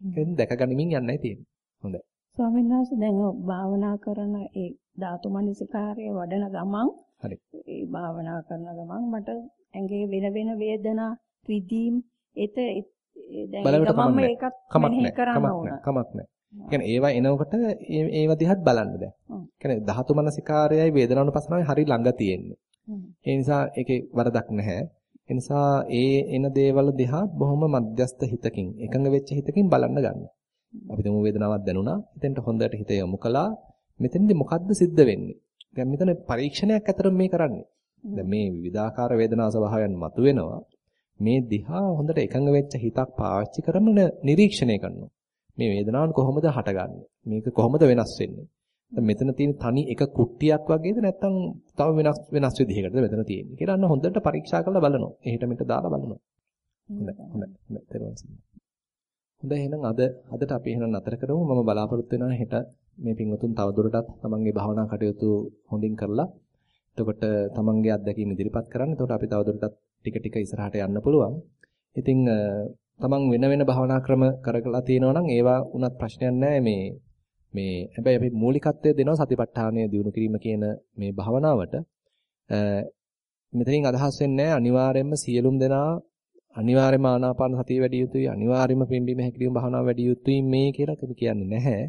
ඒකෙන් දැකගනිමින් යන්නයි තියෙන්නේ. හොඳයි. ස්වාමීන් වහන්සේ දැන් භාවනා කරන ඒ ධාතු මනසිකාරය වඩන ගමන් හරි. ඒ භාවනා කරන ගමන් මට ඇඟේ වෙන වෙන වේදනා විදීම් එත දැන් මම ඒකත් මෙනෙහි කරන්න ඕන. කමක් නැහැ. කියන්නේ ඒවා එනකොට ඒව දිහත් බලන්න දැන්. කියන්නේ ධාතු මනසිකාරයයි වේදනානුපසනාවයි හරි ළඟ තියෙන්නේ. ඒ නිසා ඒකේ වරදක් නැහැ. ඒ නිසා ඒ එන දේවල් දිහා බොහොම මධ්‍යස්ත හිතකින් එකඟ වෙච්ච හිතකින් බලන්න ගන්න. අපි තුමු වේදනාවක් දැනුණා. එතෙන්ට හොඳට හිත යොමු කළා. මෙතෙන්දි මොකද්ද සිද්ධ වෙන්නේ? දැන් මෙතන පරීක්ෂණයක් අතර මේ කරන්නේ. දැන් මේ විවිධාකාර වේදනා ස්වභාවයන් මතුවෙනවා. මේ දිහා හොඳට එකඟ වෙච්ච හිතක් පාවිච්චි කරගෙන නිරීක්ෂණය කරනවා. මේ වේදනාවන් කොහොමද හටගන්නේ? මේක කොහොමද වෙනස් වෙන්නේ? දැන් මෙතන තියෙන තනි එක කුට්ටියක් වගේද නැත්නම් තව වෙනස් වෙනස් විදිහකටද මෙතන තියෙන්නේ කියලා අන්න හොඳට පරීක්ෂා කරලා බලනවා. එහෙට මෙට දාලා බලනවා. හොඳයි හොඳයි හොඳයි තේරුම් හොඳයි එහෙනම් අද අදට අපි එහෙනම් නතර කරමු. මම බලාපොරොත්තු වෙනවා හෙට මේ පින්වතුන් තවදුරටත් තමන්ගේ භාවනා කටයුතු හොඳින් කරලා එතකොට තමන්ගේ අත්දැකීම් ඉදිරිපත් කරන්න. එතකොට අපි තවදුරටත් ටික ටික ඉස්සරහට යන්න පුළුවන්. ඉතින් තමන් වෙන වෙන භාවනා ක්‍රම කරලා තියෙනවා නම් ඒවා උනත් ප්‍රශ්නයක් නැහැ මේ මේ හැබැයි අපි මූලිකත්වය දෙනවා සතිපට්ඨානය දිනු කිරීම කියන මේ භාවනාවට. මෙතනින් අදහස් වෙන්නේ අනිවාර්යයෙන්ම සියලුම දෙනා අනිවාර්යයෙන්ම ආනාපාන සතිය වැඩි යුතුයි අනිවාර්යයෙන්ම පිම්බීම හැකිලිම භාවනාව වැඩි යුතුයි මේ කියලා කියන්නේ නැහැ.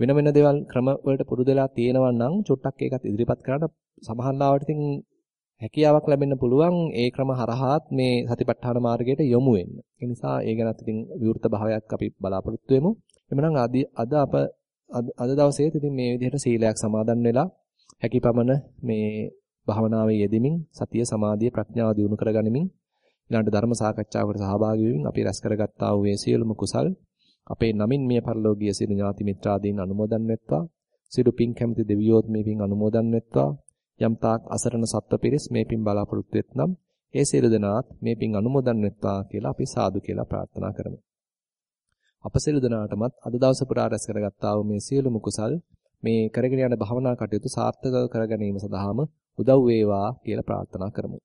වෙන වෙන දේවල් ක්‍රම වලට පුරුදුලා තියෙනවා නම් චුට්ටක් ඒකත් ඉදිරිපත් කරලා සමහරවිට ඉතින් හැකියාවක් ලැබෙන්න පුළුවන් ඒ ක්‍රම හරහාත් මේ සතිපට්ඨාන මාර්ගයට යොමු වෙන්න. ඒ නිසා ඒ ගැනත් ඉතින් විවෘත භාවයක් අපි බලාපොරොත්තු වෙමු. එhmenan අද අප අද දවසේත් ඉතින් මේ විදිහට සීලයක් සමාදන් වෙලා හැකිපමණ මේ භාවනාවේ යෙදෙමින් සතිය සමාධිය ප්‍රඥාව දියුණු කරගනිමින් ඊළඟ ධර්ම සාකච්ඡාවකට සහභාගී වෙමින් අපි රැස් කරගත්තා වූ මේ සියලුම කුසල් අපේ නමින් මිය පරලෝකීය සියලු ඥාති මිත්‍රාදීන් අනුමෝදන් වෙත්වා සියලු පින් කැමති දෙවියෝත් මේ පින් අනුමෝදන් වෙත්වා යම් තාක් අසරණ සත්ව පිරිස් මේ පින් බලාපොරොත්තු වෙත්නම් ඒ සියලු දෙනාත් මේ පින් අනුමෝදන් වෙත්වා කියලා අපි සාදු කියලා ප්‍රාර්ථනා කරමු. අප සියලු දෙනාටමත් අද දවස පුරා රැස් කරගත්තා වූ මේ සියලුම කුසල් මේ කරගෙන යන භවනා කටයුතු සාර්ථකව කර ගැනීම සඳහාම උදව් වේවා කියලා ප්‍රාර්ථනා කරමු.